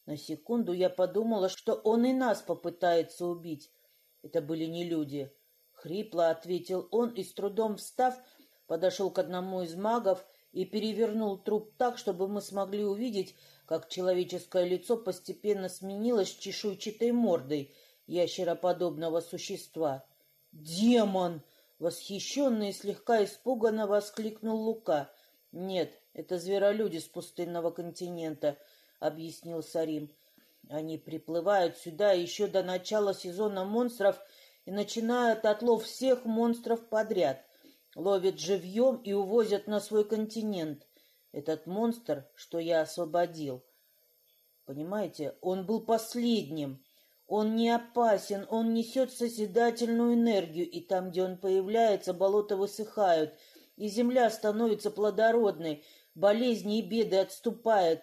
На секунду я подумала, что он и нас попытается убить. Это были не люди. Хрипло ответил он и, с трудом встав, подошел к одному из магов и перевернул труп так, чтобы мы смогли увидеть, как человеческое лицо постепенно сменилось чешуйчатой мордой ящероподобного существа. «Демон!» — восхищенно и слегка испуганно воскликнул Лука. «Нет, это зверолюди с пустынного континента», — объяснил Сарим. «Они приплывают сюда еще до начала сезона монстров и начинают отлов всех монстров подряд, ловят живьем и увозят на свой континент. Этот монстр, что я освободил. Понимаете, он был последним. Он не опасен, он несет созидательную энергию, и там, где он появляется, болота высыхают, и земля становится плодородной, болезни и беды отступают.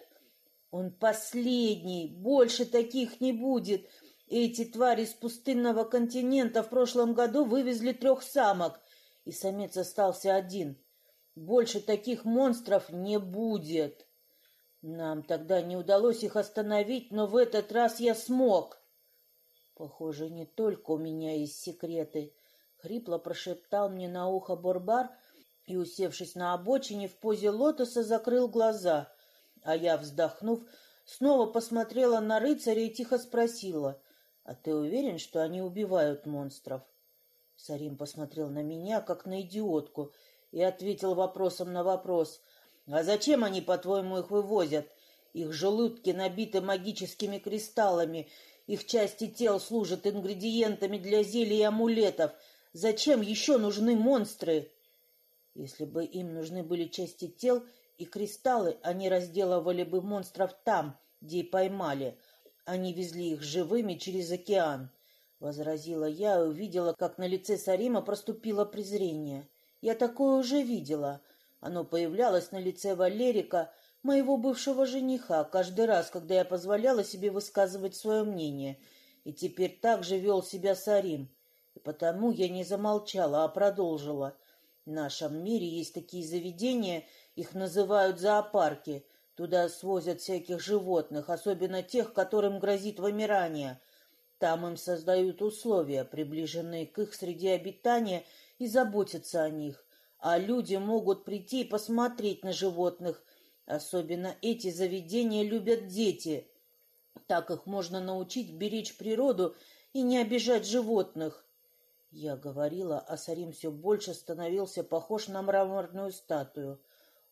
Он последний, больше таких не будет. Эти твари с пустынного континента в прошлом году вывезли трех самок, и самец остался один. Больше таких монстров не будет. Нам тогда не удалось их остановить, но в этот раз я смог. Похоже, не только у меня есть секреты. Хрипло прошептал мне на ухо Борбар и, усевшись на обочине в позе лотоса, закрыл глаза. А я, вздохнув, снова посмотрела на рыцаря и тихо спросила, «А ты уверен, что они убивают монстров?» Сарим посмотрел на меня, как на идиотку, и ответил вопросом на вопрос. «А зачем они, по-твоему, их вывозят? Их желудки набиты магическими кристаллами, их части тел служат ингредиентами для зелий и амулетов. Зачем еще нужны монстры?» Если бы им нужны были части тел и кристаллы, они разделывали бы монстров там, где и поймали. Они везли их живыми через океан. Возразила я и увидела, как на лице Сарима проступило презрение. Я такое уже видела. Оно появлялось на лице Валерика, моего бывшего жениха, каждый раз, когда я позволяла себе высказывать свое мнение. И теперь так же вел себя Сарим. И потому я не замолчала, а продолжила. В нашем мире есть такие заведения, их называют зоопарки. Туда свозят всяких животных, особенно тех, которым грозит вымирание. Там им создают условия, приближенные к их среде обитания, и заботятся о них, а люди могут прийти и посмотреть на животных. Особенно эти заведения любят дети. Так их можно научить беречь природу и не обижать животных. Я говорила, а Сарим все больше становился похож на мраморную статую.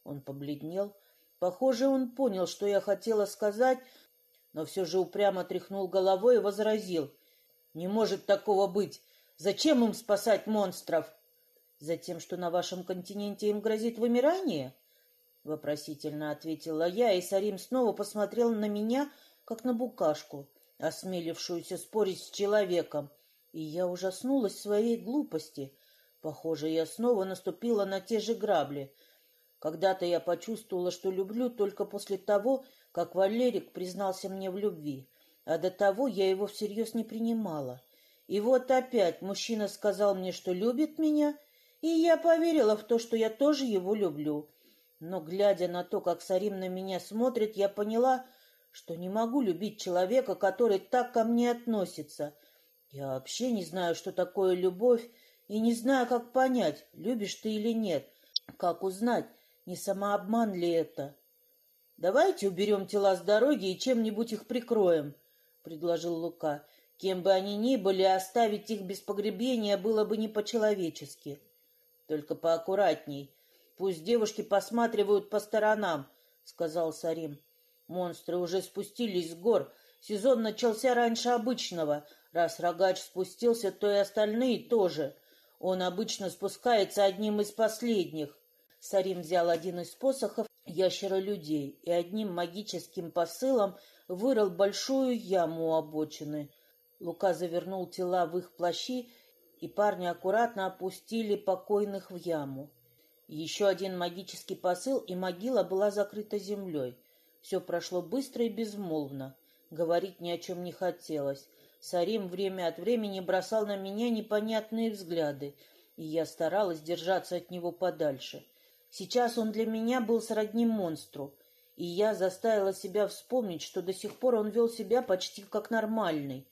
Он побледнел. Похоже, он понял, что я хотела сказать, но все же упрямо тряхнул головой и возразил. «Не может такого быть! Зачем им спасать монстров? Затем, что на вашем континенте им грозит вымирание? Вопросительно ответила я, и Сарим снова посмотрел на меня, как на букашку, осмелившуюся спорить с человеком, и я ужаснулась своей глупости. Похоже, я снова наступила на те же грабли. Когда-то я почувствовала, что люблю только после того, как Валерик признался мне в любви, а до того я его всерьез не принимала. И вот опять мужчина сказал мне, что любит меня, и я поверила в то, что я тоже его люблю. Но, глядя на то, как Сарим на меня смотрит, я поняла, что не могу любить человека, который так ко мне относится. Я вообще не знаю, что такое любовь, и не знаю, как понять, любишь ты или нет. Как узнать, не самообман ли это? Давайте уберем тела с дороги и чем-нибудь их прикроем, — предложил Лука. Кем бы они ни были, оставить их без погребения было бы не по-человечески. Только поаккуратней, Пусть девушки посматривают по сторонам, — сказал Сарим. Монстры уже спустились с гор. Сезон начался раньше обычного. Раз рогач спустился, то и остальные тоже. Он обычно спускается одним из последних. Сарим взял один из посохов ящера людей и одним магическим посылом вырыл большую яму у обочины. Лука завернул тела в их плащи, и парни аккуратно опустили покойных в яму. Еще один магический посыл, и могила была закрыта землей. Все прошло быстро и безмолвно. Говорить ни о чем не хотелось. Сарим время от времени бросал на меня непонятные взгляды, и я старалась держаться от него подальше. Сейчас он для меня был сродни монстру, и я заставила себя вспомнить, что до сих пор он вел себя почти как нормальный,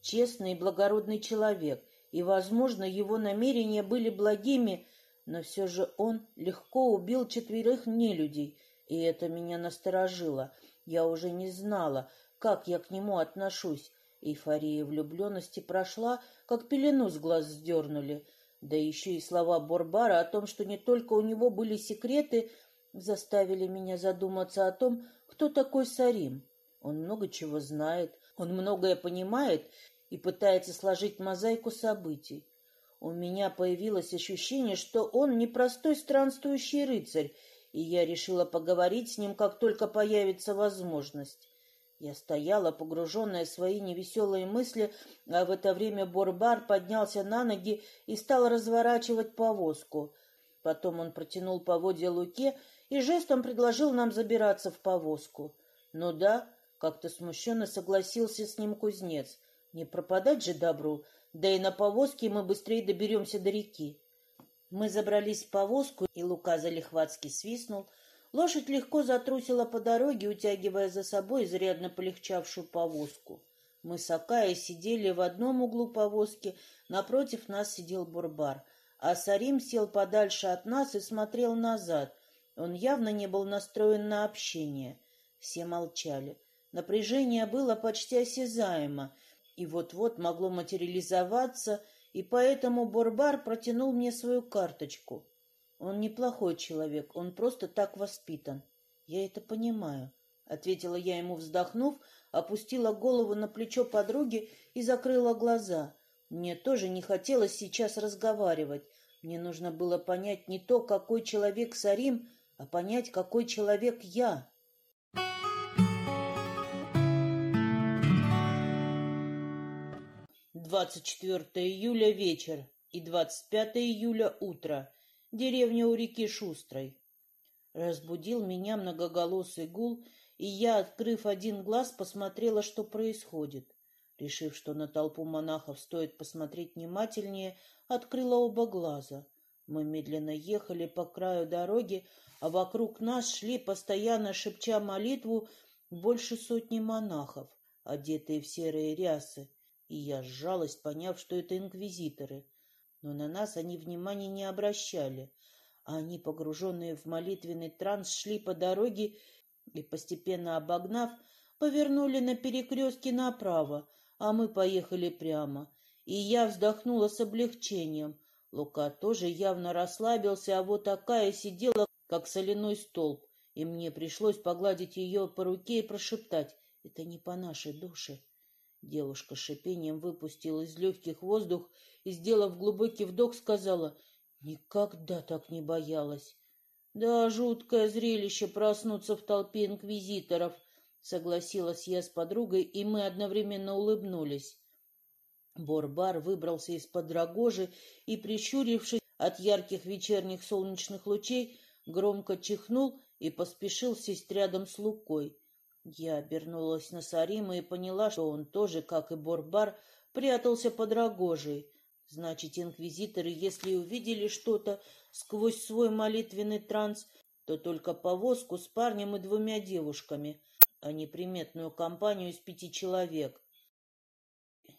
честный и благородный человек, и, возможно, его намерения были благими, но все же он легко убил четверых нелюдей, и это меня насторожило. Я уже не знала, как я к нему отношусь. Эйфория влюбленности прошла, как пелену с глаз сдернули. Да еще и слова Борбара о том, что не только у него были секреты, заставили меня задуматься о том, кто такой Сарим. Он много чего знает, он многое понимает и пытается сложить мозаику событий. У меня появилось ощущение, что он непростой странствующий рыцарь, и я решила поговорить с ним, как только появится возможность. Я стояла, погруженная в свои невеселые мысли, а в это время Борбар поднялся на ноги и стал разворачивать повозку. Потом он протянул поводья Луке и жестом предложил нам забираться в повозку. Ну да, как-то смущенно согласился с ним кузнец. Не пропадать же добру, да и на повозке мы быстрее доберемся до реки. Мы забрались в повозку, и Лука залихватски свистнул. Лошадь легко затрусила по дороге, утягивая за собой изрядно полегчавшую повозку. Мы с Акаей сидели в одном углу повозки, напротив нас сидел Бурбар, а Сарим сел подальше от нас и смотрел назад. Он явно не был настроен на общение. Все молчали. Напряжение было почти осязаемо, и вот-вот могло материализоваться, и поэтому Борбар протянул мне свою карточку. Он неплохой человек, он просто так воспитан. Я это понимаю, — ответила я ему, вздохнув, опустила голову на плечо подруги и закрыла глаза. Мне тоже не хотелось сейчас разговаривать. Мне нужно было понять не то, какой человек Сарим, а понять, какой человек я. 24 июля вечер и 25 июля утро. Деревня у реки Шустрой. Разбудил меня многоголосый гул, и я, открыв один глаз, посмотрела, что происходит. Решив, что на толпу монахов стоит посмотреть внимательнее, открыла оба глаза. Мы медленно ехали по краю дороги, а вокруг нас шли, постоянно шепча молитву, больше сотни монахов, одетые в серые рясы и я сжалась, поняв, что это инквизиторы. Но на нас они внимания не обращали, а они, погруженные в молитвенный транс, шли по дороге и, постепенно обогнав, повернули на перекрестке направо, а мы поехали прямо. И я вздохнула с облегчением. Лука тоже явно расслабился, а вот такая сидела, как соляной столб, и мне пришлось погладить ее по руке и прошептать «Это не по нашей душе». Девушка шипением выпустила из легких воздух и, сделав глубокий вдох, сказала, «Никогда так не боялась». «Да, жуткое зрелище проснуться в толпе инквизиторов», — согласилась я с подругой, и мы одновременно улыбнулись. Борбар выбрался из-под рогожи и, прищурившись, от ярких вечерних солнечных лучей, громко чихнул и поспешил сесть рядом с Лукой. Я обернулась на Сарима и поняла, что он тоже, как и Борбар, прятался под рогожей. Значит, инквизиторы, если увидели что-то сквозь свой молитвенный транс, то только повозку с парнем и двумя девушками, а не приметную компанию из пяти человек.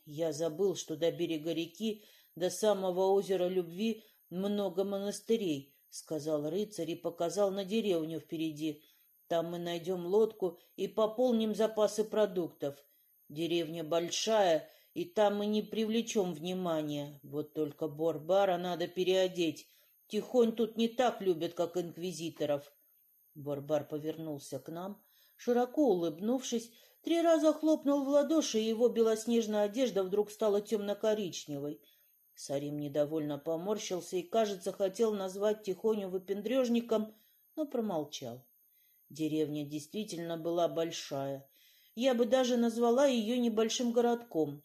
Я забыл, что до берега реки, до самого озера Любви много монастырей, — сказал рыцарь и показал на деревню впереди. Там мы найдем лодку и пополним запасы продуктов. Деревня большая, и там мы не привлечем внимания. Вот только Борбара надо переодеть. Тихонь тут не так любят, как инквизиторов. Борбар повернулся к нам, широко улыбнувшись, три раза хлопнул в ладоши, и его белоснежная одежда вдруг стала темно-коричневой. Сарим недовольно поморщился и, кажется, хотел назвать Тихоню выпендрежником, но промолчал. Деревня действительно была большая. Я бы даже назвала ее небольшим городком.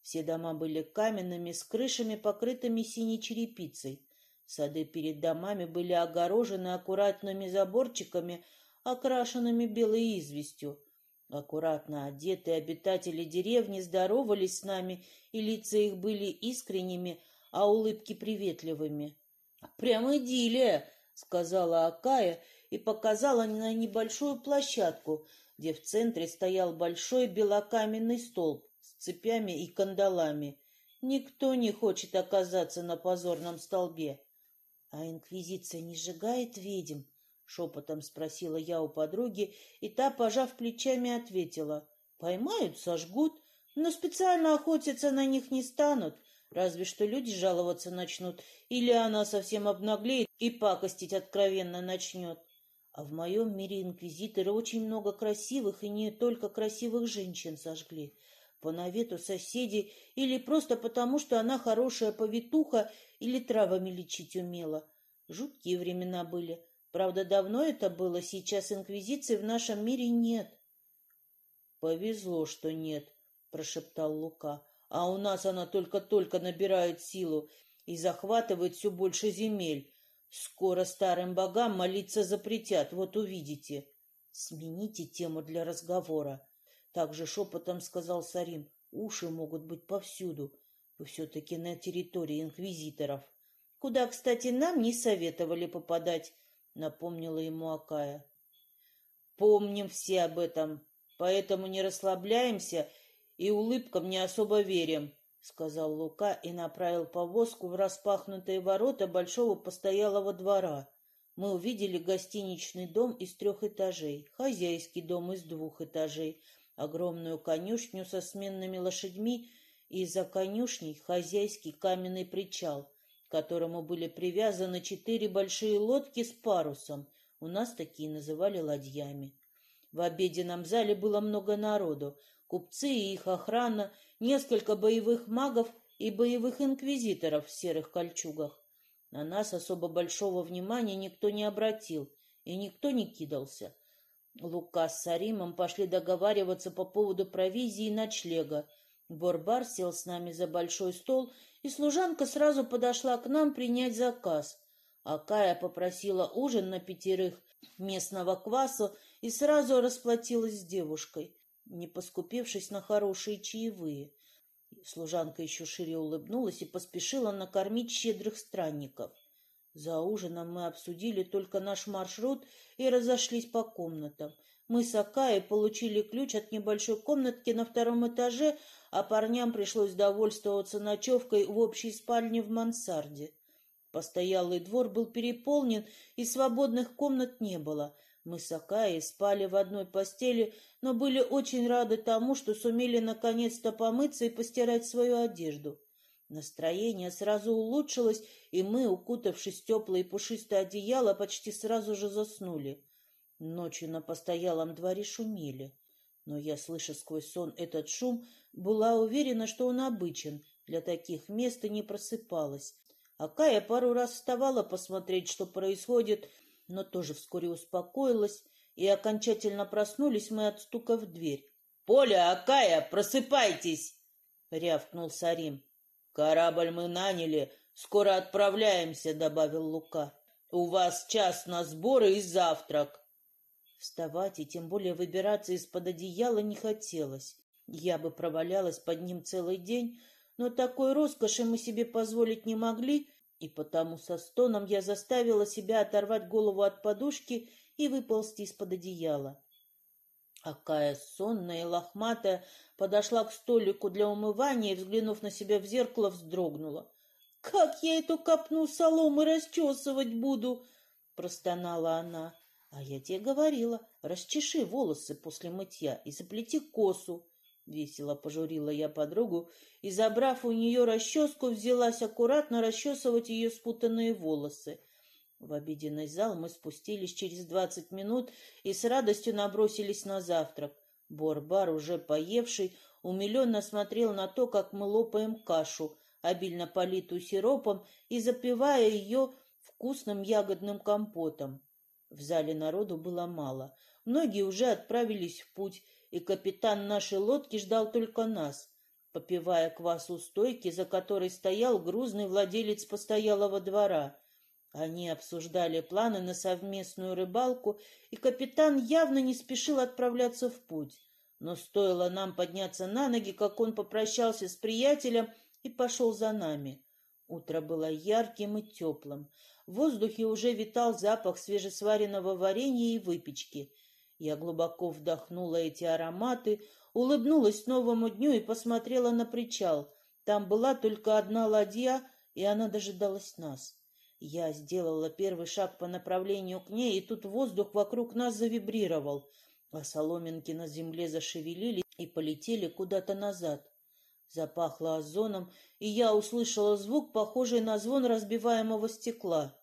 Все дома были каменными, с крышами, покрытыми синей черепицей. Сады перед домами были огорожены аккуратными заборчиками, окрашенными белой известью. Аккуратно одетые обитатели деревни здоровались с нами, и лица их были искренними, а улыбки приветливыми. — Прямо идиллия! — сказала Акая и показала на небольшую площадку, где в центре стоял большой белокаменный столб цепями и кандалами. Никто не хочет оказаться на позорном столбе. — А инквизиция не сжигает ведьм? — шепотом спросила я у подруги, и та, пожав плечами, ответила. — Поймают, сожгут, но специально охотиться на них не станут, разве что люди жаловаться начнут, или она совсем обнаглеет и пакостить откровенно начнет. А в моем мире инквизиторы очень много красивых и не только красивых женщин сожгли по навету соседей или просто потому, что она хорошая повитуха или травами лечить умела. Жуткие времена были. Правда, давно это было, сейчас инквизиции в нашем мире нет. — Повезло, что нет, — прошептал Лука. — А у нас она только-только набирает силу и захватывает все больше земель. Скоро старым богам молиться запретят, вот увидите. Смените тему для разговора. Также шепотом сказал Сарим. Уши могут быть повсюду. Вы все-таки на территории инквизиторов. Куда, кстати, нам не советовали попадать, напомнила ему Акая. Помним все об этом, поэтому не расслабляемся и улыбкам не особо верим, сказал Лука и направил повозку в распахнутые ворота большого постоялого двора. Мы увидели гостиничный дом из трех этажей, хозяйский дом из двух этажей, огромную конюшню со сменными лошадьми и за конюшней хозяйский каменный причал, к которому были привязаны четыре большие лодки с парусом. У нас такие называли ладьями. В обеденном зале было много народу. Купцы и их охрана, несколько боевых магов и боевых инквизиторов в серых кольчугах. На нас особо большого внимания никто не обратил, и никто не кидался. Лука с Саримом пошли договариваться по поводу провизии и ночлега. Борбар сел с нами за большой стол, и служанка сразу подошла к нам принять заказ. Акая попросила ужин на пятерых местного кваса и сразу расплатилась с девушкой, не поскупившись на хорошие чаевые. Служанка еще шире улыбнулась и поспешила накормить щедрых странников. За ужином мы обсудили только наш маршрут и разошлись по комнатам. Мы с Акаей получили ключ от небольшой комнатки на втором этаже, а парням пришлось довольствоваться ночевкой в общей спальне в мансарде. Постоялый двор был переполнен, и свободных комнат не было. Мы с Акаей спали в одной постели, но были очень рады тому, что сумели наконец-то помыться и постирать свою одежду. Настроение сразу улучшилось, и мы, укутавшись в теплое и пушистое одеяло, почти сразу же заснули. Ночью на постоялом дворе шумели. Но я, слыша сквозь сон этот шум, была уверена, что он обычен, для таких мест и не просыпалась. А Кая пару раз вставала посмотреть, что происходит, но тоже вскоре успокоилась, и окончательно проснулись мы от стука в дверь. — Поля, Акая, просыпайтесь! — рявкнул Сарим. Корабль мы наняли, Скоро отправляемся, добавил Лука. У вас час на сборы и завтрак. Вставать и тем более выбираться из-под одеяла не хотелось. Я бы провалялась под ним целый день, но такой роскоши мы себе позволить не могли, и потому со стоном я заставила себя оторвать голову от подушки и выползти из-под одеяла. Акая, сонная и лохматая, подошла к столику для умывания и, взглянув на себя в зеркало, вздрогнула. — Как я эту копну соломы расчесывать буду? — простонала она. — А я тебе говорила, расчеши волосы после мытья и заплети косу. Весело пожурила я подругу и, забрав у нее расческу, взялась аккуратно расчесывать ее спутанные волосы. В обеденный зал мы спустились через двадцать минут и с радостью набросились на завтрак. Борбар, уже поевший, умиленно смотрел на то, как мы лопаем кашу, обильно политую сиропом и запивая ее вкусным ягодным компотом. В зале народу было мало. Многие уже отправились в путь, и капитан нашей лодки ждал только нас, попивая квас у стойки, за которой стоял грузный владелец постоялого двора. Они обсуждали планы на совместную рыбалку, и капитан явно не спешил отправляться в путь. Но стоило нам подняться на ноги, как он попрощался с приятелем и пошел за нами. Утро было ярким и теплым. В воздухе уже витал запах свежесваренного варенья и выпечки. Я глубоко вдохнула эти ароматы, улыбнулась новому дню и посмотрела на причал. Там была только одна ладья, и она дожидалась нас. Я сделала первый шаг по направлению к ней, и тут воздух вокруг нас завибрировал, а соломинки на земле зашевелились и полетели куда-то назад. Запахло озоном, и я услышала звук, похожий на звон разбиваемого стекла.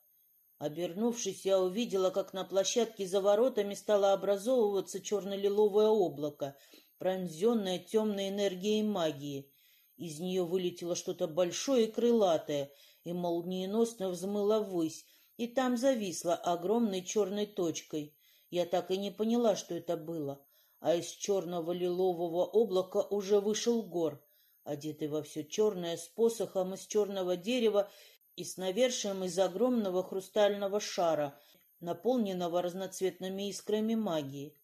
Обернувшись, я увидела, как на площадке за воротами стало образовываться черно-лиловое облако, пронзенное темной энергией магии. Из нее вылетело что-то большое и крылатое — и молниеносно взмыла ввысь, и там зависла огромной черной точкой. Я так и не поняла, что это было. А из черного лилового облака уже вышел гор, одетый во все черное, с посохом из черного дерева и с навершием из огромного хрустального шара, наполненного разноцветными искрами магии.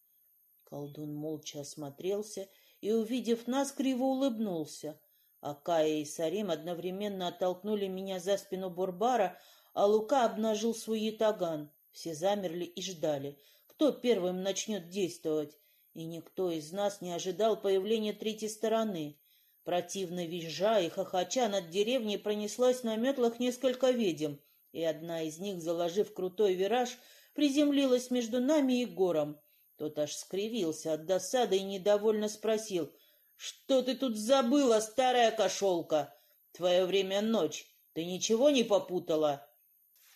Колдун молча осмотрелся и, увидев нас, криво улыбнулся. Акая и Сарим одновременно оттолкнули меня за спину Бурбара, а Лука обнажил свой ятаган. Все замерли и ждали, кто первым начнет действовать, и никто из нас не ожидал появления третьей стороны. Противно визжа и хохоча над деревней пронеслось на метлах несколько ведьм, и одна из них, заложив крутой вираж, приземлилась между нами и гором. Тот аж скривился от досады и недовольно спросил — что ты тут забыла, старая кошелка? Твое время ночь. Ты ничего не попутала?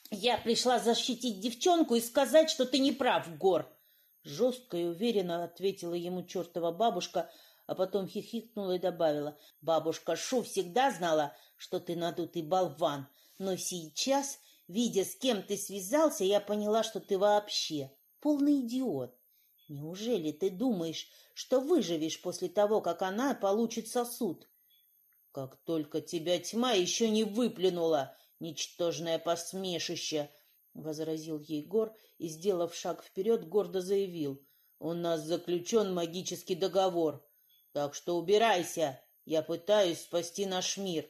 Я пришла защитить девчонку и сказать, что ты не прав, Гор. Жестко и уверенно ответила ему чертова бабушка, а потом хихикнула и добавила. Бабушка Шу всегда знала, что ты надутый болван, но сейчас, видя, с кем ты связался, я поняла, что ты вообще полный идиот. Неужели ты думаешь, что выживешь после того, как она получит сосуд? Как только тебя тьма еще не выплюнула, ничтожное посмешище, — возразил Егор и, сделав шаг вперед, гордо заявил. — У нас заключен магический договор, так что убирайся, я пытаюсь спасти наш мир.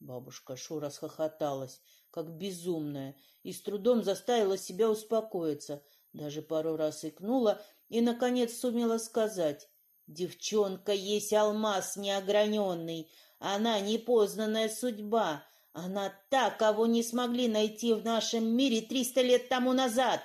Бабушка Шу расхохоталась, как безумная, и с трудом заставила себя успокоиться, даже пару раз икнула и, наконец, сумела сказать. «Девчонка есть алмаз неограненный, она непознанная судьба, она та, кого не смогли найти в нашем мире триста лет тому назад.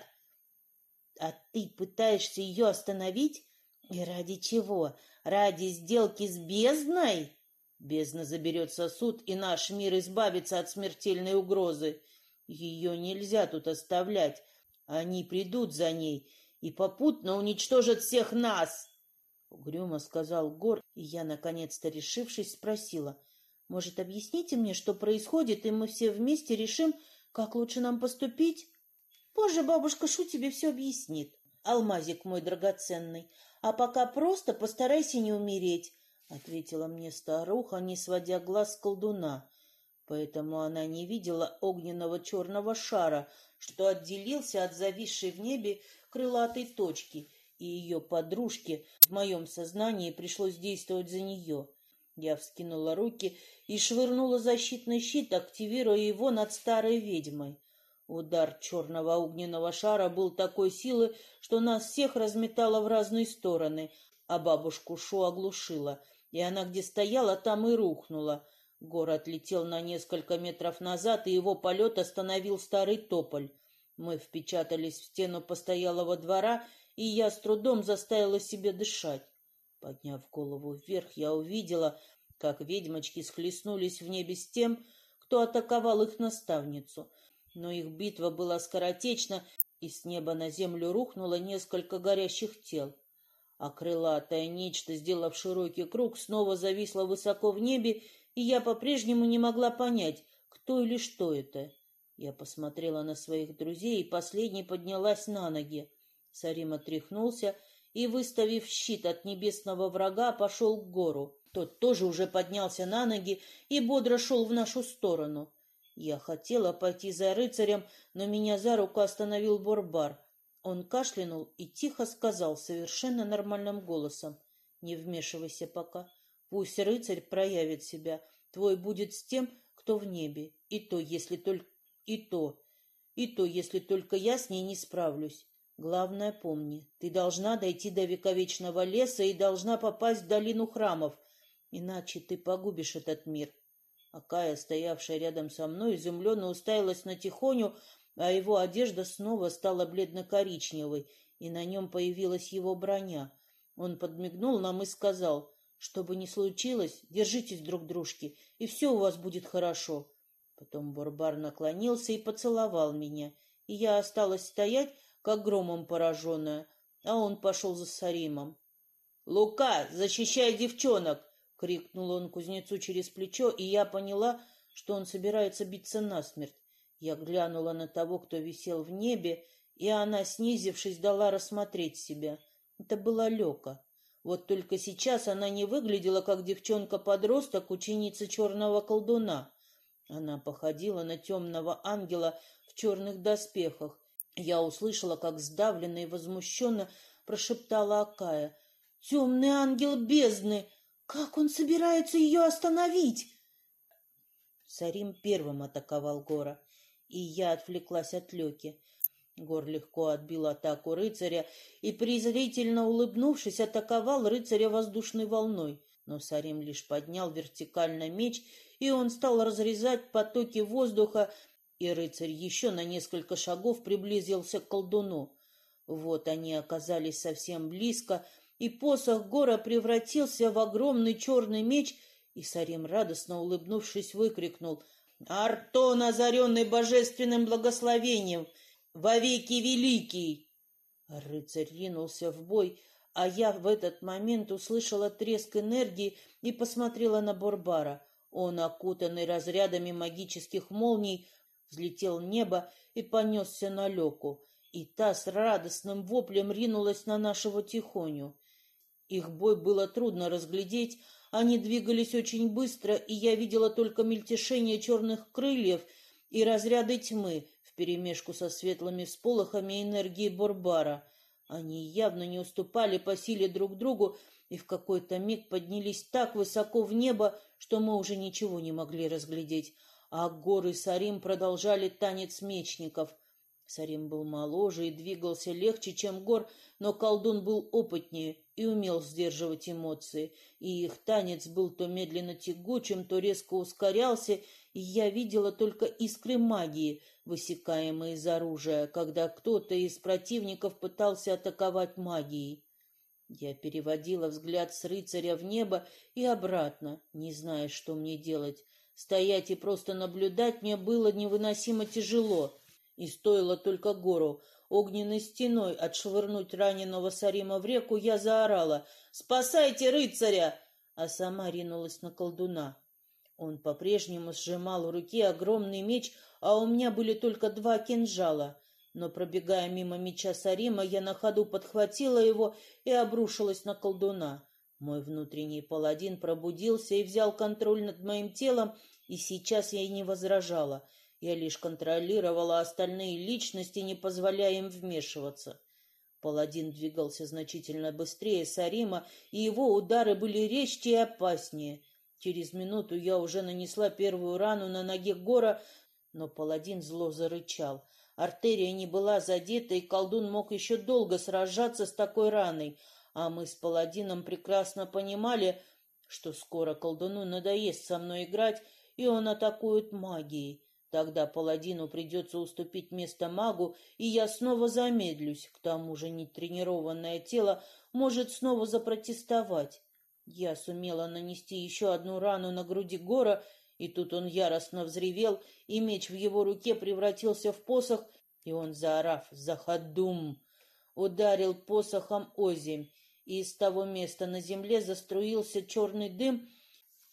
А ты пытаешься ее остановить? И ради чего? Ради сделки с бездной?» Бездна заберет сосуд, и наш мир избавится от смертельной угрозы. Ее нельзя тут оставлять. Они придут за ней и попутно уничтожат всех нас. Угрюмо сказал Гор, и я, наконец-то решившись, спросила. Может, объясните мне, что происходит, и мы все вместе решим, как лучше нам поступить? Позже бабушка Шу тебе все объяснит, алмазик мой драгоценный. А пока просто постарайся не умереть, — ответила мне старуха, не сводя глаз с колдуна. поэтому она не видела огненного черного шара, что отделился от зависшей в небе крылатой точки, и ее подружке в моем сознании пришлось действовать за нее. Я вскинула руки и швырнула защитный щит, активируя его над старой ведьмой. Удар черного огненного шара был такой силы, что нас всех разметало в разные стороны, а бабушку Шу оглушила, и она где стояла, там и рухнула. Город летел на несколько метров назад, и его полет остановил старый тополь. Мы впечатались в стену постоялого двора, и я с трудом заставила себе дышать. Подняв голову вверх, я увидела, как ведьмочки схлестнулись в небе с тем, кто атаковал их наставницу — но их битва была скоротечна, и с неба на землю рухнуло несколько горящих тел. А крылатое нечто, сделав широкий круг, снова зависло высоко в небе, и я по-прежнему не могла понять, кто или что это. Я посмотрела на своих друзей, и последний поднялась на ноги. Сарим отряхнулся и, выставив щит от небесного врага, пошел к гору. Тот тоже уже поднялся на ноги и бодро шел в нашу сторону. Я хотела пойти за рыцарем, но меня за руку остановил Борбар. Он кашлянул и тихо сказал совершенно нормальным голосом. «Не вмешивайся пока. Пусть рыцарь проявит себя. Твой будет с тем, кто в небе. И то, если только... И то... И то, если только я с ней не справлюсь. Главное помни, ты должна дойти до вековечного леса и должна попасть в долину храмов, иначе ты погубишь этот мир. Акая, стоявшая рядом со мной, изумленно уставилась на Тихоню, а его одежда снова стала бледно-коричневой, и на нем появилась его броня. Он подмигнул нам и сказал, что бы ни случилось, держитесь друг дружки, и все у вас будет хорошо. Потом Барбар наклонился и поцеловал меня, и я осталась стоять, как громом пораженная, а он пошел за Саримом. «Лука, защищай девчонок!» — крикнул он кузнецу через плечо, и я поняла, что он собирается биться насмерть. Я глянула на того, кто висел в небе, и она, снизившись, дала рассмотреть себя. Это была Лёка. Вот только сейчас она не выглядела, как девчонка-подросток, ученица черного колдуна. Она походила на темного ангела в черных доспехах. Я услышала, как сдавленно и возмущенно прошептала Акая. «Темный ангел бездны! Как он собирается ее остановить? Сарим первым атаковал Гора, и я отвлеклась от Леки. Гор легко отбил атаку рыцаря и, презрительно улыбнувшись, атаковал рыцаря воздушной волной. Но Сарим лишь поднял вертикально меч, и он стал разрезать потоки воздуха, и рыцарь еще на несколько шагов приблизился к колдуну. Вот они оказались совсем близко, и посох Гора превратился в огромный черный меч, и Сарим, радостно улыбнувшись, выкрикнул «Артон, озаренный божественным благословением, вовеки великий!» Рыцарь ринулся в бой, а я в этот момент услышала треск энергии и посмотрела на Борбара. Он, окутанный разрядами магических молний, взлетел в небо и понесся на Леку, и та с радостным воплем ринулась на нашего Тихоню. Их бой было трудно разглядеть, они двигались очень быстро, и я видела только мельтешение черных крыльев и разряды тьмы вперемешку со светлыми всполохами энергии Борбара. Они явно не уступали по силе друг другу, и в какой-то миг поднялись так высоко в небо, что мы уже ничего не могли разглядеть, а горы Сарим продолжали танец мечников — Сарим был моложе и двигался легче, чем Гор, но колдун был опытнее и умел сдерживать эмоции, и их танец был то медленно тягучим, то резко ускорялся, и я видела только искры магии, высекаемые из оружия, когда кто-то из противников пытался атаковать магией. Я переводила взгляд с рыцаря в небо и обратно, не зная, что мне делать. Стоять и просто наблюдать мне было невыносимо тяжело — и стоило только гору огненной стеной отшвырнуть раненого Сарима в реку, я заорала «Спасайте рыцаря!» а сама ринулась на колдуна. Он по-прежнему сжимал в руке огромный меч, а у меня были только два кинжала. Но, пробегая мимо меча Сарима, я на ходу подхватила его и обрушилась на колдуна. Мой внутренний паладин пробудился и взял контроль над моим телом, и сейчас я и не возражала. Я лишь контролировала остальные личности, не позволяя им вмешиваться. Паладин двигался значительно быстрее Сарима, и его удары были резче и опаснее. Через минуту я уже нанесла первую рану на ноге Гора, но паладин зло зарычал. Артерия не была задета, и колдун мог еще долго сражаться с такой раной, а мы с паладином прекрасно понимали, что скоро колдуну надоест со мной играть, и он атакует магией. Тогда паладину придется уступить место магу, и я снова замедлюсь. К тому же нетренированное тело может снова запротестовать. Я сумела нанести еще одну рану на груди Гора, и тут он яростно взревел, и меч в его руке превратился в посох, и он, заорав «Захадум!», ударил посохом озимь, и из того места на земле заструился черный дым,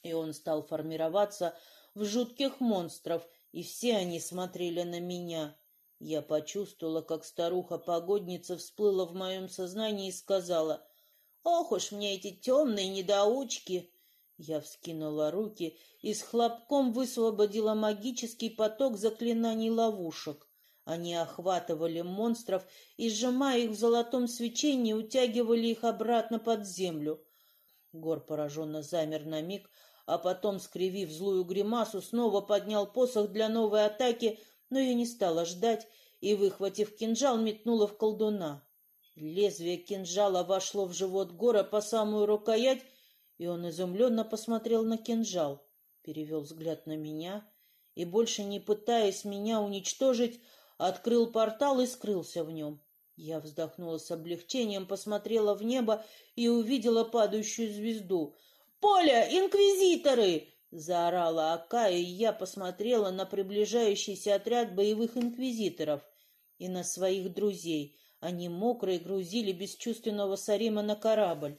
и он стал формироваться в жутких монстров, и все они смотрели на меня. Я почувствовала, как старуха-погодница всплыла в моем сознании и сказала — Ох уж мне эти темные недоучки! Я вскинула руки и с хлопком высвободила магический поток заклинаний ловушек. Они охватывали монстров и, сжимая их в золотом свечении, утягивали их обратно под землю. Гор пораженно замер на миг, а потом, скривив злую гримасу, снова поднял посох для новой атаки, но я не стала ждать и, выхватив кинжал, метнула в колдуна. Лезвие кинжала вошло в живот Гора по самую рукоять, и он изумленно посмотрел на кинжал, перевел взгляд на меня и, больше не пытаясь меня уничтожить, открыл портал и скрылся в нем. Я вздохнула с облегчением, посмотрела в небо и увидела падающую звезду. «Поля! Инквизиторы!» — заорала Ака, и я посмотрела на приближающийся отряд боевых инквизиторов и на своих друзей — они мокрые грузили бесчувственного Сарима на корабль.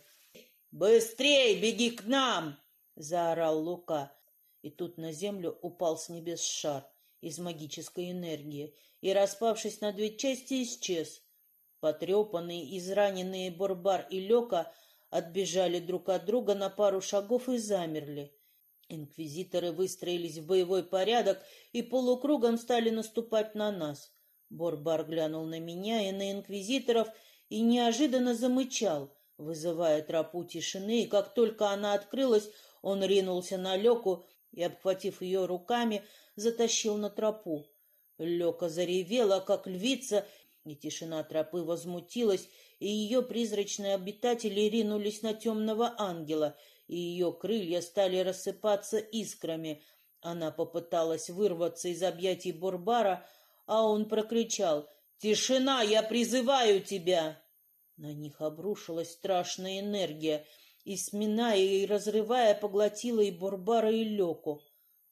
«Быстрей, беги к нам!» — заорал Лука. И тут на землю упал с небес шар из магической энергии и, распавшись на две части, исчез. Потрепанные, израненные Борбар и Лёка отбежали друг от друга на пару шагов и замерли. Инквизиторы выстроились в боевой порядок и полукругом стали наступать на нас. Борбар глянул на меня и на инквизиторов и неожиданно замычал, вызывая тропу тишины, и как только она открылась, он ринулся на Леку и, обхватив ее руками, затащил на тропу. Лека заревела, как львица, и тишина тропы возмутилась, и ее призрачные обитатели ринулись на темного ангела, и ее крылья стали рассыпаться искрами. Она попыталась вырваться из объятий Борбара, а он прокричал «Тишина, я призываю тебя!» На них обрушилась страшная энергия, и, сминая и разрывая, поглотила и Бурбара, и Леку.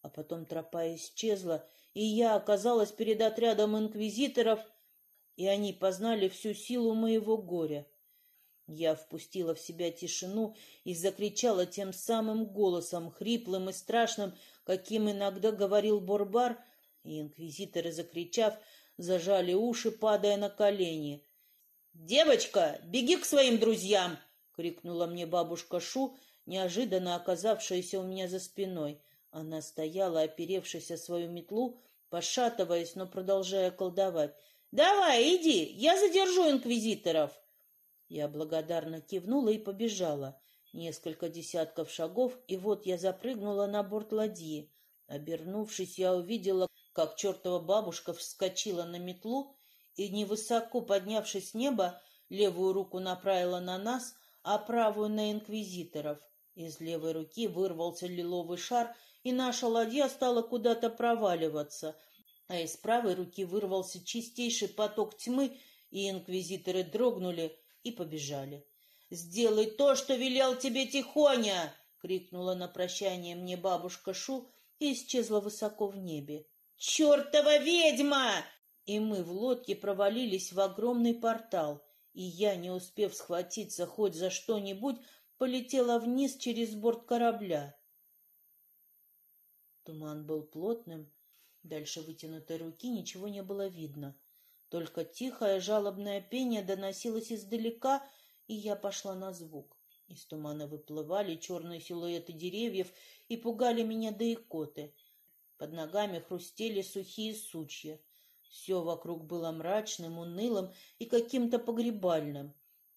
А потом тропа исчезла, и я оказалась перед отрядом инквизиторов, и они познали всю силу моего горя. Я впустила в себя тишину и закричала тем самым голосом, хриплым и страшным, каким иногда говорил Борбар, и инквизиторы, закричав, зажали уши, падая на колени. «Девочка, беги к своим друзьям!» — крикнула мне бабушка Шу, неожиданно оказавшаяся у меня за спиной. Она стояла, оперевшись о свою метлу, пошатываясь, но продолжая колдовать. «Давай, иди, я задержу инквизиторов!» Я благодарно кивнула и побежала. Несколько десятков шагов, и вот я запрыгнула на борт ладьи. Обернувшись, я увидела, как чертова бабушка вскочила на метлу и, невысоко поднявшись с неба, левую руку направила на нас, а правую на инквизиторов. Из левой руки вырвался лиловый шар, и наша ладья стала куда-то проваливаться, а из правой руки вырвался чистейший поток тьмы, и инквизиторы дрогнули и побежали. «Сделай то, что велел тебе Тихоня!» — крикнула на прощание мне бабушка Шу и исчезла высоко в небе. «Чертова ведьма!» И мы в лодке провалились в огромный портал, и я, не успев схватиться хоть за что-нибудь, полетела вниз через борт корабля. Туман был плотным, дальше вытянутой руки ничего не было видно. Только тихое жалобное пение доносилось издалека, и я пошла на звук. Из тумана выплывали черные силуэты деревьев и пугали меня до икоты. Под ногами хрустели сухие сучья. Все вокруг было мрачным, унылым и каким-то погребальным.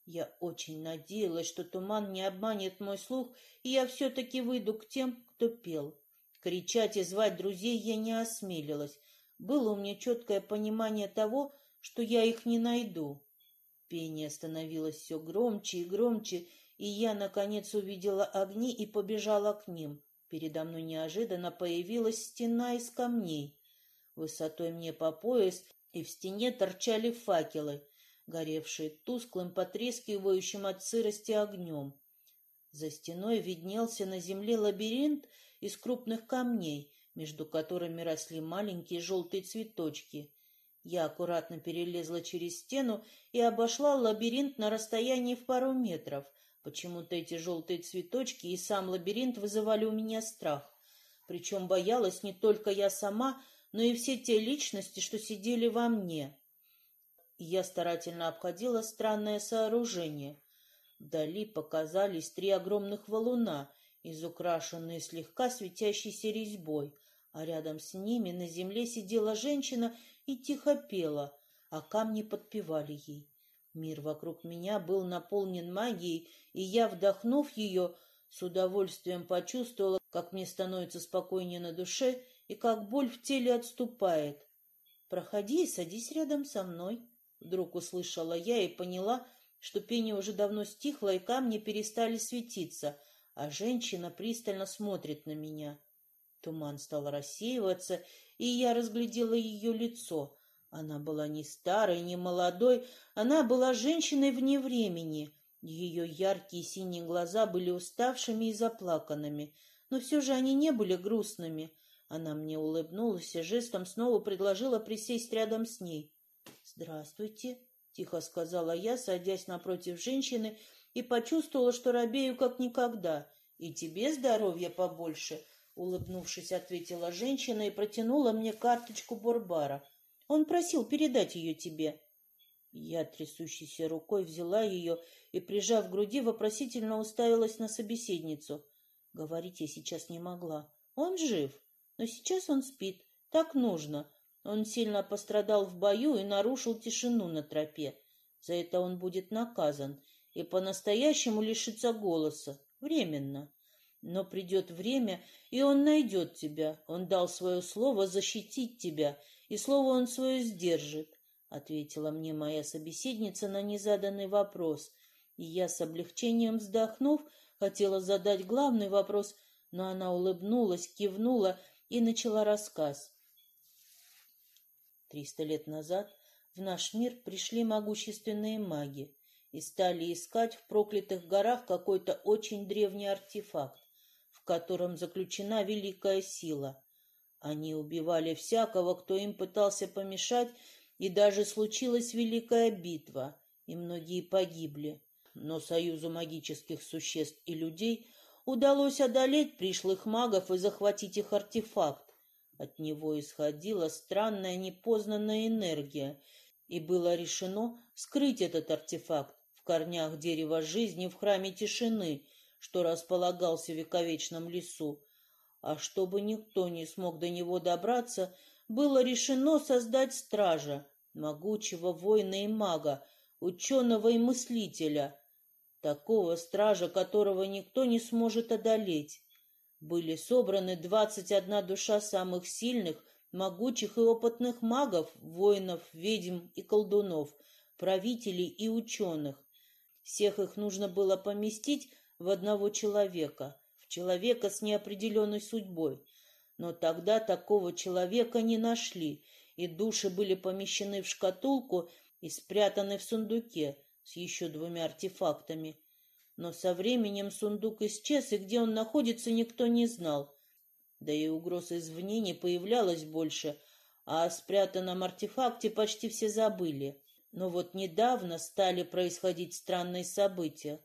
Я очень надеялась, что туман не обманет мой слух, и я все-таки выйду к тем, кто пел. Кричать и звать друзей я не осмелилась. Было у меня четкое понимание того, что я их не найду. Пение становилось все громче и громче, и я, наконец, увидела огни и побежала к ним. Передо мной неожиданно появилась стена из камней. Высотой мне по пояс, и в стене торчали факелы, горевшие тусклым, потрескивающим от сырости огнем. За стеной виднелся на земле лабиринт из крупных камней, между которыми росли маленькие желтые цветочки. Я аккуратно перелезла через стену и обошла лабиринт на расстоянии в пару метров — Почему-то эти желтые цветочки и сам лабиринт вызывали у меня страх. Причем боялась не только я сама, но и все те личности, что сидели во мне. Я старательно обходила странное сооружение. Вдали показались три огромных валуна, изукрашенные слегка светящейся резьбой, а рядом с ними на земле сидела женщина и тихо пела, а камни подпевали ей. Мир вокруг меня был наполнен магией, и я, вдохнув ее, с удовольствием почувствовала, как мне становится спокойнее на душе и как боль в теле отступает. «Проходи и садись рядом со мной», — вдруг услышала я и поняла, что пение уже давно стихло, и камни перестали светиться, а женщина пристально смотрит на меня. Туман стал рассеиваться, и я разглядела ее лицо — она была не старой, не молодой, она была женщиной вне времени. Ее яркие синие глаза были уставшими и заплаканными, но все же они не были грустными. Она мне улыбнулась и жестом снова предложила присесть рядом с ней. «Здравствуйте», — тихо сказала я, садясь напротив женщины, и почувствовала, что робею как никогда. «И тебе здоровья побольше», — улыбнувшись, ответила женщина и протянула мне карточку Бурбара. Он просил передать ее тебе. Я трясущейся рукой взяла ее и, прижав к груди, вопросительно уставилась на собеседницу. Говорить я сейчас не могла. Он жив, но сейчас он спит. Так нужно. Он сильно пострадал в бою и нарушил тишину на тропе. За это он будет наказан и по-настоящему лишится голоса. Временно. Но придет время, и он найдет тебя. Он дал свое слово защитить тебя и слово он свое сдержит, — ответила мне моя собеседница на незаданный вопрос, и я с облегчением вздохнув, хотела задать главный вопрос, но она улыбнулась, кивнула и начала рассказ. Триста лет назад в наш мир пришли могущественные маги и стали искать в проклятых горах какой-то очень древний артефакт, в котором заключена великая сила — они убивали всякого, кто им пытался помешать, и даже случилась великая битва, и многие погибли. Но союзу магических существ и людей удалось одолеть пришлых магов и захватить их артефакт. От него исходила странная непознанная энергия, и было решено скрыть этот артефакт корнях дерева жизни в храме тишины, что располагался в вековечном лесу, а чтобы никто не смог до него добраться, было решено создать стража, могучего воина и мага, ученого и мыслителя, такого стража, которого никто не сможет одолеть. Были собраны двадцать одна душа самых сильных, могучих и опытных магов, воинов, ведьм и колдунов, правителей и ученых. Всех их нужно было поместить в одного человека — человека с неопределенной судьбой. Но тогда такого человека не нашли, и души были помещены в шкатулку и спрятаны в сундуке с еще двумя артефактами. Но со временем сундук исчез, и где он находится, никто не знал. Да и угроз извне не появлялось больше, а о спрятанном артефакте почти все забыли. Но вот недавно стали происходить странные события.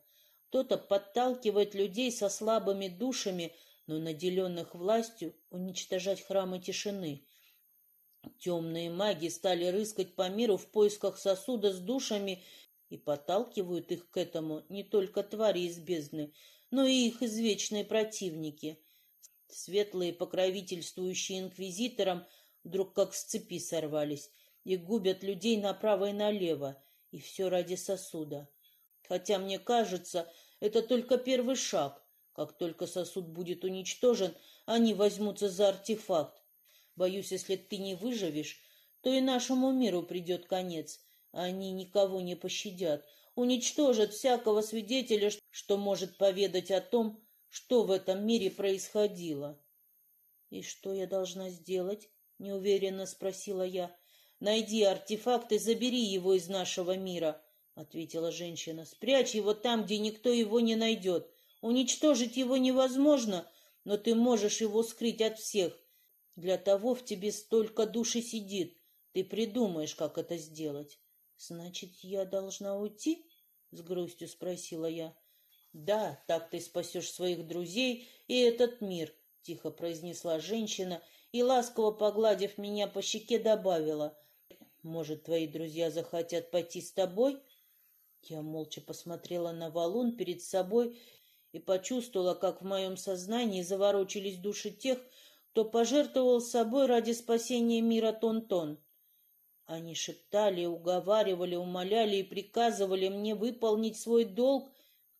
Кто-то подталкивает людей со слабыми душами, но наделенных властью уничтожать храмы тишины. Темные маги стали рыскать по миру в поисках сосуда с душами И подталкивают их к этому не только твари из бездны, но и их извечные противники. Светлые, покровительствующие инквизиторам, вдруг как с цепи сорвались и губят людей направо и налево, и все ради сосуда. Хотя, мне кажется, это только первый шаг. Как только сосуд будет уничтожен, они возьмутся за артефакт. Боюсь, если ты не выживешь, то и нашему миру придет конец. Они никого не пощадят, уничтожат всякого свидетеля, что может поведать о том, что в этом мире происходило. — И что я должна сделать? — неуверенно спросила я. — Найди артефакт и забери его из нашего мира, — ответила женщина. — Спрячь его там, где никто его не найдет. Уничтожить его невозможно, но ты можешь его скрыть от всех. Для того в тебе столько души сидит. Ты придумаешь, как это сделать. Значит, я должна уйти? С грустью спросила я. Да, так ты спасешь своих друзей и этот мир, тихо произнесла женщина и, ласково погладив меня по щеке, добавила. Может, твои друзья захотят пойти с тобой? Я молча посмотрела на валун перед собой и почувствовала, как в моем сознании заворочились души тех, кто пожертвовал собой ради спасения мира Тон-Тон. Они шептали, уговаривали, умоляли и приказывали мне выполнить свой долг,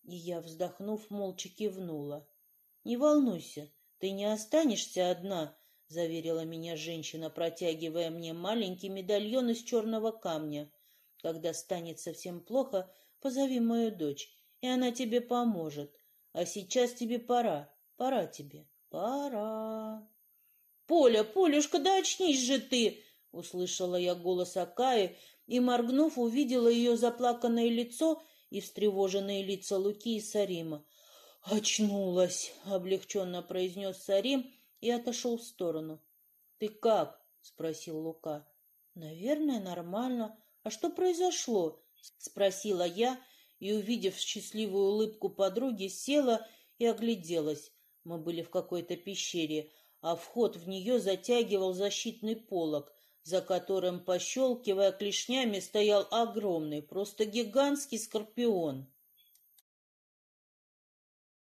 и я, вздохнув, молча кивнула. — Не волнуйся, ты не останешься одна, — заверила меня женщина, протягивая мне маленький медальон из черного камня. — Когда станет совсем плохо, позови мою дочь, и она тебе поможет. А сейчас тебе пора, пора тебе, пора. — Поля, Полюшка, да очнись же ты! Услышала я голос Акаи и, моргнув, увидела ее заплаканное лицо и встревоженные лица Луки и Сарима. «Очнулась!» — облегченно произнес Сарим и отошел в сторону. «Ты как?» — спросил Лука. «Наверное, нормально. А что произошло?» — спросила я и, увидев счастливую улыбку подруги, села и огляделась. Мы были в какой-то пещере, а вход в нее затягивал защитный полог, за которым, пощелкивая клешнями, стоял огромный, просто гигантский скорпион.